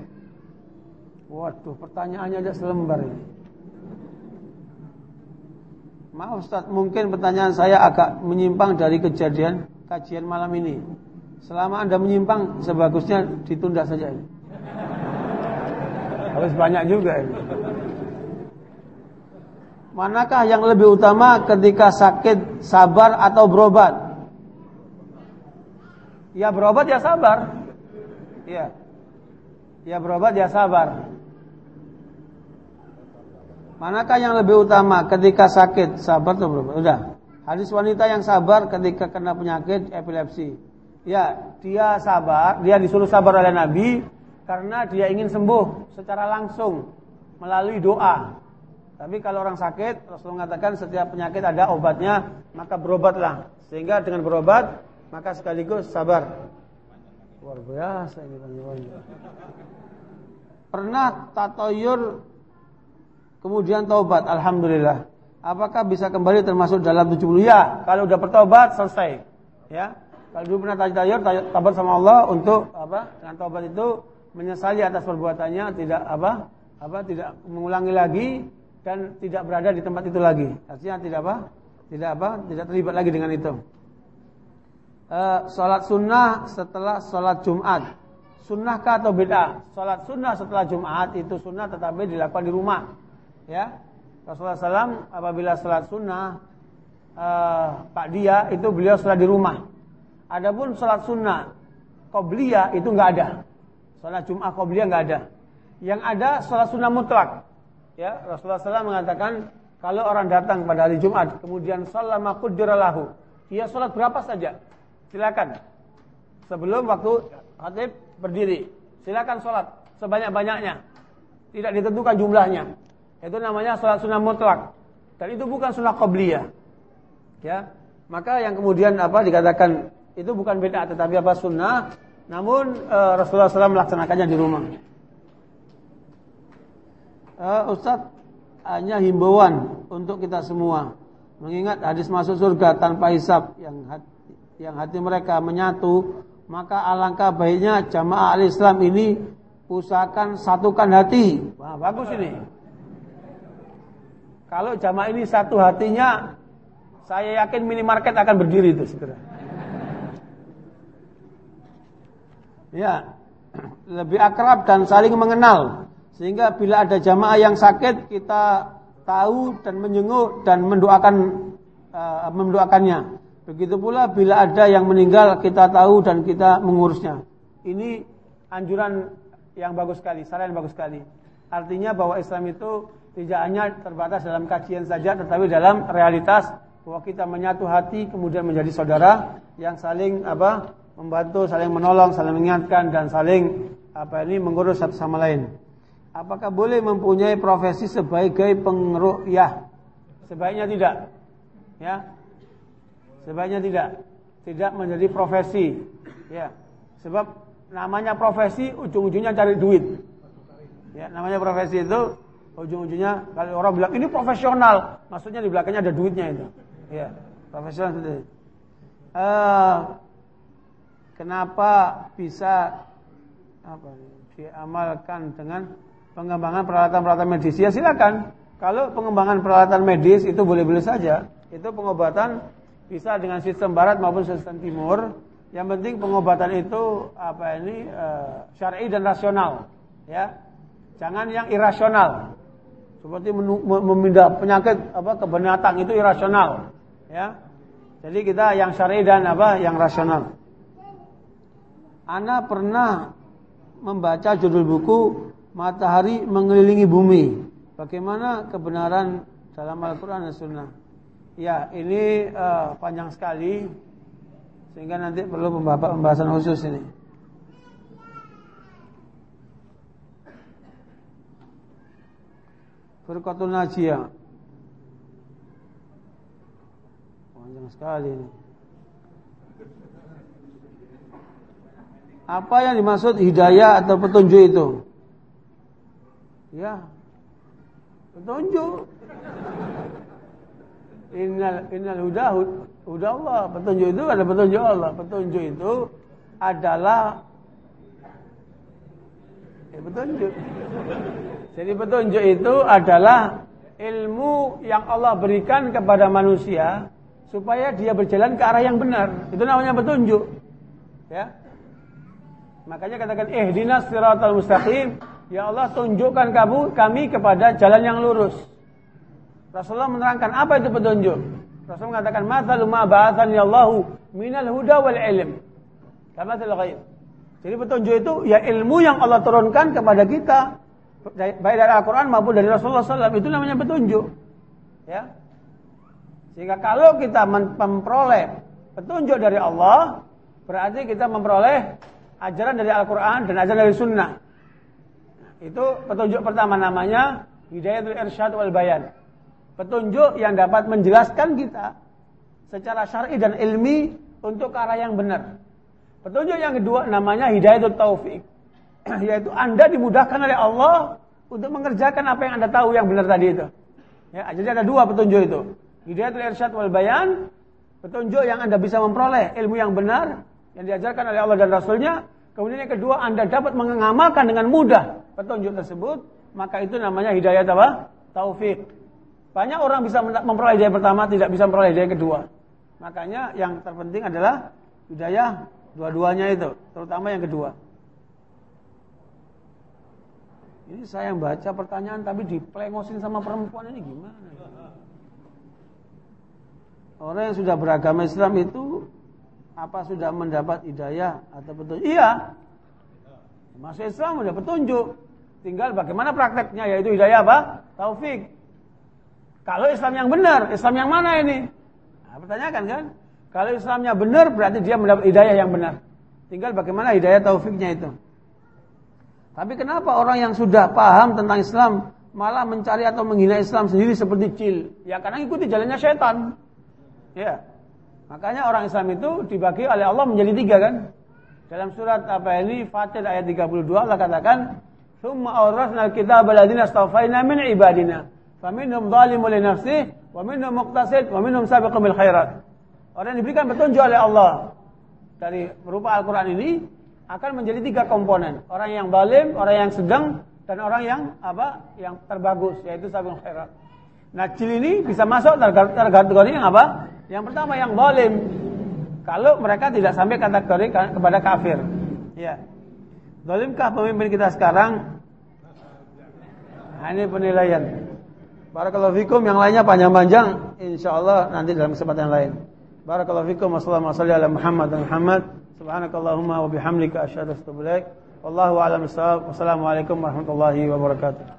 Waduh, pertanyaannya aja selembar ini. Maaf Ustaz, mungkin pertanyaan saya agak menyimpang dari kejadian kajian malam ini. Selama Anda menyimpang, sebagusnya ditunda saja ini. Harus banyak juga ini. Manakah yang lebih utama ketika sakit, sabar atau berobat? Ya berobat ya sabar. Ya. Ya berobat ya sabar. Manakah yang lebih utama ketika sakit, sabar atau berubah? Udah. Hadis wanita yang sabar ketika kena penyakit epilepsi. Ya, dia sabar, dia disuruh sabar oleh Nabi karena dia ingin sembuh secara langsung melalui doa. Tapi kalau orang sakit, Rasulullah mengatakan setiap penyakit ada obatnya, maka berobatlah. Sehingga dengan berobat, maka sekaligus sabar. Luar biasa ini Pernah tatoyur kemudian taubat, alhamdulillah. Apakah bisa kembali termasuk dalam 70? Ya, kalau udah bertobat selesai. Ya. Kalau dulu pernah tajayur, taubat sama Allah untuk apa? Dengan taubat itu menyesali atas perbuatannya, tidak apa? Apa? Tidak mengulangi lagi dan tidak berada di tempat itu lagi. Artinya tidak apa? Tidak apa? Tidak terlibat lagi dengan itu. Uh, salat sunnah setelah salat Jumat. Sunnahkah atau beda? Salat sunnah setelah Jumat itu sunnah tetapi dilakukan di rumah ya Rasulullah SAW apabila sholat sunnah uh, Pak dia itu beliau sholat di rumah. Adapun sholat sunnah qobliyah itu nggak ada. Sholat Jumat qobliyah nggak ada. Yang ada sholat sunnah mutlak. Ya Rasulullah SAW mengatakan kalau orang datang pada hari Jumat kemudian sholat makudiralahu, dia sholat berapa saja, silakan. Sebelum waktu khatib berdiri, silakan sholat sebanyak banyaknya, tidak ditentukan jumlahnya. Itu namanya salat sunnah mutlak. Dan itu bukan sunnah qabliyah. Ya. Maka yang kemudian apa dikatakan itu bukan beda tetapi apa sunnah, namun e, Rasulullah SAW melaksanakannya di rumah. E, Ustadz hanya himbauan untuk kita semua mengingat hadis masuk surga tanpa hisap yang hati, yang hati mereka menyatu maka alangkah baiknya jamaah al-Islam ini usahakan satukan hati. Wah, bagus ini. Kalau jamaah ini satu hatinya, saya yakin minimarket akan berdiri itu segera. Ya, lebih akrab dan saling mengenal. Sehingga bila ada jamaah yang sakit, kita tahu dan menjenguk dan mendoakan uh, mendoakannya. Begitu pula bila ada yang meninggal, kita tahu dan kita mengurusnya. Ini anjuran yang bagus sekali, saran yang bagus sekali. Artinya bahwa Islam itu tidak hanya terbatas dalam kajian saja tetapi dalam realitas bahwa kita menyatu hati kemudian menjadi saudara yang saling apa membantu, saling menolong, saling mengingatkan dan saling apa ini mengurus satu sama lain. Apakah boleh mempunyai profesi sebagai pengerukyah? Sebaiknya tidak. Ya. Sebaiknya tidak. Tidak menjadi profesi. Ya. Sebab namanya profesi ujung-ujungnya cari duit. Ya, namanya profesi itu ujung-ujungnya kalau orang bilang ini profesional, maksudnya di belakangnya ada duitnya itu. Ya, profesional itu. Uh, kenapa bisa apa diamalkan dengan pengembangan peralatan-peralatan medis? Ya silakan. Kalau pengembangan peralatan medis itu boleh-boleh saja. Itu pengobatan bisa dengan sistem barat maupun sistem timur. Yang penting pengobatan itu apa ini uh, syar'i dan rasional, ya. Jangan yang irasional. Seperti memindah penyakit apa ke binatang itu irasional, ya. Jadi kita yang syar'i dan apa yang rasional. Ana pernah membaca judul buku Matahari Mengelilingi Bumi. Bagaimana kebenaran dalam Al-Quran dan Sunnah? Ya, ini uh, panjang sekali sehingga nanti perlu pembahasan khusus ini. Furqatul Najiyah. Panjang sekali ini. Apa yang dimaksud hidayah atau petunjuk itu? Ya. Petunjuk. Innal innal huda huda Allah. Petunjuk itu ada petunjuk Allah. Petunjuk itu adalah eh, petunjuk. Jadi petunjuk itu adalah ilmu yang Allah berikan kepada manusia supaya dia berjalan ke arah yang benar. Itu namanya petunjuk. Ya. Makanya katakan ihdinas siratal mustaqim. Ya Allah tunjukkan kamu kami kepada jalan yang lurus. Rasulullah menerangkan apa itu petunjuk. Rasulullah mengatakan mathalu ma ba'athani Allahu minal huda wal ilm. Kama ghaib. Jadi petunjuk itu ya ilmu yang Allah turunkan kepada kita baik dari Al-Qur'an maupun dari Rasulullah SAW itu namanya petunjuk. Ya. Sehingga kalau kita memperoleh petunjuk dari Allah, berarti kita memperoleh ajaran dari Al-Quran dan ajaran dari Sunnah. Itu petunjuk pertama namanya Hidayatul Irsyad wal Bayan petunjuk yang dapat menjelaskan kita secara syar'i dan ilmi untuk arah yang benar. Petunjuk yang kedua namanya hidayatul taufik. Yaitu Anda dimudahkan oleh Allah untuk mengerjakan apa yang Anda tahu yang benar tadi itu. Ya, jadi ada dua petunjuk itu. Hidayatul irsyad wal bayan, petunjuk yang Anda bisa memperoleh ilmu yang benar yang diajarkan oleh Allah dan Rasulnya. Kemudian yang kedua Anda dapat mengamalkan dengan mudah petunjuk tersebut, maka itu namanya hidayat apa? Taufik. Banyak orang bisa memperoleh hidayah pertama, tidak bisa memperoleh hidayah kedua. Makanya yang terpenting adalah hidayah dua-duanya itu, terutama yang kedua. Ini saya yang baca pertanyaan tapi diplengosin sama perempuan ini gimana? Orang yang sudah beragama Islam itu apa sudah mendapat hidayah atau petunjuk? Iya. Masuk Islam sudah petunjuk. Tinggal bagaimana prakteknya yaitu hidayah apa? Taufik. Kalau Islam yang benar, Islam yang mana ini? Nah, pertanyakan kan? Kalau Islamnya benar, berarti dia mendapat hidayah yang benar. Tinggal bagaimana hidayah taufiknya itu. Tapi kenapa orang yang sudah paham tentang Islam malah mencari atau menghina Islam sendiri seperti cil? Ya karena ikuti jalannya setan. Ya. Makanya orang Islam itu dibagi oleh Allah menjadi tiga kan? Dalam surat apa ini Fatir ayat 32 Allah katakan, "Tsumma awrasna al-kitaba alladziina astafaina min ibadina." Faminhum zalimun li nafsihi wa minhum muqtasid wa minhum sabiqun bil khairat. Orang yang diberikan petunjuk oleh Allah dari berupa Al-Qur'an ini akan menjadi tiga komponen. Orang yang zalim, orang yang sedang dan orang yang apa? Yang terbagus yaitu sabiqul khairat. Nah, cil ini bisa masuk kategori yang apa? Yang pertama yang zalim. Kalau mereka tidak sampai kategori kepada kafir. Ya. Zalimkah pemimpin kita sekarang? Nah, ini penilaian. Barakallahu fikum yang lainnya panjang-panjang insyaallah nanti dalam kesempatan lain. Barakallahu fikum wassalamu ala Muhammad dan Muhammad. Subhanakallahumma wa bihamdika asyhadu an la ilaha illa anta astaghfiruka wa atubu ilaik. Wallahu a'lam bissawab. Wassalamualaikum warahmatullahi wabarakatuh.